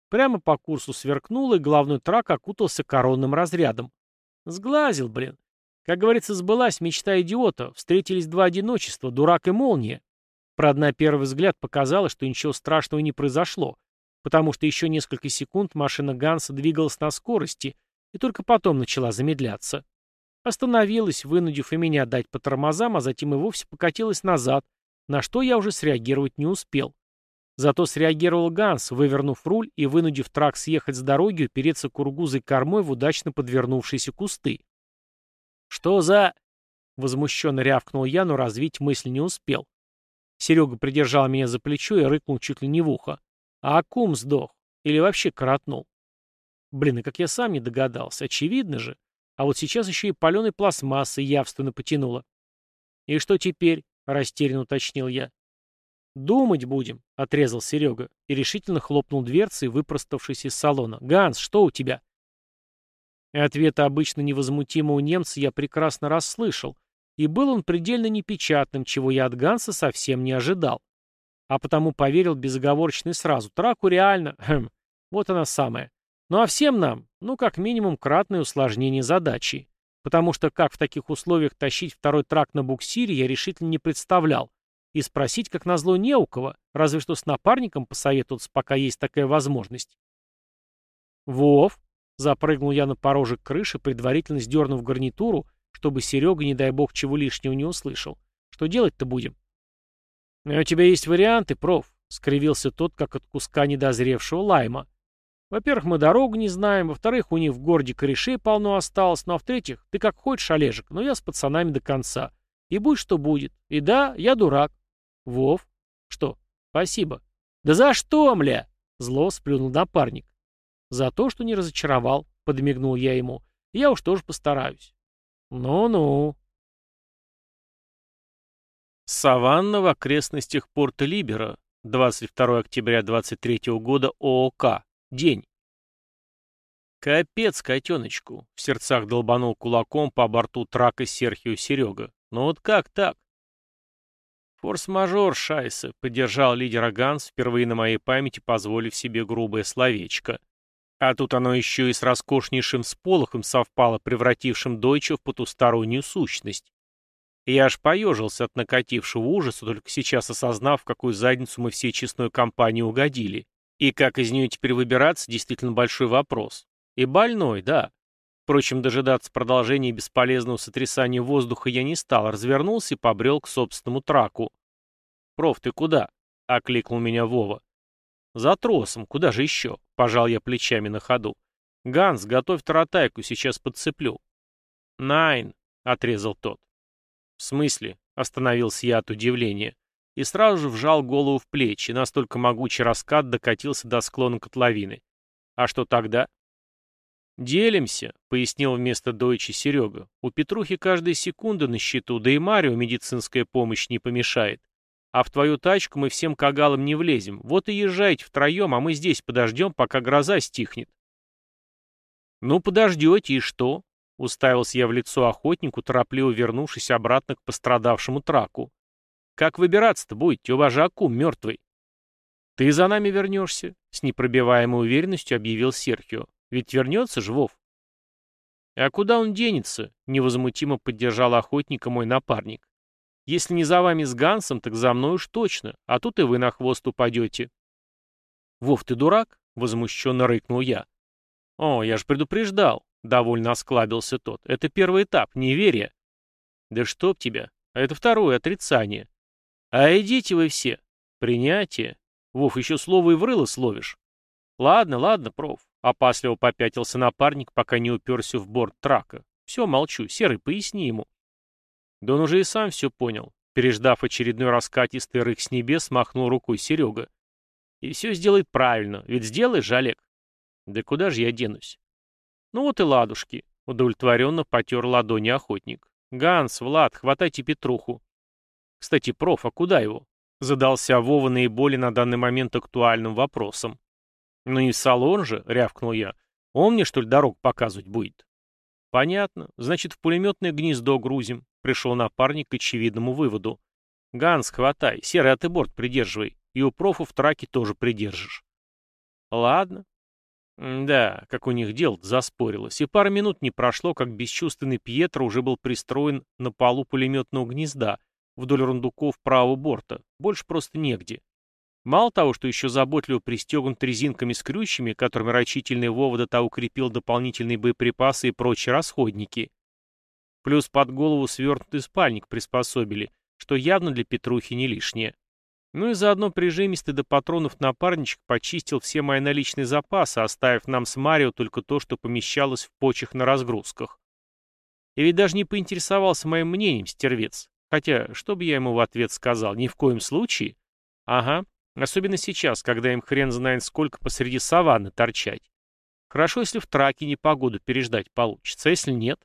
Прямо по курсу сверкнул, и главный трак окутался коронным разрядом. Сглазил, блин. Как говорится, сбылась мечта идиота. Встретились два одиночества, дурак и молния. Правда, на первый взгляд показалось, что ничего страшного не произошло, потому что еще несколько секунд машина Ганса двигалась на скорости и только потом начала замедляться. Остановилась, вынудив и меня дать по тормозам, а затем и вовсе покатилась назад, на что я уже среагировать не успел. Зато среагировал Ганс, вывернув руль и вынудив трак съехать с дороги и упереться кургузой кормой в удачно подвернувшиеся кусты. «Что за...» — возмущенно рявкнул я, но развить мысль не успел. Серега придержал меня за плечо и рыкнул чуть ли не в ухо. А акум сдох. Или вообще коротнул. Блин, и как я сам не догадался. Очевидно же. А вот сейчас еще и паленой пластмассы явственно потянуло. «И что теперь?» — растерянно уточнил я. «Думать будем», — отрезал Серега и решительно хлопнул дверцей, выпроставшись из салона. «Ганс, что у тебя?» Ответа обычно невозмутимого немца я прекрасно расслышал, и был он предельно непечатным, чего я от Ганса совсем не ожидал. А потому поверил безоговорочно сразу. Траку реально, хм, вот она самая. Ну а всем нам, ну как минимум, кратное усложнение задачи. Потому что как в таких условиях тащить второй трак на буксире, я решительно не представлял. И спросить, как назло, не у кого, разве что с напарником посоветоваться, пока есть такая возможность. «Вов!» — запрыгнул я на порожек крыши, предварительно сдернув гарнитуру, чтобы Серега, не дай бог, чего лишнего не услышал. Что делать-то будем? «А у тебя есть варианты, проф», — скривился тот, как от куска недозревшего лайма. «Во-первых, мы дорогу не знаем, во-вторых, у них в городе корешей полно осталось, ну а в-третьих, ты как хочешь, Олежек, но я с пацанами до конца. И будь что будет. И да, я дурак». «Вов?» «Что? Спасибо». «Да за что, мля?» — зло сплюнул напарник. «За то, что не разочаровал», — подмигнул я ему. «Я уж тоже постараюсь». Ну-ну. Саванна в окрестностях порта Либера. 22 октября 23 года ООК. День. Капец котеночку. В сердцах долбанул кулаком по борту трака Серхио Серега. Ну вот как так? Форс-мажор, шайсы, поддержал лидера Ганс, впервые на моей памяти позволив себе грубое словечко. А тут оно еще и с роскошнейшим сполохом совпало, превратившим Дойча в потустороннюю сущность. Я аж поежился от накатившего ужаса, только сейчас осознав, в какую задницу мы всей честной компании угодили. И как из нее теперь выбираться, действительно большой вопрос. И больной, да. Впрочем, дожидаться продолжения бесполезного сотрясания воздуха я не стал, развернулся и побрел к собственному траку. «Проф, ты куда?» — окликнул меня Вова. «За тросом, куда же еще?» — пожал я плечами на ходу. «Ганс, готовь таратайку, сейчас подцеплю». «Найн», — отрезал тот. «В смысле?» — остановился я от удивления. И сразу же вжал голову в плечи, настолько могучий раскат докатился до склона котловины. «А что тогда?» «Делимся», — пояснил вместо Дойчи Серега. «У Петрухи каждая секунда на счету, да и Марио медицинская помощь не помешает. А в твою тачку мы всем кагалам не влезем. Вот и езжайте втроем, а мы здесь подождем, пока гроза стихнет. Ну, подождете, и что? Уставился я в лицо охотнику, торопливо вернувшись обратно к пострадавшему траку. Как выбираться-то будете? У вас мертвый. «Ты за нами вернешься», — с непробиваемой уверенностью объявил Серхио. «Ведь вернется ж Вов». «А куда он денется?» — невозмутимо поддержал охотника мой напарник. «Если не за вами с Гансом, так за мной уж точно, а тут и вы на хвост упадете». «Вов, ты дурак?» — возмущенно рыкнул я. «О, я же предупреждал», — довольно осклабился тот. «Это первый этап, неверие». «Да чтоб тебя! А это второе, отрицание». «А идите вы все!» «Принятие. Вов, еще слово и врыло словишь. Ладно, ладно, проф. Опасливо попятился напарник, пока не уперся в борт трака. Все, молчу. Серый, поясни ему. Да он уже и сам все понял. Переждав очередной раскатистый рык с небес, махнул рукой Серега. И все сделает правильно. Ведь сделаешь Олег? Да куда же я денусь? Ну вот и ладушки. Удовлетворенно потер ладони охотник. Ганс, Влад, хватайте Петруху. Кстати, проф, а куда его? Задался Вова наиболее на данный момент актуальным вопросом. «Ну и салон же», — рявкнул я. «Он мне, что ли, дорог показывать будет?» «Понятно. Значит, в пулеметное гнездо грузим», — пришел напарник к очевидному выводу. «Ганс, хватай, серый а ты борт придерживай, и у профу в траке тоже придержишь». «Ладно». Да, как у них дело заспорилось, и пара минут не прошло, как бесчувственный Пьетро уже был пристроен на полу пулеметного гнезда, вдоль рундуков правого борта, больше просто негде. Мало того, что еще заботливо пристегнут резинками с крючьями, которыми рачительный Вова до того укрепил дополнительные боеприпасы и прочие расходники. Плюс под голову свернутый спальник приспособили, что явно для Петрухи не лишнее. Ну и заодно прижимистый до патронов напарничек почистил все мои наличные запасы, оставив нам с Марио только то, что помещалось в почах на разгрузках. И ведь даже не поинтересовался моим мнением, стервец. Хотя, что бы я ему в ответ сказал? Ни в коем случае. Ага. Особенно сейчас, когда им хрен знает сколько посреди саванны торчать. Хорошо, если в траке непогоду переждать получится, а если нет?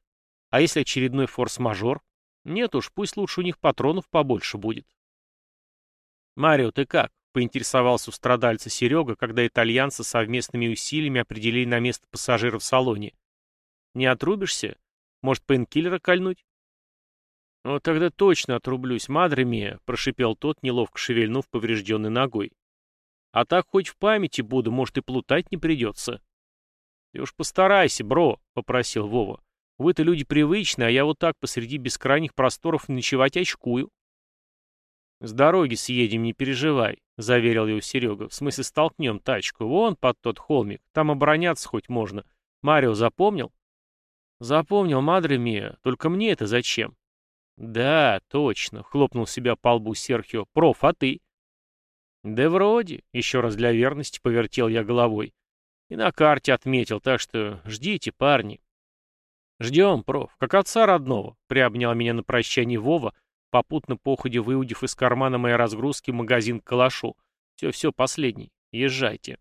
А если очередной форс-мажор? Нет уж, пусть лучше у них патронов побольше будет. «Марио, ты как?» — поинтересовался у страдальца Серега, когда итальянцы совместными усилиями определили на место пассажира в салоне. «Не отрубишься? Может, пейнкиллера кольнуть?» «Ну, тогда точно отрублюсь, мадре мия», — прошипел тот, неловко шевельнув поврежденной ногой. «А так хоть в памяти буду, может, и плутать не придется». «Ты уж постарайся, бро», — попросил Вова. «Вы-то люди привычные, а я вот так посреди бескрайних просторов ночевать очкую». «С дороги съедем, не переживай», — заверил его Серега. «В смысле, столкнем тачку. Вон под тот холмик. Там обороняться хоть можно. Марио запомнил?» «Запомнил, мадре мия. Только мне это зачем?» «Да, точно», — хлопнул себя по лбу Серхио. «Проф, а ты?» «Да вроде», — еще раз для верности повертел я головой. И на карте отметил, так что ждите, парни. «Ждем, проф, как отца родного», — приобнял меня на прощание Вова, попутно походе выудив из кармана моей разгрузки магазин к калашу. «Все-все, последний. Езжайте».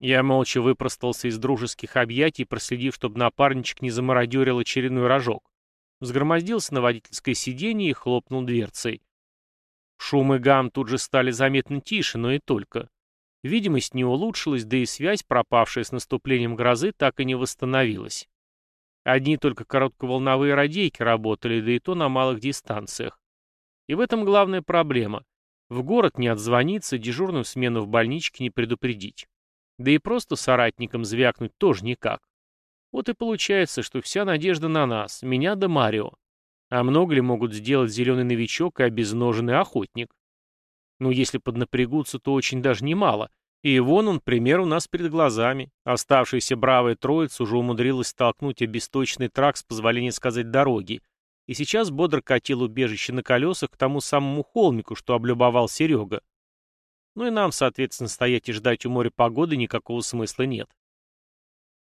Я молча выпростался из дружеских объятий, проследив, чтобы напарничек не замародерил очередной рожок взгромоздился на водительское сиденье и хлопнул дверцей. Шум и гам тут же стали заметно тише, но и только. Видимость не улучшилась, да и связь, пропавшая с наступлением грозы, так и не восстановилась. Одни только коротковолновые радейки работали, да и то на малых дистанциях. И в этом главная проблема. В город не отзвониться, дежурную смену в больничке не предупредить. Да и просто соратникам звякнуть тоже никак. Вот и получается, что вся надежда на нас, меня да Марио. А много ли могут сделать зеленый новичок и обезноженный охотник? Ну, если поднапрягутся, то очень даже немало. И вон он, пример у нас перед глазами. Оставшаяся бравая троица уже умудрилась столкнуть обесточенный трак с позволения сказать дороги. И сейчас бодро катил убежище на колесах к тому самому холмику, что облюбовал Серега. Ну и нам, соответственно, стоять и ждать у моря погоды никакого смысла нет.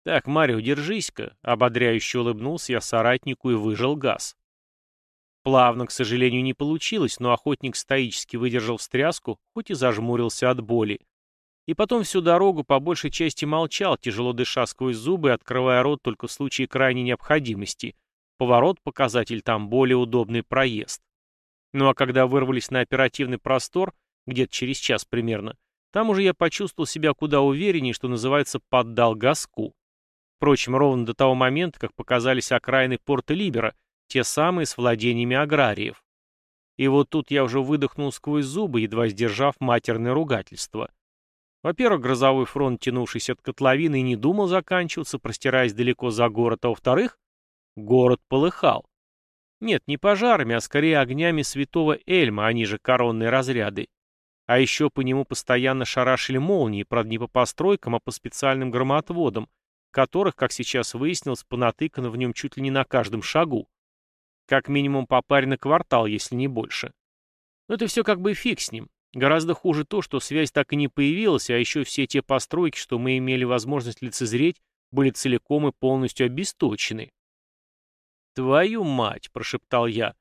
«Так, Марио, держись-ка», — ободряюще улыбнулся я соратнику и выжал газ. Плавно, к сожалению, не получилось, но охотник стоически выдержал встряску, хоть и зажмурился от боли. И потом всю дорогу по большей части молчал, тяжело дыша сквозь зубы открывая рот только в случае крайней необходимости. Поворот, показатель там, более удобный проезд. Ну а когда вырвались на оперативный простор, где-то через час примерно, там уже я почувствовал себя куда увереннее, что называется, поддал газку. Впрочем, ровно до того момента, как показались окраины порта Либера, те самые с владениями аграриев. И вот тут я уже выдохнул сквозь зубы, едва сдержав матерное ругательство. Во-первых, грозовой фронт, тянувшийся от котловины, не думал заканчиваться, простираясь далеко за город, а во-вторых, город полыхал. Нет, не пожарами, а скорее огнями святого Эльма, они же коронные разряды. А еще по нему постоянно шарашили молнии, правда не по постройкам, а по специальным громоотводам, которых, как сейчас выяснилось, понатыкано в нем чуть ли не на каждом шагу. Как минимум по паре на квартал, если не больше. Но это все как бы фиг с ним. Гораздо хуже то, что связь так и не появилась, а еще все те постройки, что мы имели возможность лицезреть, были целиком и полностью обесточены. «Твою мать!» — прошептал я.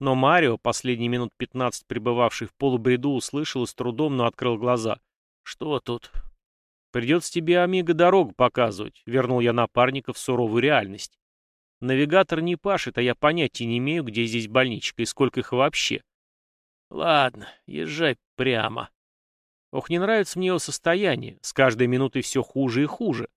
Но Марио, последние минут пятнадцать пребывавший в полубреду, услышал и с трудом, но открыл глаза. «Что тут?» «Придется тебе, Амиго, дорогу показывать», — вернул я напарника в суровую реальность. «Навигатор не пашет, а я понятия не имею, где здесь больничка и сколько их вообще». «Ладно, езжай прямо». Ох, не нравится мне его состояние, с каждой минутой все хуже и хуже.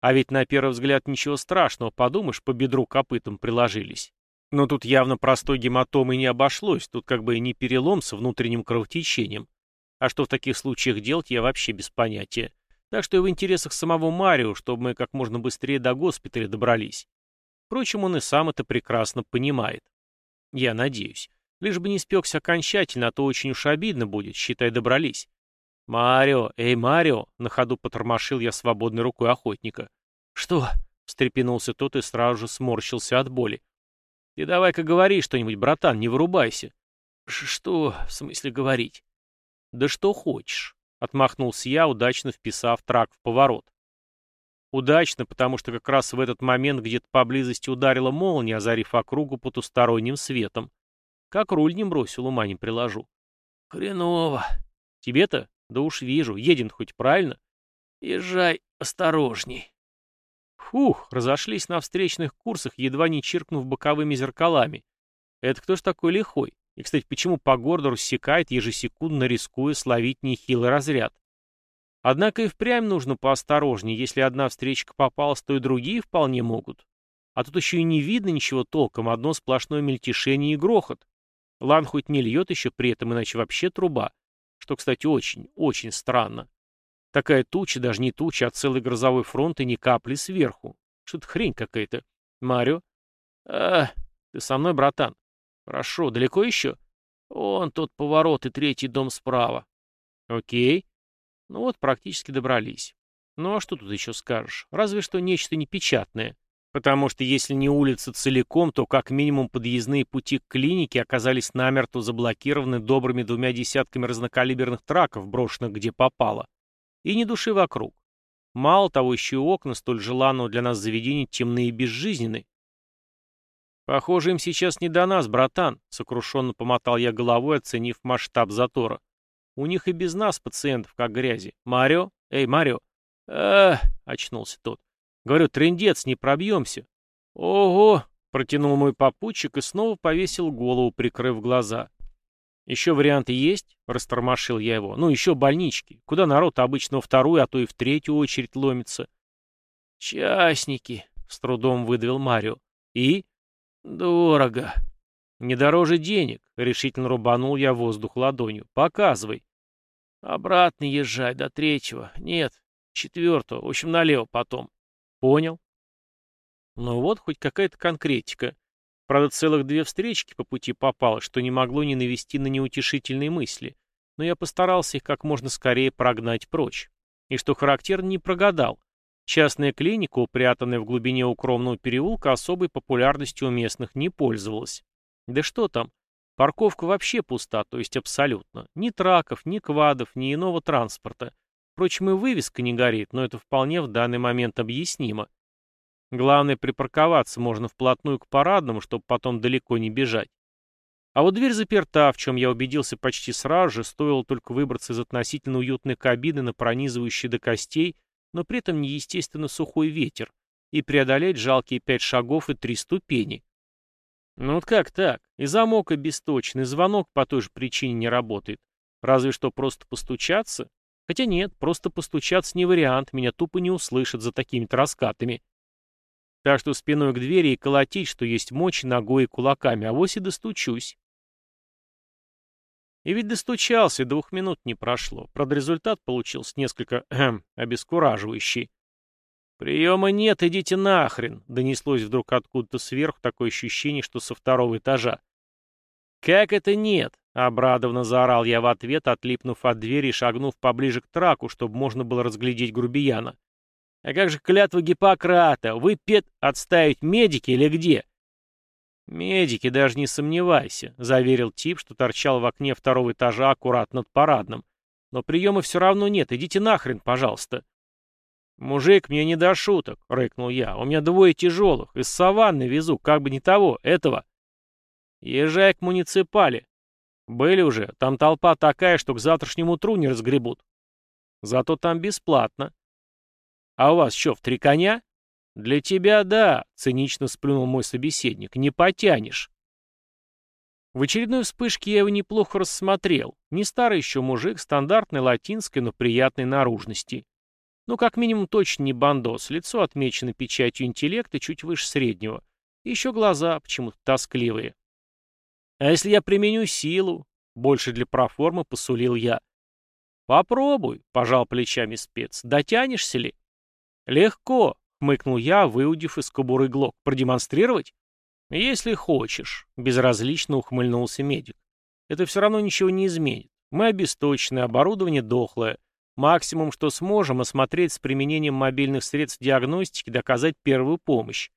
А ведь на первый взгляд ничего страшного, подумаешь, по бедру копытом приложились. Но тут явно простой гематомой не обошлось, тут как бы и не перелом с внутренним кровотечением. А что в таких случаях делать, я вообще без понятия. Так что и в интересах самого Марио, чтобы мы как можно быстрее до госпиталя добрались. Впрочем, он и сам это прекрасно понимает. Я надеюсь. Лишь бы не спекся окончательно, а то очень уж обидно будет, считай, добрались. «Марио! Эй, Марио!» — на ходу потормошил я свободной рукой охотника. «Что?» — встрепенулся тот и сразу же сморщился от боли. «Ты давай-ка говори что-нибудь, братан, не вырубайся». «Что, в смысле говорить?» «Да что хочешь», — отмахнулся я, удачно вписав трак в поворот. Удачно, потому что как раз в этот момент где-то поблизости ударила молния, озарив округу потусторонним светом. Как руль не бросил, ума не приложу. «Хреново». «Тебе-то?» Да уж вижу, едем хоть правильно? Езжай осторожней. Фух, разошлись на встречных курсах, едва не чиркнув боковыми зеркалами. Это кто ж такой лихой? И, кстати, почему по городу рассекает, ежесекундно рискуя словить нехилый разряд? Однако и впрямь нужно поосторожнее, если одна встречка попалась, то и другие вполне могут. А тут еще и не видно ничего толком, одно сплошное мельтешение и грохот. Лан хоть не льет еще при этом, иначе вообще труба. Что, кстати, очень, очень странно. Такая туча, даже не туча, а целый грозовой фронт и ни капли сверху. Что-то хрень какая-то. Марио? А, ты со мной, братан? Хорошо, далеко еще? Он тот поворот и третий дом справа. Окей. Ну вот, практически добрались. Ну а что тут еще скажешь? Разве что нечто непечатное. Потому что если не улица целиком, то как минимум подъездные пути к клинике оказались намертво заблокированы добрыми двумя десятками разнокалиберных траков, брошенных где попало. И ни души вокруг. Мало того, еще и окна столь желанного для нас заведения темные и безжизненные. «Похоже, им сейчас не до нас, братан», — сокрушенно помотал я головой, оценив масштаб затора. «У них и без нас пациентов, как грязи. Марио? Эй, Марио!» «Эх!» — очнулся тот. Говорю, трендец, не пробьемся. Ого! Протянул мой попутчик и снова повесил голову, прикрыв глаза. Еще варианты есть? Растормошил я его. Ну, еще больнички. Куда народ обычно во вторую, а то и в третью очередь ломится. Частники, с трудом выдавил Марио. И? Дорого. Не дороже денег, решительно рубанул я воздух ладонью. Показывай. Обратно езжай до третьего. Нет, четвертого. В общем, налево потом. Понял. Ну вот, хоть какая-то конкретика. Правда, целых две встречки по пути попалось, что не могло не навести на неутешительные мысли. Но я постарался их как можно скорее прогнать прочь. И что характерно, не прогадал. Частная клиника, упрятанная в глубине укромного переулка, особой популярностью у местных не пользовалась. Да что там, парковка вообще пуста, то есть абсолютно. Ни траков, ни квадов, ни иного транспорта. Впрочем, и вывеска не горит, но это вполне в данный момент объяснимо. Главное, припарковаться можно вплотную к парадному, чтобы потом далеко не бежать. А вот дверь заперта, в чем я убедился почти сразу же, стоило только выбраться из относительно уютной кабины на пронизывающий до костей, но при этом неестественно сухой ветер, и преодолеть жалкие пять шагов и три ступени. Ну вот как так? И замок обесточен, звонок по той же причине не работает. Разве что просто постучаться? Хотя нет, просто постучаться не вариант, меня тупо не услышат за такими-то раскатами. Так что спиной к двери и колотить, что есть мочь, ногой и кулаками, а вось и достучусь. И ведь достучался, двух минут не прошло. Правда, результат получился несколько эм, обескураживающий. «Приема нет, идите нахрен!» — донеслось вдруг откуда-то сверху такое ощущение, что со второго этажа. «Как это нет?» — обрадованно заорал я в ответ, отлипнув от двери и шагнув поближе к траку, чтобы можно было разглядеть грубияна. «А как же клятва Гиппократа? Вы, пет, отставить медики или где?» «Медики, даже не сомневайся», — заверил тип, что торчал в окне второго этажа аккуратно над парадным. «Но приема все равно нет, идите нахрен, пожалуйста». «Мужик, мне не до шуток», — рыкнул я. «У меня двое тяжелых. Из саванны везу, как бы не того, этого». «Езжай к муниципале». «Были уже. Там толпа такая, что к завтрашнему утру не разгребут». «Зато там бесплатно». «А у вас что, в три коня?» «Для тебя да», — цинично сплюнул мой собеседник. «Не потянешь». В очередной вспышке я его неплохо рассмотрел. Не старый еще мужик, стандартной латинской, но приятной наружности. Ну, как минимум, точно не бандос. Лицо отмечено печатью интеллекта чуть выше среднего. И еще глаза почему-то тоскливые. А если я применю силу? Больше для проформы посулил я. Попробуй, пожал плечами спец. Дотянешься ли? Легко, хмыкнул я, выудив из кобуры глок. Продемонстрировать? Если хочешь, безразлично ухмыльнулся медик. Это все равно ничего не изменит. Мы обесточены, оборудование дохлое. Максимум, что сможем, осмотреть с применением мобильных средств диагностики, доказать первую помощь.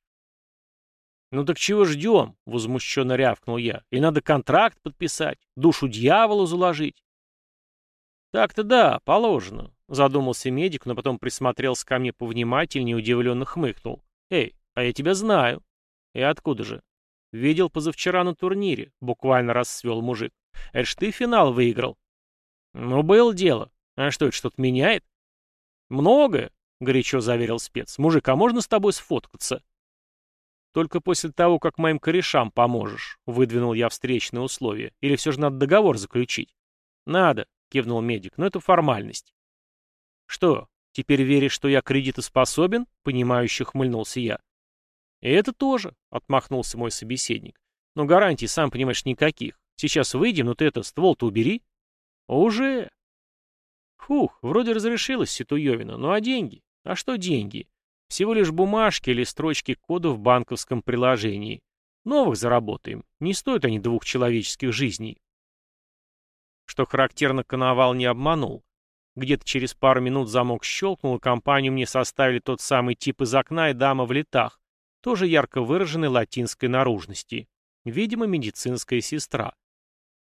«Ну так чего ждем?» — возмущенно рявкнул я. «И надо контракт подписать, душу дьяволу заложить». «Так-то да, положено», — задумался медик, но потом присмотрелся ко мне повнимательнее и удивленно хмыкнул. «Эй, а я тебя знаю». «И откуда же?» «Видел позавчера на турнире», — буквально расцвел мужик. «Это ж ты финал выиграл». «Ну, было дело. А что, это что-то меняет? Многое, горячо заверил спец. Мужик, а можно с тобой сфоткаться? Только после того, как моим корешам поможешь, выдвинул я встречное условие. Или все же надо договор заключить? Надо, кивнул медик, но это формальность. Что, теперь веришь, что я кредитоспособен? Понимающе хмыльнулся я. И это тоже, отмахнулся мой собеседник. Но гарантий, сам понимаешь, никаких. Сейчас выйдем, но ты это, ствол-то убери. Уже, Фух, вроде разрешилась Ситуевина, ну а деньги? А что деньги? Всего лишь бумажки или строчки кода в банковском приложении. Новых заработаем. Не стоят они двух человеческих жизней. Что характерно, Коновал не обманул. Где-то через пару минут замок щелкнул, и компанию мне составили тот самый тип из окна и дама в летах, тоже ярко выраженной латинской наружности. Видимо, медицинская сестра.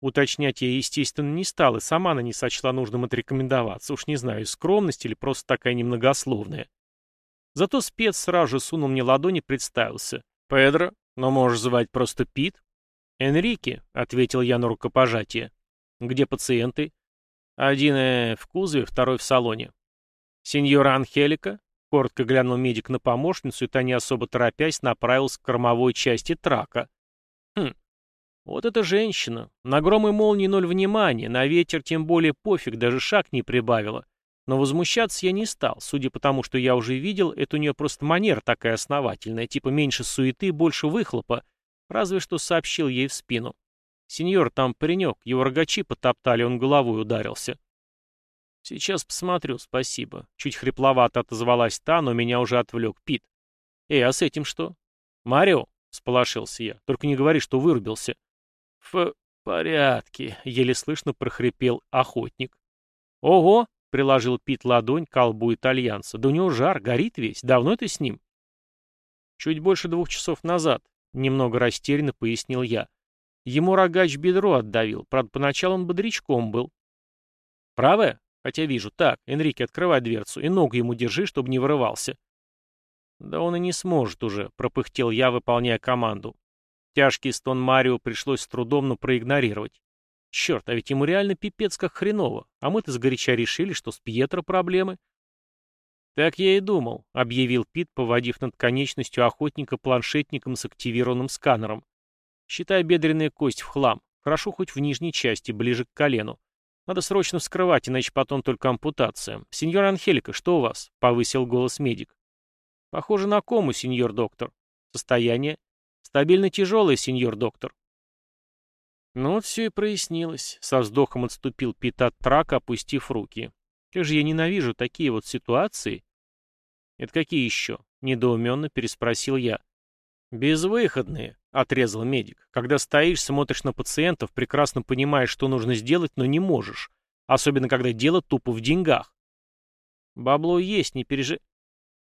Уточнять я, естественно, не стал, и сама она не сочла нужным отрекомендоваться. Уж не знаю, скромность или просто такая немногословная. Зато спец сразу же сунул мне ладони и представился. «Педро, но можешь звать просто Пит?» «Энрике», — ответил я на рукопожатие. «Где пациенты?» «Один э, в кузове, второй в салоне». «Сеньора Анхелика?» — коротко глянул медик на помощницу, и та, не особо торопясь, направился к кормовой части трака. «Хм, вот эта женщина. На гром и молнии ноль внимания, на ветер тем более пофиг, даже шаг не прибавила. Но возмущаться я не стал, судя по тому, что я уже видел, это у нее просто манера такая основательная, типа меньше суеты, больше выхлопа, разве что сообщил ей в спину. Сеньор, там паренек, его рогачи потоптали, он головой ударился. Сейчас посмотрю, спасибо. Чуть хрипловато отозвалась та, но меня уже отвлек Пит. Эй, а с этим что? Марио, сполошился я, только не говори, что вырубился. «В порядке», — еле слышно прохрипел охотник. «Ого!» — приложил Пит ладонь к колбу итальянца. «Да у него жар, горит весь. Давно ты с ним?» «Чуть больше двух часов назад», — немного растерянно пояснил я. Ему рогач бедро отдавил, правда, поначалу он бодрячком был. «Правая? Хотя вижу. Так, Энрике, открывай дверцу и ногу ему держи, чтобы не вырывался». «Да он и не сможет уже», — пропыхтел я, выполняя команду. Тяжкий стон Марио пришлось с трудом, но проигнорировать. Черт, а ведь ему реально пипец как хреново, а мы-то сгоряча решили, что с Пьетро проблемы. «Так я и думал», — объявил Пит, поводив над конечностью охотника планшетником с активированным сканером. «Считай бедренная кость в хлам. Хорошо хоть в нижней части, ближе к колену. Надо срочно вскрывать, иначе потом только ампутация. Сеньор Анхелика, что у вас?» — повысил голос медик. «Похоже на кому, сеньор доктор. Состояние?» Стабильно тяжелый, сеньор доктор. Ну вот все и прояснилось. Со вздохом отступил Пит от трака, опустив руки. Как же я ненавижу такие вот ситуации. Это какие еще? Недоуменно переспросил я. Безвыходные, отрезал медик. Когда стоишь, смотришь на пациентов, прекрасно понимаешь, что нужно сделать, но не можешь. Особенно, когда дело тупо в деньгах. Бабло есть, не пережи...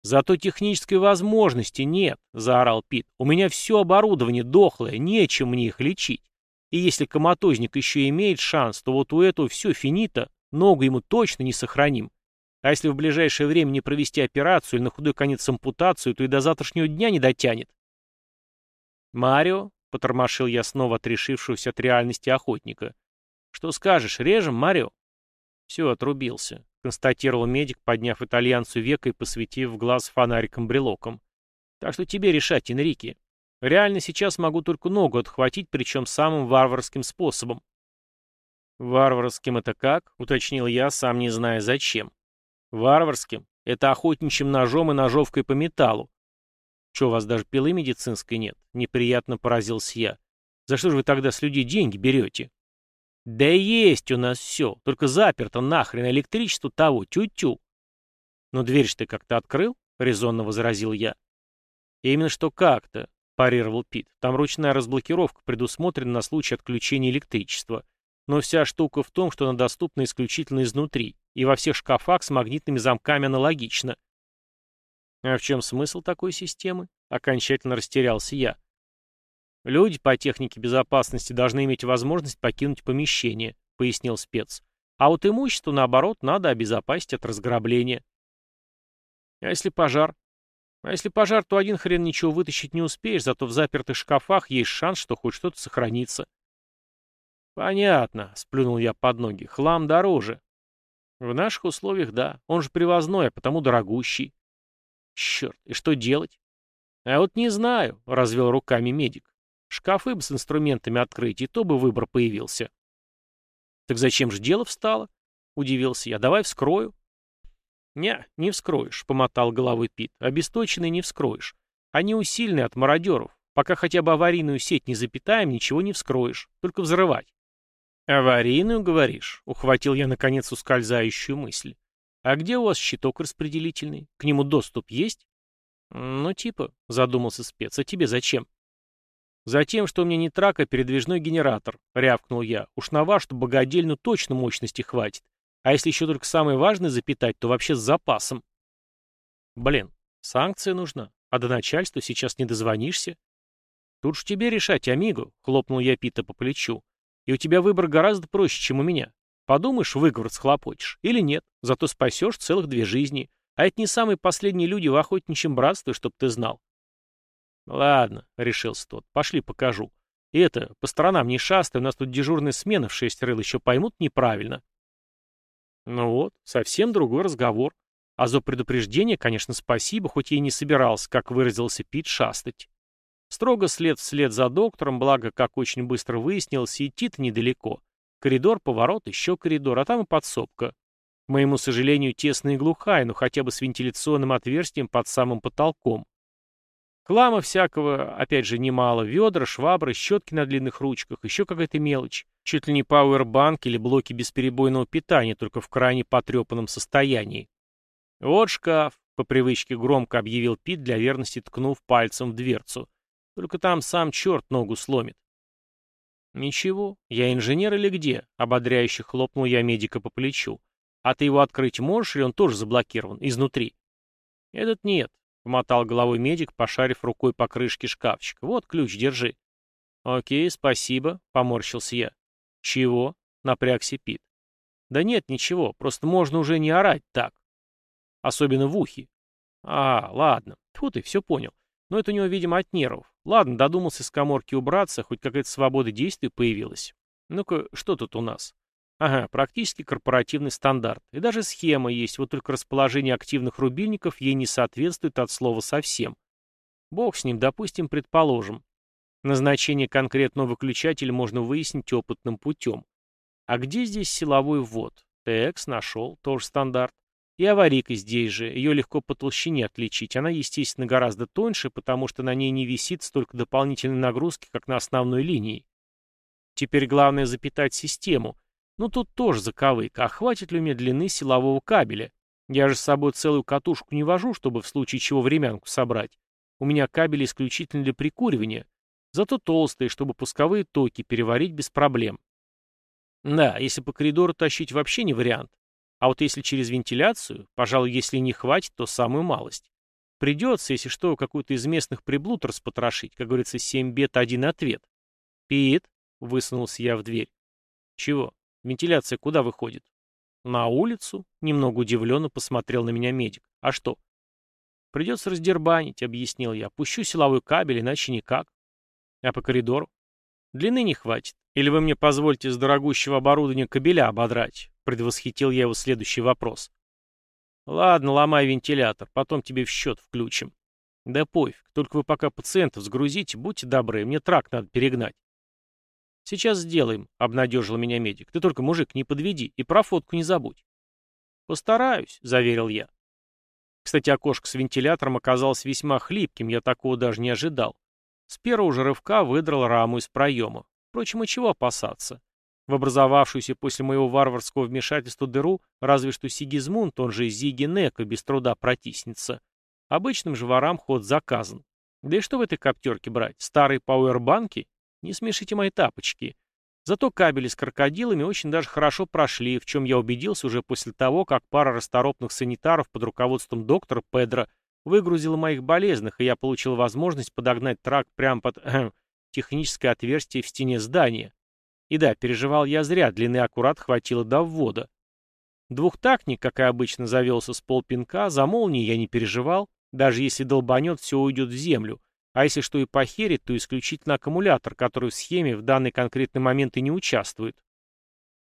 «Зато технической возможности нет», — заорал Пит. «У меня все оборудование дохлое, нечем мне их лечить. И если коматозник еще имеет шанс, то вот у этого все финита, ногу ему точно не сохраним. А если в ближайшее время не провести операцию или на худой конец ампутацию, то и до завтрашнего дня не дотянет». «Марио», — потормошил я снова отрешившегося от реальности охотника. «Что скажешь, режем, Марио?» Все, отрубился констатировал медик, подняв итальянцу века и посветив в глаз фонариком-брелоком. Так что тебе решать, Энрике. Реально сейчас могу только ногу отхватить, причем самым варварским способом. «Варварским это как?» — уточнил я, сам не зная зачем. «Варварским — это охотничьим ножом и ножовкой по металлу. Че, у вас даже пилы медицинской нет?» — неприятно поразился я. «За что же вы тогда с людей деньги берете?» «Да есть у нас все, только заперто нахрен электричество того, тю-тю». «Но дверь ж ты как-то открыл?» — резонно возразил я. «Именно что как-то», — парировал Пит. «Там ручная разблокировка предусмотрена на случай отключения электричества. Но вся штука в том, что она доступна исключительно изнутри, и во всех шкафах с магнитными замками аналогично». «А в чем смысл такой системы?» — окончательно растерялся я. Люди по технике безопасности должны иметь возможность покинуть помещение, пояснил спец. А вот имущество, наоборот, надо обезопасить от разграбления. А если пожар? А если пожар, то один хрен ничего вытащить не успеешь, зато в запертых шкафах есть шанс, что хоть что-то сохранится. Понятно, сплюнул я под ноги. Хлам дороже. В наших условиях, да. Он же привозной, а потому дорогущий. Черт, и что делать? А вот не знаю, развел руками медик. Шкафы бы с инструментами открыть, и то бы выбор появился. «Так зачем же дело встало?» — удивился я. «Давай вскрою». «Не, не вскроешь», — помотал головой Пит. «Обесточенные не вскроешь. Они усилены от мародеров. Пока хотя бы аварийную сеть не запитаем, ничего не вскроешь. Только взрывать». «Аварийную, говоришь?» — ухватил я, наконец, ускользающую мысль. «А где у вас щиток распределительный? К нему доступ есть?» «Ну, типа», — задумался спец. «А тебе зачем?» «Затем, что у меня не трак, а передвижной генератор», — рявкнул я. «Уж на вашу богадельну точно мощности хватит. А если еще только самое важное запитать, то вообще с запасом». «Блин, санкция нужна, а до начальства сейчас не дозвонишься». «Тут ж тебе решать, амиго», — хлопнул я Пита по плечу. «И у тебя выбор гораздо проще, чем у меня. Подумаешь, выговор схлопочешь. Или нет, зато спасешь целых две жизни. А это не самые последние люди в охотничьем братстве, чтоб ты знал. «Ладно», — решился тот, — «пошли покажу. И это, по сторонам не шастай, у нас тут дежурная смена в шесть рыл, еще поймут неправильно». Ну вот, совсем другой разговор. А за предупреждение, конечно, спасибо, хоть я и не собирался, как выразился Пит, шастать. Строго след вслед за доктором, благо, как очень быстро выяснилось, идти-то недалеко. Коридор, поворот, еще коридор, а там и подсобка. К моему сожалению, тесная и глухая, но хотя бы с вентиляционным отверстием под самым потолком. Хлама всякого, опять же, немало. Ведра, швабры, щетки на длинных ручках, еще какая-то мелочь. Чуть ли не пауэрбанк или блоки бесперебойного питания, только в крайне потрепанном состоянии. «Вот шкаф», — по привычке громко объявил Пит, для верности ткнув пальцем в дверцу. «Только там сам черт ногу сломит». «Ничего, я инженер или где?» — ободряюще хлопнул я медика по плечу. «А ты его открыть можешь, или он тоже заблокирован, изнутри?» «Этот нет. Помотал головой медик, пошарив рукой по крышке шкафчика. «Вот ключ, держи». «Окей, спасибо», — поморщился я. «Чего?» — напрягся Пит. «Да нет, ничего, просто можно уже не орать так. Особенно в ухе». «А, ладно. Тьфу ты, все понял. Но это у него, видимо, от нервов. Ладно, додумался с коморки убраться, хоть какая-то свобода действий появилась. Ну-ка, что тут у нас?» Ага, практически корпоративный стандарт. И даже схема есть, вот только расположение активных рубильников ей не соответствует от слова совсем. Бог с ним, допустим, предположим. Назначение конкретного выключателя можно выяснить опытным путем. А где здесь силовой ввод? ТЭКС нашел, тоже стандарт. И аварийка здесь же, ее легко по толщине отличить. Она, естественно, гораздо тоньше, потому что на ней не висит столько дополнительной нагрузки, как на основной линии. Теперь главное запитать систему. Ну тут тоже заковыка, а хватит ли у меня длины силового кабеля? Я же с собой целую катушку не вожу, чтобы в случае чего времянку собрать. У меня кабели исключительно для прикуривания. Зато толстые, чтобы пусковые токи переварить без проблем. Да, если по коридору тащить вообще не вариант. А вот если через вентиляцию, пожалуй, если не хватит, то самую малость. Придется, если что, какую-то из местных приблуд распотрошить, как говорится, семь бед, один ответ. «Пит», — высунулся я в дверь. «Чего? Вентиляция куда выходит?» «На улицу», — немного удивленно посмотрел на меня медик. «А что?» «Придется раздербанить», — объяснил я. «Пущу силовой кабель, иначе никак». «А по коридору?» «Длины не хватит. Или вы мне позволите с дорогущего оборудования кабеля ободрать?» Предвосхитил я его следующий вопрос. «Ладно, ломай вентилятор, потом тебе в счет включим». «Да пофиг, только вы пока пациентов сгрузите, будьте добры, мне трак надо перегнать». «Сейчас сделаем», — обнадежил меня медик. «Ты только, мужик, не подведи и про фотку не забудь». «Постараюсь», — заверил я. Кстати, окошко с вентилятором оказалось весьма хлипким, я такого даже не ожидал. С первого же рывка выдрал раму из проема. Впрочем, и чего опасаться? В образовавшуюся после моего варварского вмешательства дыру разве что Сигизмунд, он же Зиги Нека, без труда протиснется. Обычным же ворам ход заказан. Да и что в этой коптерке брать? Старые пауэрбанки? Не смешите мои тапочки. Зато кабели с крокодилами очень даже хорошо прошли, в чем я убедился уже после того, как пара расторопных санитаров под руководством доктора Педро выгрузила моих болезных, и я получил возможность подогнать трак прямо под (clears throat) техническое отверстие в стене здания. И да, переживал я зря, длины аккурат хватило до ввода. Двухтактник, как и обычно, завелся с полпинка, за молнией я не переживал, даже если долбанет, все уйдет в землю, а если что и похерит, то исключительно аккумулятор, который в схеме в данный конкретный момент и не участвует.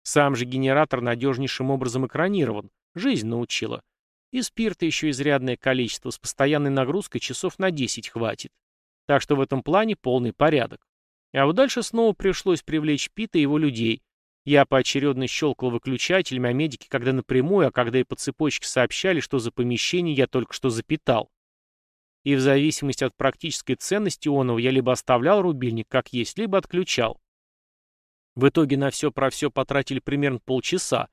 Сам же генератор надежнейшим образом экранирован, жизнь научила. И спирта еще изрядное количество, с постоянной нагрузкой часов на 10 хватит. Так что в этом плане полный порядок. А вот дальше снова пришлось привлечь Пита и его людей. Я поочередно щелкал выключателями, а медики когда напрямую, а когда и по цепочке сообщали, что за помещение я только что запитал и в зависимости от практической ценности оного я либо оставлял рубильник как есть, либо отключал. В итоге на все про все потратили примерно полчаса,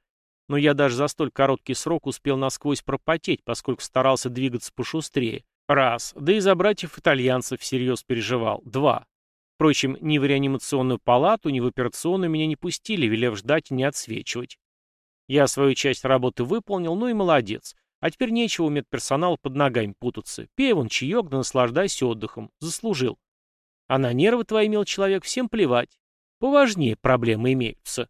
но я даже за столь короткий срок успел насквозь пропотеть, поскольку старался двигаться пошустрее. Раз. Да и за братьев-итальянцев всерьез переживал. Два. Впрочем, ни в реанимационную палату, ни в операционную меня не пустили, велев ждать и не отсвечивать. Я свою часть работы выполнил, ну и молодец. А теперь нечего у медперсонала под ногами путаться. Пей вон чаек, да наслаждайся отдыхом. Заслужил. А на нервы твои, мил человек, всем плевать. Поважнее проблемы имеются.